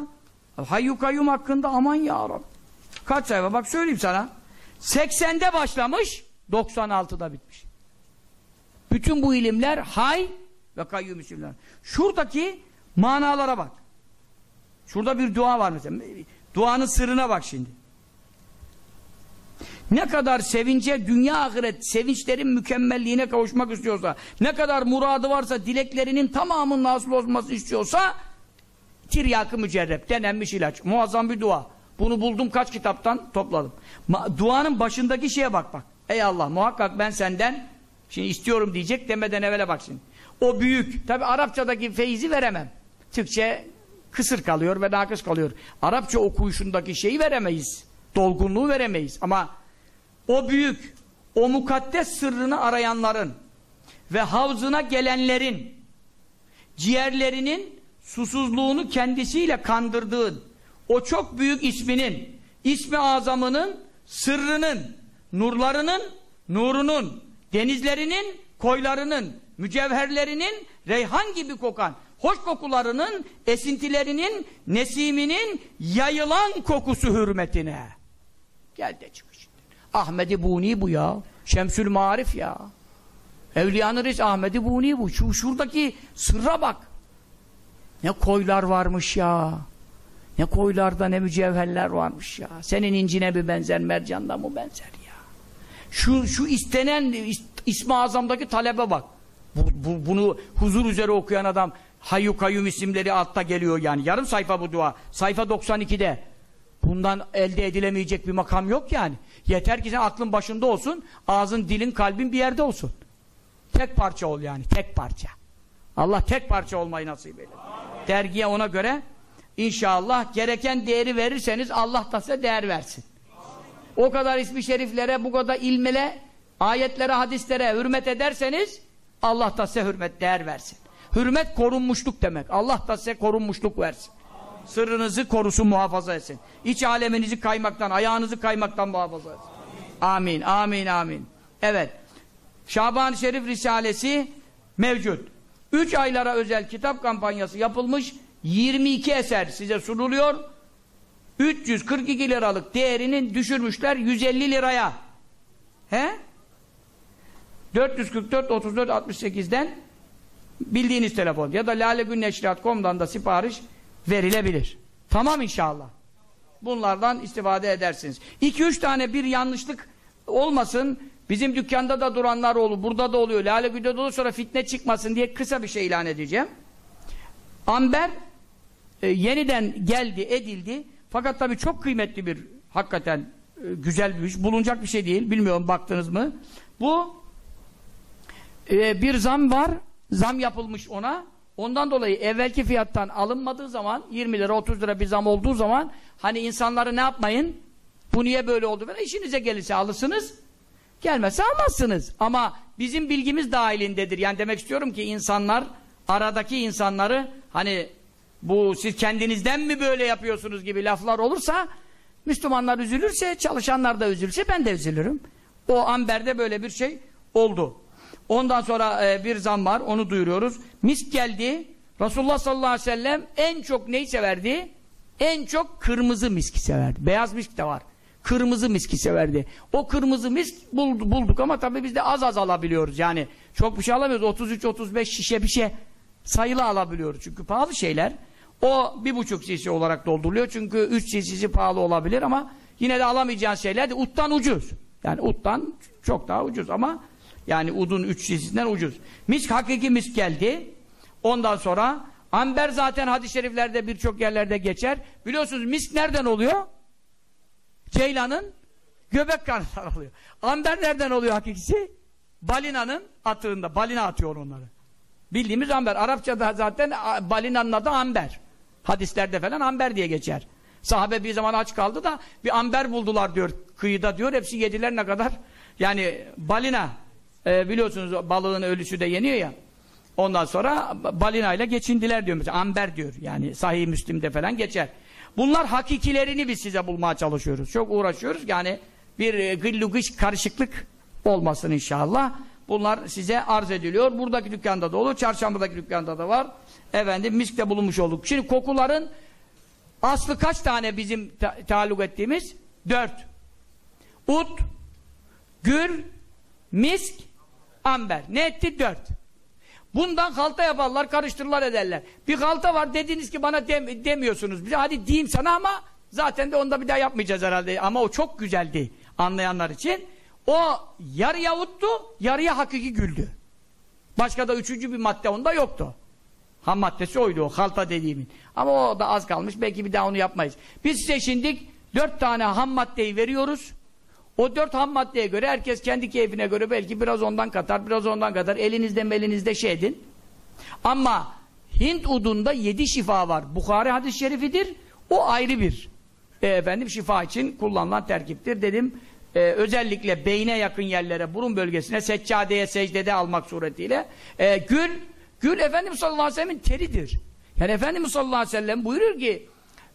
Hayyu Kayyum hakkında aman ya Rabbi. Kaç sayfa? Bak söyleyeyim sana. 80'de başlamış, 96'da bitmiş. Bütün bu ilimler hay ve kayyum isimler. Şuradaki manalara bak. Şurada bir dua var mesela. Duanın sırrına bak şimdi. Ne kadar sevince, dünya ahiret sevinçlerin mükemmelliğine kavuşmak istiyorsa, ne kadar muradı varsa, dileklerinin tamamının nasıl olması istiyorsa, tiryakı mücerrep, denenmiş ilaç. Muazzam bir dua. Bunu buldum kaç kitaptan topladım. Ma duanın başındaki şeye bak bak. Ey Allah muhakkak ben senden şimdi istiyorum diyecek demeden evvele bak şimdi. O büyük. Tabi Arapçadaki feyzi veremem. Türkçe kısır kalıyor ve nakıs kalıyor. Arapça okuyuşundaki şeyi veremeyiz. Dolgunluğu veremeyiz. Ama o büyük, o mukaddes sırrını arayanların ve havzına gelenlerin ciğerlerinin susuzluğunu kendisiyle kandırdığın o çok büyük isminin, ismi azamının, sırrının, nurlarının, nurunun, denizlerinin, koylarının, mücevherlerinin, reyhan gibi kokan, hoş kokularının, esintilerinin, nesiminin yayılan kokusu hürmetine. Gel de çık şimdi. Ahmedi Buni bu ya. Şemsül Marif ya. Evliyanı Reis Ahmedi Buni bu. Şu şuradaki sırra bak. Ne koylar varmış ya. Ne koylarda ne mücevherler varmış ya. Senin incine bir benzer, mercanda mı benzer ya. Şu, şu istenen ismi azamdaki talebe bak. Bu, bu, bunu huzur üzere okuyan adam Hayyu Kayyum isimleri altta geliyor yani. Yarım sayfa bu dua. Sayfa 92'de. Bundan elde edilemeyecek bir makam yok yani. Yeter ki sen aklın başında olsun, ağzın, dilin, kalbin bir yerde olsun. Tek parça ol yani, tek parça. Allah tek parça olmayı nasip eder. Dergiye ona göre İnşallah gereken değeri verirseniz Allah da size değer versin. O kadar ismi şeriflere, bu kadar ilmele, ayetlere, hadislere hürmet ederseniz Allah da size hürmet, değer versin. Hürmet korunmuşluk demek. Allah da size korunmuşluk versin. Sırrınızı korusun, muhafaza etsin. İç aleminizi kaymaktan, ayağınızı kaymaktan muhafaza etsin. Amin, amin, amin. Evet. Şaban-ı Şerif Risalesi mevcut. Üç aylara özel kitap kampanyası yapılmış. 22 eser size sunuluyor. 342 liralık değerinin düşürmüşler 150 liraya. He? 444 34 68'den bildiğiniz telefon ya da lalegünneşriat.com'dan da sipariş verilebilir. Tamam inşallah. Bunlardan istifade edersiniz. 2-3 tane bir yanlışlık olmasın. Bizim dükkanda da duranlar olur, burada da oluyor. Lale dolu sonra fitne çıkmasın diye kısa bir şey ilan edeceğim. Amber e, yeniden geldi, edildi. Fakat tabii çok kıymetli bir, hakikaten e, güzel bir iş. Bulunacak bir şey değil. Bilmiyorum baktınız mı? Bu e, bir zam var. Zam yapılmış ona. Ondan dolayı evvelki fiyattan alınmadığı zaman 20 lira 30 lira bir zam olduğu zaman hani insanları ne yapmayın? Bu niye böyle oldu? Böyle işinize gelirse alırsınız. Gelmezse almazsınız. Ama bizim bilgimiz dahilindedir. Yani demek istiyorum ki insanlar aradaki insanları hani bu siz kendinizden mi böyle yapıyorsunuz gibi laflar olursa Müslümanlar üzülürse, çalışanlar da üzülürse ben de üzülürüm. O amberde böyle bir şey oldu. Ondan sonra e, bir zam var, onu duyuruyoruz. Misk geldi. Resulullah sallallahu aleyhi ve sellem en çok neyi severdi? En çok kırmızı miski severdi. Beyaz misk de var. Kırmızı miski severdi. O kırmızı misk buldu, bulduk ama tabii biz de az az alabiliyoruz. Yani çok bir şey alamıyoruz. 33-35 şişe bir şey sayılı alabiliyoruz. Çünkü pahalı şeyler. O bir buçuk cc olarak dolduruluyor. Çünkü 3 cc'si pahalı olabilir ama yine de alamayacağın şeyler de uttan ucuz. Yani uttan çok daha ucuz ama yani udun 3 cc'sinden ucuz. Misk hakiki misk geldi. Ondan sonra amber zaten hadis-i şeriflerde birçok yerlerde geçer. Biliyorsunuz misk nereden oluyor? Ceylanın göbek karnından oluyor. Amber nereden oluyor hakikisi? Balinanın atığında. Balina atıyor onları. Bildiğimiz amber. Arapçada zaten balinanın adı amber. Hadislerde falan amber diye geçer. Sahabe bir zaman aç kaldı da bir amber buldular diyor kıyıda diyor. Hepsi yediler ne kadar? Yani balina e, biliyorsunuz balığın ölüsü de yeniyor ya. Ondan sonra balina ile geçindiler diyor mesela. Amber diyor. Yani sahih Müslim'de falan geçer. Bunlar hakikilerini biz size bulmaya çalışıyoruz. Çok uğraşıyoruz. Yani bir e, gıllu gış karışıklık olmasın inşallah. Bunlar size arz ediliyor. Buradaki dükkanda da olur. Çarşambadaki dükkanda da var. Efendim miskte bulunmuş olduk. Şimdi kokuların aslı kaç tane bizim ta taalluk ettiğimiz? Dört. Ut, gül, misk, amber. Ne etti? Dört. Bundan halta yaparlar, karıştırırlar ederler. Bir halta var dediniz ki bana dem demiyorsunuz bize. Hadi diyeyim sana ama zaten de onda bir daha yapmayacağız herhalde. Ama o çok güzeldi anlayanlar için. O yarıya uttu, yarıya hakiki güldü. Başka da üçüncü bir madde onda yoktu. Ham maddesi oydu o, halta dediğimin. Ama o da az kalmış, belki bir daha onu yapmayız. Biz size şimdi dört tane ham maddeyi veriyoruz. O dört ham maddeye göre herkes kendi keyfine göre belki biraz ondan katar, biraz ondan katar. Elinizde melinizde şey edin. Ama Hint udunda yedi şifa var. Bukhari hadis-i şerifidir. O ayrı bir e, efendim şifa için kullanılan terkiptir dedim. E, özellikle beyne yakın yerlere, burun bölgesine, seccadeye, secdede almak suretiyle. E, gül, gül Efendimiz sallallahu aleyhi ve sellem'in teridir. Yani Efendimiz sallallahu aleyhi ve sellem buyurur ki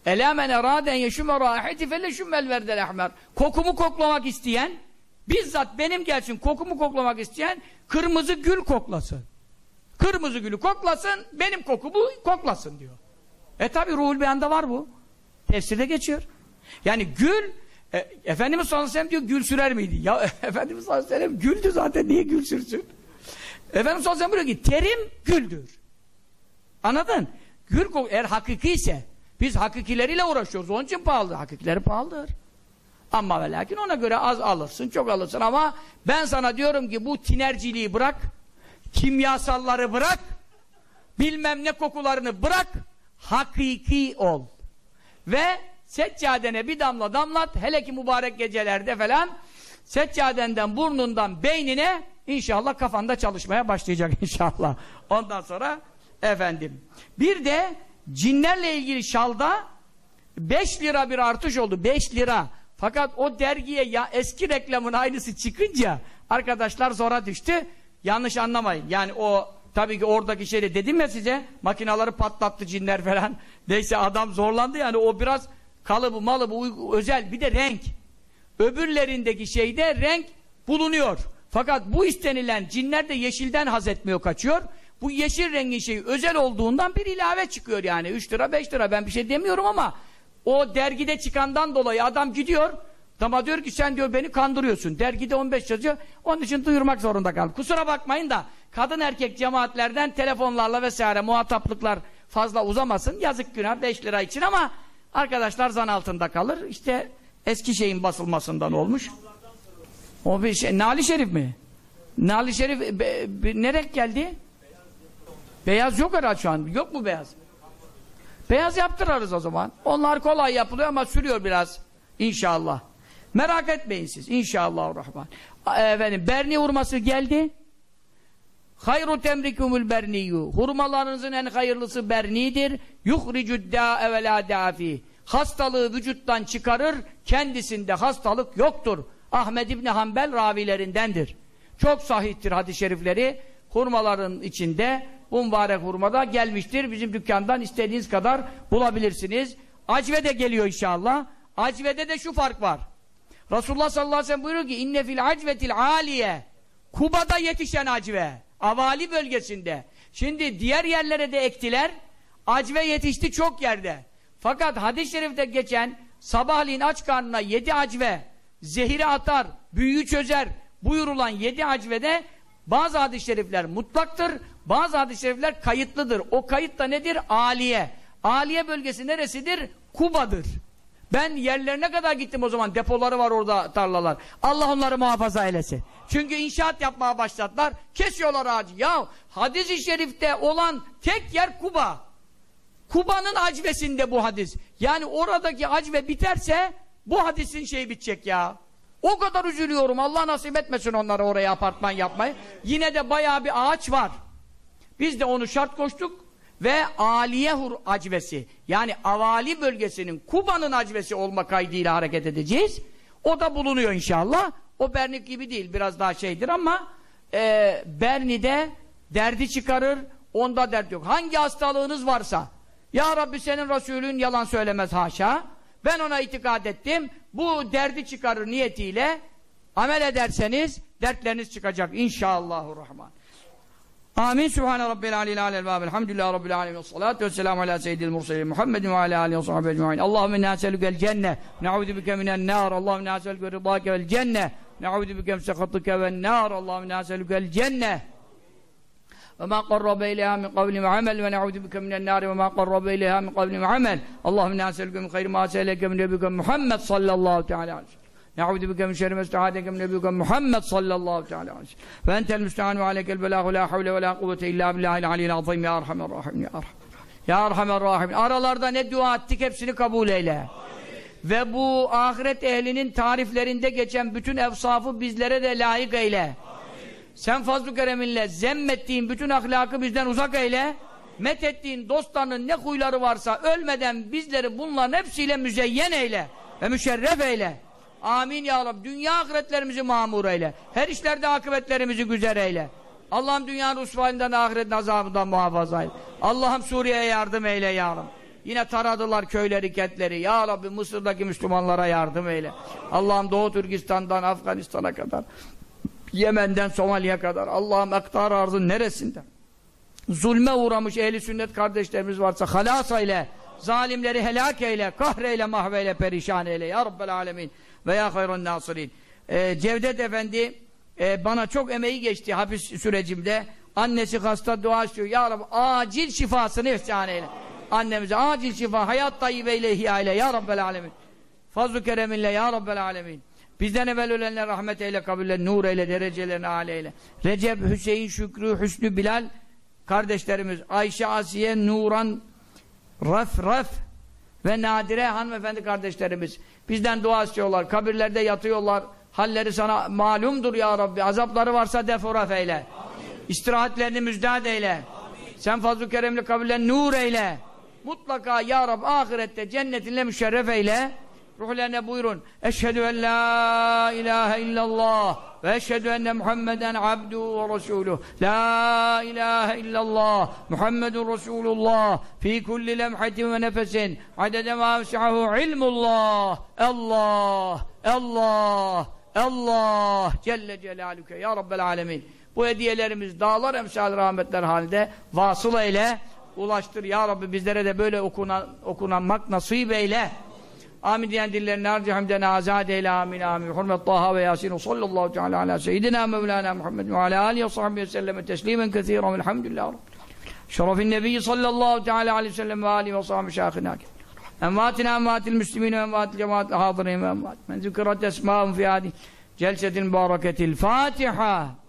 Ela men eraden yeşume raheti felleşummel verdel ahmer. Kokumu koklamak isteyen, bizzat benim gelsin kokumu koklamak isteyen kırmızı gül koklasın. Kırmızı gülü koklasın, benim kokumu koklasın diyor. E tabi ruhul beyanda var bu. Tefsirde geçiyor. Yani gül, e, Efendimiz sallallahu aleyhi ve sellem diyor gül sürer miydi? Ya Efendimiz sallallahu aleyhi ve sellem güldü zaten niye gül sürsün? Efendimiz sallallahu aleyhi ve sellem diyor ki terim güldür. Anladın? Gül koku eğer hakiki ise biz hakikileriyle uğraşıyoruz. Onun için pahalı. Hakikileri pahalıdır. Ama ve lakin ona göre az alırsın, çok alırsın ama ben sana diyorum ki bu tinerciliği bırak, kimyasalları bırak, bilmem ne kokularını bırak, hakiki ol. Ve seccadene bir damla damlat, hele ki mübarek gecelerde falan, seccadenden, burnundan, beynine inşallah kafanda çalışmaya başlayacak inşallah. Ondan sonra efendim. Bir de cinlerle ilgili şalda 5 lira bir artış oldu. 5 lira. Fakat o dergiye ya eski reklamın aynısı çıkınca arkadaşlar zora düştü. Yanlış anlamayın. Yani o tabii ki oradaki şeyde dedim ya size makinaları patlattı cinler falan. Neyse adam zorlandı yani o biraz kalıbı malı bu özel bir de renk. Öbürlerindeki şeyde renk bulunuyor. Fakat bu istenilen cinler de yeşilden haz etmiyor kaçıyor. Bu yeşil rengin şeyi özel olduğundan bir ilave çıkıyor yani. 3 lira 5 lira ben bir şey demiyorum ama o dergide çıkandan dolayı adam gidiyor Dama diyor ki sen diyor beni kandırıyorsun. Dergide 15 yazıyor. Onun için duyurmak zorunda kaldım. Kusura bakmayın da kadın erkek cemaatlerden telefonlarla vesaire muhataplıklar fazla uzamasın. Yazık günah 5 lira için ama arkadaşlar zan altında kalır. İşte eski şeyin basılmasından olmuş. O bir şey. Nali Şerif mi? Nali Şerif be, be, nereye geldi? Beyaz yok herhalde şu an. Yok mu beyaz? Beyaz yaptırırız o zaman. Onlar kolay yapılıyor ama sürüyor biraz. İnşallah. Merak etmeyin siz. İnşallah rahman. Efendim berni hurması geldi. Hayru temrikumul berniyyu. Hurmalarınızın en hayırlısı bernidir. Yuhricud dâ'e ve lâ dâfi. Hastalığı vücuttan çıkarır. Kendisinde hastalık yoktur. Ahmed İbni Hanbel ravilerindendir. Çok sahihtir hadis-i şerifleri. Hurmaların içinde bu mübarek hurmada gelmiştir. Bizim dükkandan istediğiniz kadar bulabilirsiniz. Acve de geliyor inşallah. Acve'de de şu fark var. Resulullah sallallahu aleyhi ve sellem buyuruyor ki inne fil acvetil aliye Kuba'da yetişen acve. Avali bölgesinde. Şimdi diğer yerlere de ektiler. Acve yetişti çok yerde. Fakat hadis-i şerifte geçen sabahleyin aç karnına yedi acve zehiri atar, büyüyü çözer buyurulan yedi acvede bazı hadis-i şerifler mutlaktır, bazı hadis-i şerifler kayıtlıdır. O kayıt da nedir? Aliye. Aliye bölgesi neresidir? Kuba'dır. Ben yerlerine kadar gittim o zaman. Depoları var orada tarlalar. Allah onları muhafaza eylesin. Çünkü inşaat yapmaya başladılar. Kesiyorlar ağacı. Ya hadis-i şerifte olan tek yer Kuba. Kuba'nın acvesinde bu hadis. Yani oradaki acve biterse bu hadisin şeyi bitecek ya. O kadar üzülüyorum. Allah nasip etmesin onlara oraya apartman yapmayı. Yine de bayağı bir ağaç var. Biz de onu şart koştuk ve Aliyehur acvesi yani Avali bölgesinin Kuba'nın acvesi olma kaydıyla hareket edeceğiz. O da bulunuyor inşallah. O Bernik gibi değil biraz daha şeydir ama e, Berni'de derdi çıkarır onda dert yok. Hangi hastalığınız varsa Ya Rabbi senin Resulün yalan söylemez haşa. Ben ona itikad ettim. Bu derdi çıkarır niyetiyle amel ederseniz dertleriniz çıkacak inşallahurrahman. Amin. Sübhane Rabbil Aleyhi Aleyhi Aleyhi Elhamdülillahi Rabbil Alemin. Salatu ve selamu ala seyyidil mursalin Muhammedin ve ala alihi ve sahibi ecma'in. Allahümme inna eselükel cenne. Ne'udu bike minen nar. Allahümme inna eselükel rıdâke vel cenne. Ne'udu bike msekatike vel nar. Allahümme inna eselükel cenne. وما قرب إليها من قول وعمل ونعوذ بك من النار وما قرب إليها من قول وعمل اللهم إنا نسألك من خير ما سألك من نبيك محمد صلى الله تعالى عليه وسلم نعوذ بك من شر ما استعاذك من نبيك محمد صلى الله تعالى عليه وسلم فأنت المستعان وعليك البلاغ لا حول ولا قوة إلا بالله العلي العظيم يا أرحم الراحمين يا أرحم Ya Erhamer Rahim. Aralarda ne dua ettik hepsini kabul eyle. Amin. Ve bu ahiret ehlinin tariflerinde geçen bütün efsafı bizlere de layık eyle. Sen fazl-ı kereminle zemmettiğin bütün ahlakı bizden uzak eyle. Methettiğin dostlarının ne huyları varsa ölmeden bizleri bunların hepsiyle müzeyyen eyle. Ve müşerref eyle. Amin ya Rabbi. Dünya ahiretlerimizi mamur eyle. Her işlerde akıbetlerimizi güzel eyle. Allah'ım dünyanın usvalinden ahiretin azabından muhafaza eyle. Allah'ım Suriye'ye yardım eyle ya Rabbi. Yine taradılar köyleri, kentleri. Ya Rabbi Mısır'daki Müslümanlara yardım eyle. Allah'ım Doğu Türkistan'dan Afganistan'a kadar Yemen'den Somali'ye kadar. Allah'ım aktar arzın neresinden zulme uğramış ehli sünnet kardeşlerimiz varsa halas eyle. Zalimleri helak eyle. Kahreyle mahveyle perişan eyle. Ya Rabbel alemin ve ya hayran nasirin. Ee, Cevdet Efendi e, bana çok emeği geçti hapis sürecimde. Annesi hasta dua istiyor. Ya Rabbi acil şifasını ihsan eyle. Annemize acil şifa hayat tayyibeyle ihya eyle. Ya Rabbel alemin. Fazl-ı kereminle ya Rabbel alemin Bizden evvel ölenler rahmet eyle, kabullen, nur eyle, derecelerini âle eyle. Recep, Hüseyin, Şükrü, Hüsnü, Bilal kardeşlerimiz, Ayşe, Asiye, Nuran, Raf, Raf ve Nadire hanımefendi kardeşlerimiz bizden dua istiyorlar. Kabirlerde yatıyorlar. Halleri sana malumdur ya Rabbi. Azapları varsa deforaf eyle. Amin. İstirahatlerini müjdat eyle. Amin. Sen fazl-ı keremli kabirlen nur eyle. Mutlaka ya Rabbi ahirette cennetinle müşerref eyle. Ruhlarına buyurun. Eşhedü en la ilahe illallah ve eşhedü enne Muhammeden abdu ve resuluh. La ilahe illallah Muhammedun Resulullah fi kulli lemhatin ve nefesin adede ma vesi'ahu ilmullah. Allah, Allah, Allah Celle Celaluke ya Rabbel Alemin. Bu hediyelerimiz dağlar emsal rahmetler halinde vasıl eyle, ulaştır ya Rabbi bizlere de böyle okunan, okunanmak nasip eyle. Amin diyen dillerini harcı hamdena azad eyle amin amin. Hürmet Taha ve Yasin sallallahu teala ala seyyidina Mevlana Muhammed ve ala alihi ve sahbihi ve selleme teslimen kethiren velhamdülillah. Şerefin Nebi sallallahu teala aleyhi ve sellem ve alihi ve sahbihi şahına. Müslimin ve envatil cemaatil hadirin ve envat. Men zikrat esma'un fi hadi celsetil mübareketil Fatiha.